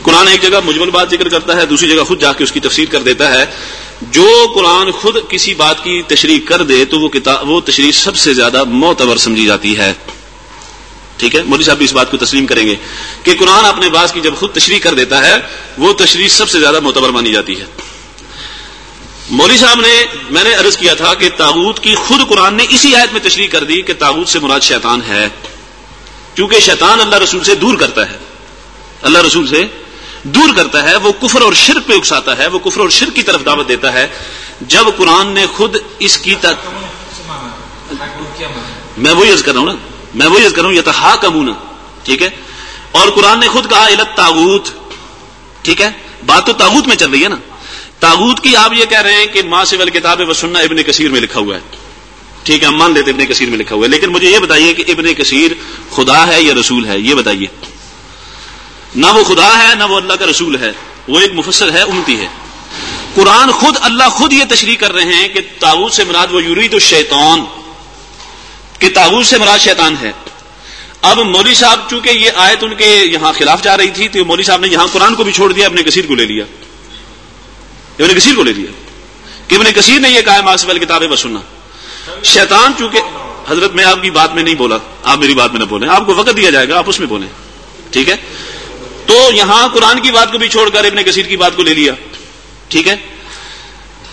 قرآن ایک جگہ مجمل بات ذکر کرتا ہے، دوسری جگہ خود جا کے اس کی تفسیر کر دیتا ہے۔ جو قرآن خود کسی بات کی تشریح کر دے تو وہ کتاب وہ تشریح سب سے زیادہ معتبر سمجھی جاتی ہے۔ ٹھیک ہے؟ مودی صاحب بھی اس بات کو تسلیم کریں گے کہ قرآن اپنے باز کی جب خود تشریح کر دیتا ہے، وہ تشریح سب سے زیادہ معتبر مانی جاتی ہے۔ مولوی صاحب نے، میں نے عرض کیا تھا کہ تاغوت کی خود قرآن نے اسی آیت میں تشریح کر دی کہ تاغوت سے مراد شیطان ہے۔ کیونکہ شیطان اللہ رسول سے دور کرتا ہے۔ اللہ رسول سے دور کرتا ہے، وہ کفر اور شرک پہ اکساتا ہے، وہ کفر اور شرک کی طرف دعوت دیتا ہے۔ جب قرآن نے خود اس کی تک میں وہی عرض کر رہا ہوں نا۔ میں وہی عرض کر رہا ہوں یہ تھا کمونا ٹھیک ہے؟ اور قرآن نے خود کہا علت تاغوت ٹھیک ہے؟ بات تو تاغوت میں چل رہی ہے نا۔ تاغوت کی آپ یہ کہہ رہے ہیں کہ ماں سے کتاب و سننا ابن کثیر میں لکھا ہوا ہے۔ ٹھیک ہے، ہم مان لیتے ابن کثیر میں لکھا ہوا ہے، لیکن مجھے یہ بتائیے کہ ابن کثیر خدا ہے یا رسول ہے؟ یہ بتائیے۔ نہ وہ خدا ہے، نہ وہ اللہ کا رسول ہے۔ وہ ایک مفسر ہے، امتی ہے۔ قرآن خود اللہ خود یہ تشریح کر رہے ہیں کہ تاغوت سے مراد وہ یورید الشیطان، کہ تاغوت سے مراد شیطان ہے۔ اب مولوی صاحب چونکہ یہ آیت ان کے یہاں خلاف جا رہی تھی، تو مولوی صاحب نے یہاں قرآن کو بھی چھوڑ دیا، اپنے کثیر کو لے لیا۔ ابن کثیر کو لے لیا۔ کہ ابن کثیر نے یہ کہا ماسبل کتابیں بس سننا۔ شیطان چونکہ حضرت میں آپ کی بات میں نہیں بولا، آپ میری بات میں نہ بولیں۔ آپ کو وقت دیا جائے گا، آپ اس میں بولیں۔ ٹھیک ہے؟ تو یہاں قرآن کی بات کو بھی چھوڑ کر ابن کثیر کی بات کو لے لیا۔ ٹھیک ہے؟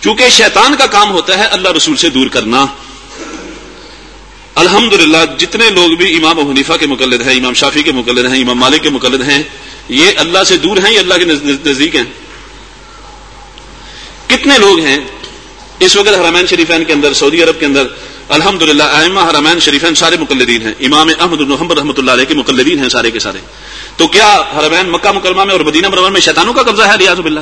چونکہ شیطان کا کام ہوتا ہے اللہ رسول سے دور کرنا۔ الحمد جتنے لوگ بھی امام حنیفہ کے مقلد ہیں، امام شافی کے مقلد ہیں، امام مالک کے مقلد ہیں، یہ اللہ سے دور ہیں یہ اللہ کے نزدیک ہیں؟ کتنے لوگ ہیں؟ اس وقت حرمین شریفین کے اندر، سعودی عرب کے اندر الحمد للہ حرمین شریفین سارے مقلدین ہیں۔ امام احمد الحمد رحمۃ اللہ علیہ کے مقلدین ہیں سارے کے سارے۔ تو کیا حرمین مکہ مکرمہ میں اور مدینہ مرمن میں شیطانوں کا قبضہ ہے؟ ریاض بلّہ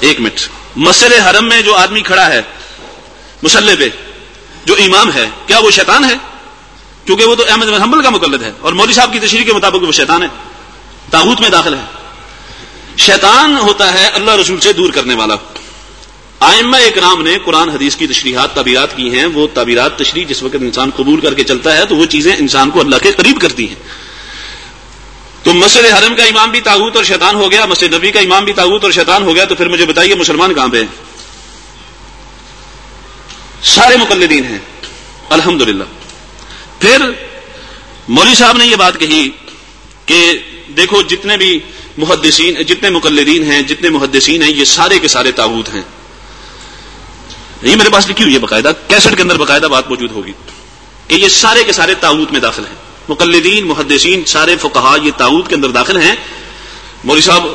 ایک منٹ۔ مسجد حرم میں جو آدمی کھڑا ہے، مسلح پہ، جو امام ہے، کیا وہ شیطان ہے؟ کیونکہ وہ تو احمد حنبل کا مقلد ہے اور مودی صاحب کی تشریح کے مطابق وہ شیطان ہے۔ تاغوت میں داخل ہے۔ شیطان ہوتا ہے اللہ رسول سے دور کرنے والا۔ آئمہ اکرام نے قرآن، حدیث کی تشریحات، تعبیرات کی ہیں۔ وہ تعبیرات، تشریح جس وقت انسان قبول کر کے چلتا ہے تو وہ چیزیں انسان کو اللہ کے قریب کرتی ہیں۔ تو مسجد حرم کا امام بھی تاغوت اور شیطان ہو گیا، مسجد نبی کا امام بھی تاغوت اور شیطان ہو گیا، تو پھر مجھے بتائیے مسلمان کہاں پہ سارے مقلدین ہیں الحمد پھر مولوی صاحب نے یہ بات کہی کہ دیکھو جتنے بھی محدثین، جتنے مقلدین ہیں، جتنے محدثین ہیں، یہ سارے کے سارے تاغوت ہیں۔ یہ میرے پاس لکھی ہوئی ہے باقاعدہ، کیسٹ کے اندر باقاعدہ بات موجود ہوگی کہ یہ سارے کے سارے تاغوت میں داخل ہیں۔ مقلدین، محدثین، سارے فقہا یہ تاغوت کے اندر داخل ہیں۔ مولوی صاحب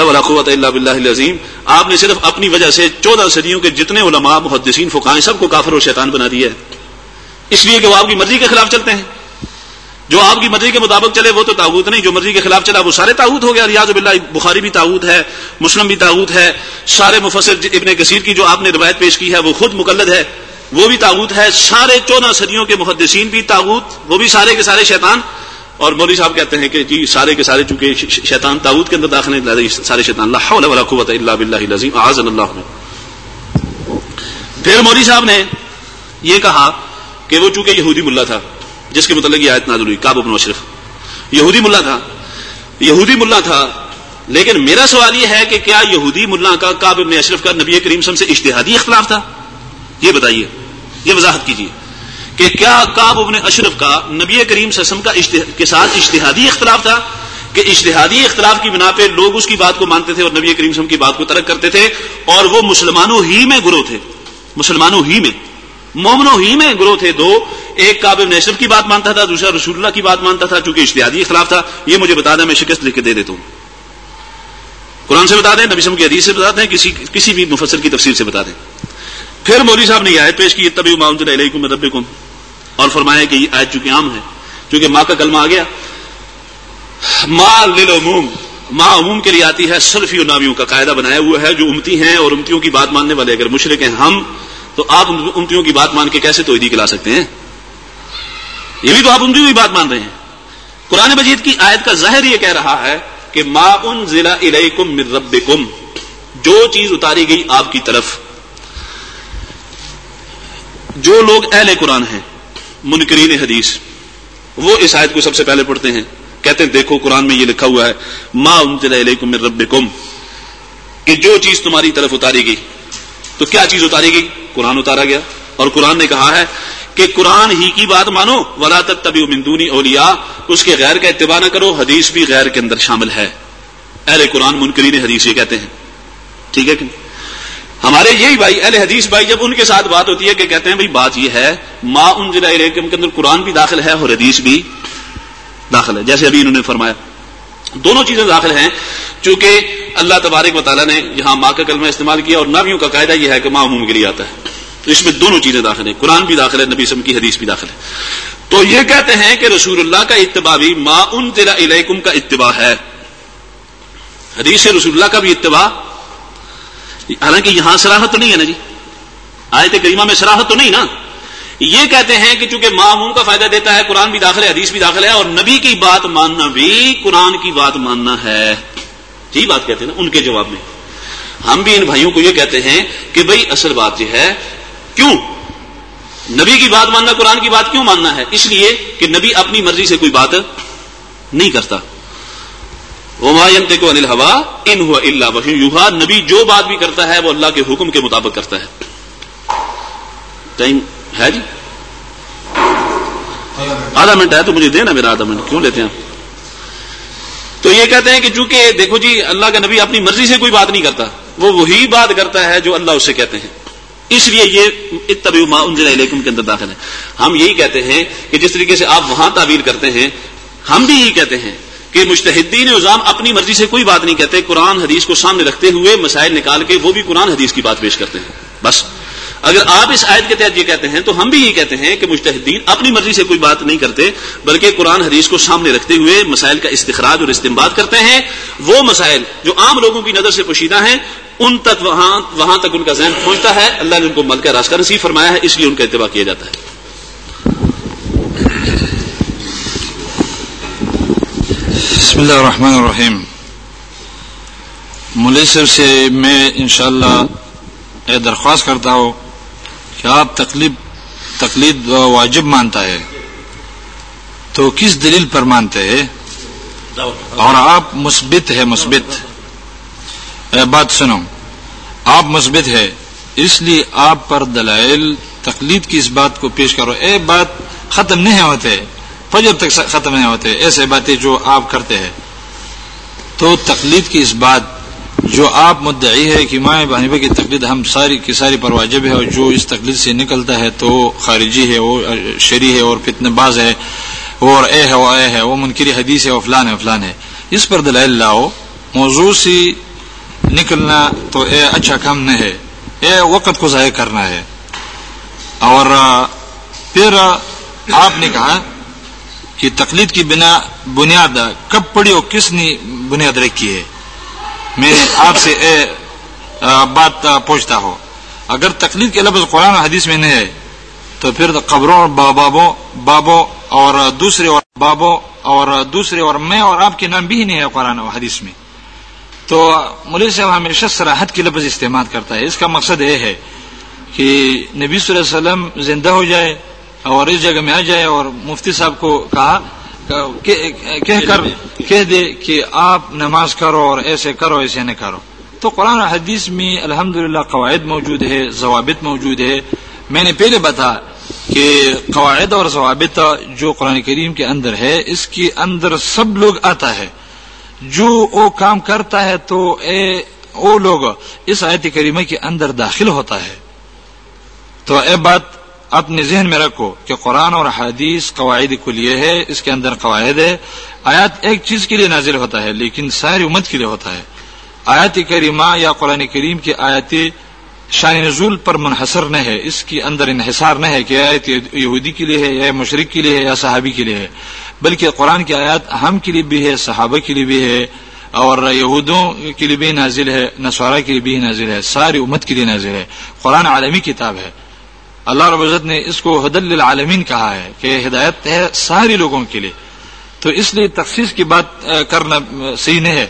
ولا قوت اللہ بلّہ العظیم، آپ نے صرف اپنی وجہ سے چودہ صدیوں کے جتنے علماء، محدثین فقائیں سب کو کافر اور شیطان بنا دیا ہے۔ اس لیے کہ وہ آپ کی مرضی کے خلاف چلتے ہیں۔ جو آپ کی مرضی کے مطابق چلے، وہ تو تعوت نہیں، جو مرضی کے خلاف چلا، وہ سارے تعوت ہو گیا ریاض بلّہ بخاری بھی تعوت ہے، مسلم بھی تعوت ہے۔ سارے مفسر ابن کثیر کی جو آپ نے روایت پیش کی ہے، وہ خود مقلد ہے۔ وہ بھی تعوت ہے۔ سارے چودہ صدیوں کے محدثین بھی تعوت وہ بھی سارے کے سارے شیطان۔ اور مولوی صاحب کہتے ہیں کہ جی سارے کے سارے چونکہ شیطان تعوت کے اندر داخل سارے شیطان۔ اللہ حول ولا قوت الا بالله العظیم۔ اعاذنا اللہ پھر مولوی صاحب نے یہ کہا کہ وہ چونکہ یہودی ملا تھا، جس کے متعلق یہ آیت نازل ہوئی، کعب بن اشرف۔ یہودی ملا تھا۔ یہودی ملا تھا، لیکن میرا سوال یہ ہے کہ کیا یہودی ملا کا کعب ابن اشرف کا نبی کریم سم سے اشتہادی اختلاف تھا؟ یہ بتائیے۔ یہ وضاحت کیجیے کہ کیا کاب ابن اشرف کا نبی کریم سسم کا کے ساتھ اشتہادی اختلاف تھا؟ کہ اشتہادی اختلاف کی بنا پہ لوگ اس کی بات کو مانتے تھے اور نبی کریم سم کی بات کو ترک کرتے تھے اور وہ مسلمانوں ہی میں گروہ تھے۔ مسلمانوں ہی میں۔ مومنوں ہی میں گروہ تھے۔ دو، ایک کاب ابن اشرف کی بات مانتا تھا، دوسرا رسول اللہ کی بات مانتا تھا، چونکہ اشتہادی اختلاف تھا۔ یہ مجھے بتا دیں میں شکست لکھ کے دے دیتا ہوں۔ قرآن سے بتا دیں، نبی سم کی حدیث سے بتا دیں، کسی کسی بھی مفسر کی تفصیل سے بتا دیں۔ پھر مولوی صاحب نے یہ آیت پیش کی تبھی ماؤنٹ علیہ رب اور فرمایا کہ یہ آیت چونکہ عام ہے، چونکہ ماں کا کلمہ آ گیا۔ ماں للعموم ماں عموم کے لیے آتی ہے سلفی و نامیوں کا قاعدہ بنایا ہوا ہے، جو امتی ہیں اور امتیوں کی بات ماننے والے۔ اگر مشرق ہیں ہم، تو آپ امتیوں کی بات مان کے کیسے توحیدی کلا سکتے ہیں؟ یہ بھی تو آپ امتیوں کی بات مان رہے ہیں۔ قرآن مجید کی آیت کا ظاہر یہ کہہ رہا ہے کہ ما ان ضلع الیکم من ربکم، جو چیز اتاری گئی آپ کی طرف۔ جو لوگ اہل قرآن ہیں، منکرین حدیث، وہ اس آیت کو سب سے پہلے پڑھتے ہیں۔ کہتے ہیں، دیکھو قرآن میں یہ لکھا ہوا ہے، ما انزل من ربکم کہ جو چیز تمہاری طرف اتاری گئی، تو کیا چیز اتاری گئی؟ قرآن اتارا گیا۔ اور قرآن نے کہا ہے کہ قرآن ہی کی بات مانو، ولا تک تبھی مندونی اولیا اس کے غیر کا اتباع نہ کرو، حدیث بھی غیر کے اندر شامل ہے۔ اہل قرآن منکرین حدیث یہ کہتے ہیں۔ ٹھیک ہے کہ ہمارے یہی بھائی اہل حدیث بھائی، جب ان کے ساتھ بات ہوتی ہے کہ کہتے ہیں، بھائی، بات یہ ہے، ما ان ضلع کے اندر قرآن بھی داخل ہے اور حدیث بھی داخل ہے، جیسے ابھی انہوں نے فرمایا۔ دونوں چیزیں داخل ہیں، چونکہ اللہ تبارک و تعالیٰ نے یہاں ماں کا کلمہ استعمال کیا اور نبیوں کا قاعدہ یہ ہے کہ ماں عموم کے لیے آتا ہے۔ تو اس میں دونوں چیزیں داخل ہیں، قرآن بھی داخل ہے، نبی سم کی حدیث بھی داخل ہے۔ تو یہ کہتے ہیں کہ رسول اللہ کا اتباع بھی ما ان ضلع علیکم کا اتباع ہے۔ حدیث رسول اللہ کا بھی اتباع جی، حالانکہ یہاں سراہت تو نہیں ہے نا جی۔ آیت کریمہ میں سراہت تو نہیں نا۔ یہ کہتے ہیں کہ چونکہ معموم کا فائدہ دیتا ہے، قرآن بھی داخل ہے، حدیث بھی داخل ہے، اور نبی کی بات ماننا بھی، قرآن کی بات ماننا ہے۔ جی بات کہتے ہیں نا، ان کے جواب میں۔ ہم بھی ان بھائیوں کو یہ کہتے ہیں کہ بھائی اصل بات یہ ہے، کیوں؟ نبی کی بات ماننا، قرآن کی بات کیوں ماننا ہے؟ اس لیے کہ نبی اپنی مرضی سے کوئی بات نہیں کرتا۔ کو انل ہوا ان ہوا اللہ یوہا نبی جو بات بھی کرتا ہے وہ اللہ کے حکم کے مطابق کرتا ہے. ٹائم ہے جی؟ آدھا منٹ ہے تو مجھے دینا میرا آدھا منٹ. کیوں لیتے ہیں تو یہ کہتے ہیں کہ چونکہ دیکھو جی اللہ کا نبی اپنی مرضی سے کوئی بات نہیں کرتا. وہ وہی بات کرتا ہے جو اللہ اسے کہتے ہیں. اس لیے یہ اتبی ما انزل علیکم کے اندر داخل ہے. ہم یہی کہتے ہیں کہ جس طریقے سے آپ وہاں تعبیر کرتے ہیں، ہم بھی یہی کہتے ہیں. کہ مشتحدین نظام اپنی مرضی سے کوئی بات نہیں کہتے، قرآن حدیث کو سامنے رکھتے ہوئے مسائل نکال کے وہ بھی قرآن حدیث کی بات پیش کرتے ہیں۔ بس۔ اگر آپ اس آیت کے تحت یہ کہتے ہیں، تو ہم بھی یہ کہتے ہیں کہ مشتحدین اپنی مرضی سے کوئی بات نہیں کرتے، بلکہ قرآن حدیث کو سامنے رکھتے ہوئے مسائل کا استخراج اور استعمال کرتے ہیں۔ وہ مسائل جو عام لوگوں کی نظر سے پوشیدہ ہیں، ان تک وہاں وہاں تک ان کا ذہن پہنچتا ہے۔ اللہ نے ان کو ملکہ راستہ نصیب فرمایا ہے، اس لیے ان کا اتباع کیا جاتا ہے۔ بسم اللہ الرحمن الرحیم۔ ملے صاحب سے میں انشاءاللہ یہ درخواست کرتا ہوں کہ آپ تقلید تقلید واجب مانتا ہے۔ تو کس دلیل پر مانتے ہیں؟ اور آپ مثبت ہے مثبت۔ بات سنو۔ آپ مثبت ہے اس لیے آپ پر دلائل تقلید کی اس بات کو پیش کرو۔ اے بات ختم نہیں ہوتے۔ فجر تک ختم نہیں ہوتے، ایسے باتیں جو آپ کرتے ہیں۔ تو تقلید کی اس بات جو آپ مدعی ہے کہ ماں بانبہ کی تقلید ہم ساری کی ساری پر واجب ہے اور جو اس تقلید سے نکلتا ہے تو خارجی ہے وہ شری ہے اور فتن باز ہے اور اے ہے وہ اے ہے، وہ منکری حدیث ہے وہ فلان ہے فلان ہے۔ اس پر دلائل لاؤ۔ موضوع سے نکلنا تو اے اچھا کام نہیں ہے، اے وقت کو ضائع کرنا ہے۔ اور پھر آپ نے کہا کہ تقلید کی بنا بنیاد کب پڑی اور کس نے بنیاد رکھی ہے؟ میں آپ سے اے بات پوچھتا ہوں۔ اگر تقلید کے لفظ قرآن حدیث میں نہیں ہے، تو پھر قبروں اور بابوں بابوں اور دوسرے اور بابوں اور دوسرے اور میں اور آپ کے نام بھی نہیں ہے قرآن و حدیث میں۔ تو مولوی صاحب ہمیشہ سراحت کی لفظ استعمال کرتا ہے۔ اس کا مقصد یہ ہے کہ نبی صلی اللہ علیہ وسلم زندہ ہو جائے اور اس جگہ میں آ جائے اور مفتی صاحب کو کہا کہہ کر کہہ دے۔ کہ آپ نماز کرو اور ایسے کرو ایسے نہ کرو۔ تو قرآن حدیث میں الحمد قواعد موجود ہے ضوابط موجود ہے۔ میں نے پہلے بتا کہ قواعد اور ضوابط جو قرآن کریم کے اندر ہے اس کے اندر سب لوگ آتا ہے۔ جو وہ کام کرتا ہے تو اے وہ لوگ اس آیت کریمہ کے اندر داخل ہوتا ہے۔ تو اے بات اپنے ذہن میں رکھو کہ قرآن اور حدیث قواعد کو لیے ہے اس کے اندر قواعد ہے آیات ایک چیز کے لیے نازل ہوتا ہے لیکن ساری امت کے لیے ہوتا ہے آیات کریمہ یا قرآن کریم کی آیات شان نزول پر منحصر نہ ہے اس کے اندر انحصار نہ ہے کہ آیت یہودی کے لیے ہے یا مشرق کے لیے ہے یا صحابی کے لیے ہے بلکہ قرآن کی آیات ہم کے لیے بھی ہے صحابہ کے لیے بھی ہے اور یہودوں کے لیے بھی نازل ہے نسوارا کے لیے بھی نازل ہے ساری امت کے لیے نازل ہے قرآن عالمی کتاب ہے اللہ رب العزت نے اس کو حد العالمین کہا ہے کہ ہدایت ہے سارے لوگوں کے لیے۔ تو اس لیے تخصیص کی بات کرنا صحیح نہیں ہے۔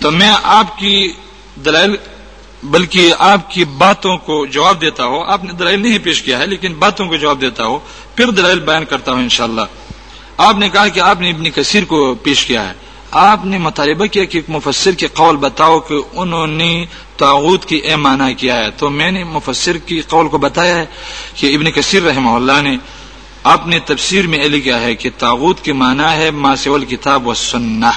تو میں آپ کی دلائل، بلکہ آپ کی باتوں کو جواب دیتا ہو آپ نے دلائل نہیں پیش کیا ہے، لیکن باتوں کو جواب دیتا ہو پھر دلائل بیان کرتا ہوں انشاءاللہ۔ آپ نے کہا کہ آپ نے ابن کثیر کو پیش کیا ہے۔ آپ نے مطالبہ کیا کہ ایک مفسر کے قول بتاؤ کہ انہوں نے تعوت کی اے معنی کیا ہے۔ تو میں نے مفسر کی قول کو بتایا ہے کہ ابن کثیر رحمہ اللہ نے اپنے تفسیر میں علی کیا ہے کہ تاغوت کے معنی ہے ماسول کتاب و سنہ،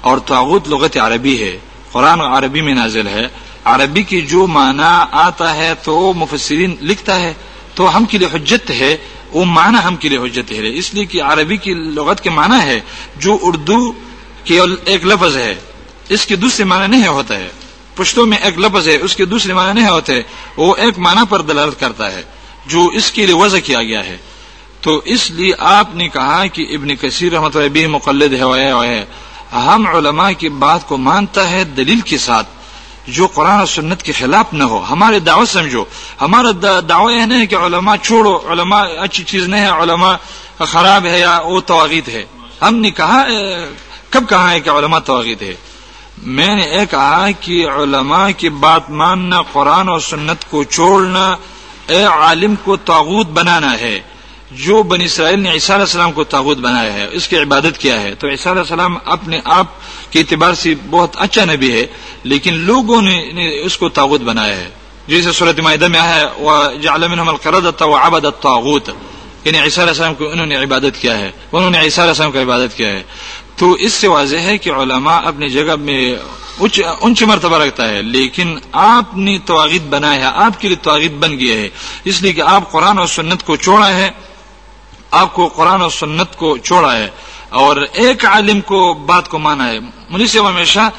اور تعوت لغت عربی ہے۔ قرآن عربی میں نازل ہے۔ عربی کی جو معنی آتا ہے تو وہ مفسرین لکھتا ہے۔ تو ہم کے لیے حجت ہے، وہ معنی ہم کے لیے حجت ہے۔ اس لیے کہ عربی کی لغت کے معنی ہے جو اردو کی ایک لفظ ہے، اس کے دوسرے معنی نہیں ہوتا ہے پشتوں میں ایک لفظ ہے، اس کے دوسرے معنی نہیں ہوتے وہ ایک معنی پر دلالت کرتا ہے، جو اس کے لیے وضع کیا گیا ہے۔ تو اس لیے آپ نے کہا کہ ابن کثیر رحمت بھی مقلد ہے ہم علماء کی بات کو مانتا ہے دلیل کے ساتھ، جو قرآن و سنت کے خلاف نہ ہو۔ ہمارے دعوت سمجھو، ہمارا دعوی یہ نہیں کہ علماء چھوڑو، علماء اچھی چیز نہیں ہے، علماء خراب ہے یا وہ توغید ہے۔ ہم نے کہا کب کہا ہے کہ علماء توغید ہے؟ میں نے یہ کہا کہ علماء کی بات ماننا، قرآن اور سنت کو چھوڑنا اے عالم کو تاغوت بنانا ہے۔ جو بنی اسرائیل نے عیسیٰ علیہ السلام کو تاغوت بنایا ہے، اس کی عبادت کیا ہے؟ تو عیسیٰ علیہ السلام اپنے آپ کے اعتبار سے بہت اچھا نبی ہے، لیکن لوگوں نے اس کو تاغوت بنایا ہے۔ جیسے صورت معاہدہ میں ہے وہ جالم القرد و آباد تاغوت یعنی عیسیٰ علیہ السلام کو انہوں نے عبادت کیا ہے، انہوں نے عیسیٰ علیہ السلام کو عبادت کیا ہے۔ تو اس سے واضح ہے کہ علماء اپنی جگہ میں اونچ مرتبہ رکھتا ہے، لیکن آپ نے تواغید بنایا ہے، آپ کے لیے تواغید بن گیا ہے۔ اس لیے کہ آپ قرآن اور سنت کو چھوڑا ہے، آپ کو قرآن اور سنت کو چھوڑا ہے۔ اور ایک عالم کو بات کو مانا ہے۔ مجھے سے ہمیشہ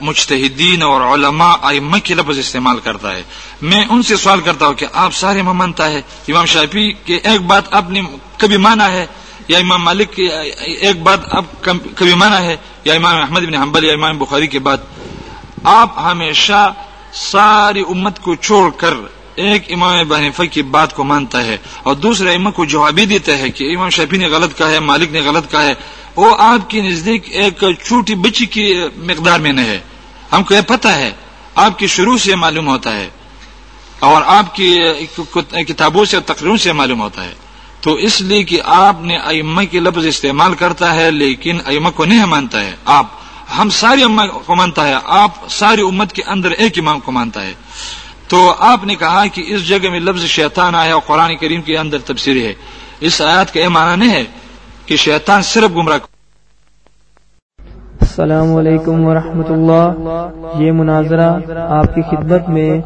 مجتہدین اور علماء ائمہ کے لفظ استعمال کرتا ہے۔ میں ان سے سوال کرتا ہوں کہ آپ سارے میں مانتا ہے؟ امام شافی کے ایک بات آپ نے کبھی مانا ہے یا امام مالک کی، ایک بات اب کبھی مانا ہے، یا امام احمد بن حنبل، یا امام بخاری کے بعد آپ ہمیشہ ساری امت کو چھوڑ کر ایک امام بحنیفہ کی بات کو مانتا ہے اور دوسرے امام کو جوابی دیتا ہے کہ امام شفی نے غلط کہا ہے، مالک نے غلط کہا ہے۔ وہ آپ کی نزدیک ایک چھوٹی بچی کی مقدار میں نہیں ہے۔ ہم کو یہ پتا ہے، آپ کی شروع سے معلوم ہوتا ہے اور آپ کی کتابوں سے تقریروں سے معلوم ہوتا ہے۔ تو اس لیے کہ آپ نے ائمہ کے لفظ استعمال کرتا ہے، لیکن ائمہ کو نہیں مانتا ہے۔ آپ، ہم ساری اما کو مانتا ہے، آپ ساری امت کے اندر ایک امام کو مانتا ہے۔ تو آپ نے کہا کہ اس جگہ میں لفظ شیطان آیا اور قرآن کریم کے اندر تفسیری ہے۔ اس آیات کا یہ معنی نہیں ہے کہ شیطان صرف گمراہ السلام علیکم ورحمۃ اللہ۔ یہ مناظرہ آپ کی خدمت میں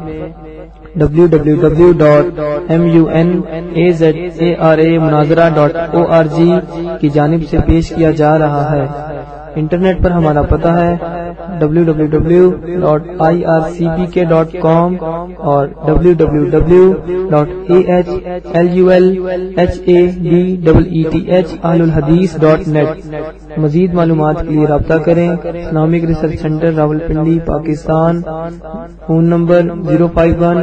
مناظرہ ڈاٹ او آر جی کی جانب سے پیش کیا جا رہا ہے۔ انٹرنیٹ پر ہمارا پتہ ہے W W W dot I R C P K dot com اور W W W dot A H L U L H A D double E T H آل الحدیث ڈاٹ نیٹ مزید معلومات کے لیے رابطہ کریں Islamic research centre Rawalpindi Pakistan, phone number zero five one,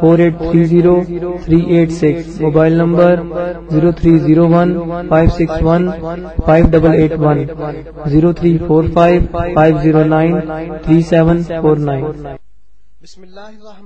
four eight three zero, three eight six, mobile number zero three zero one, five six one, five double eight one, zero three four five five zero nine nine three seven four nine. بسم اللہ الرحمن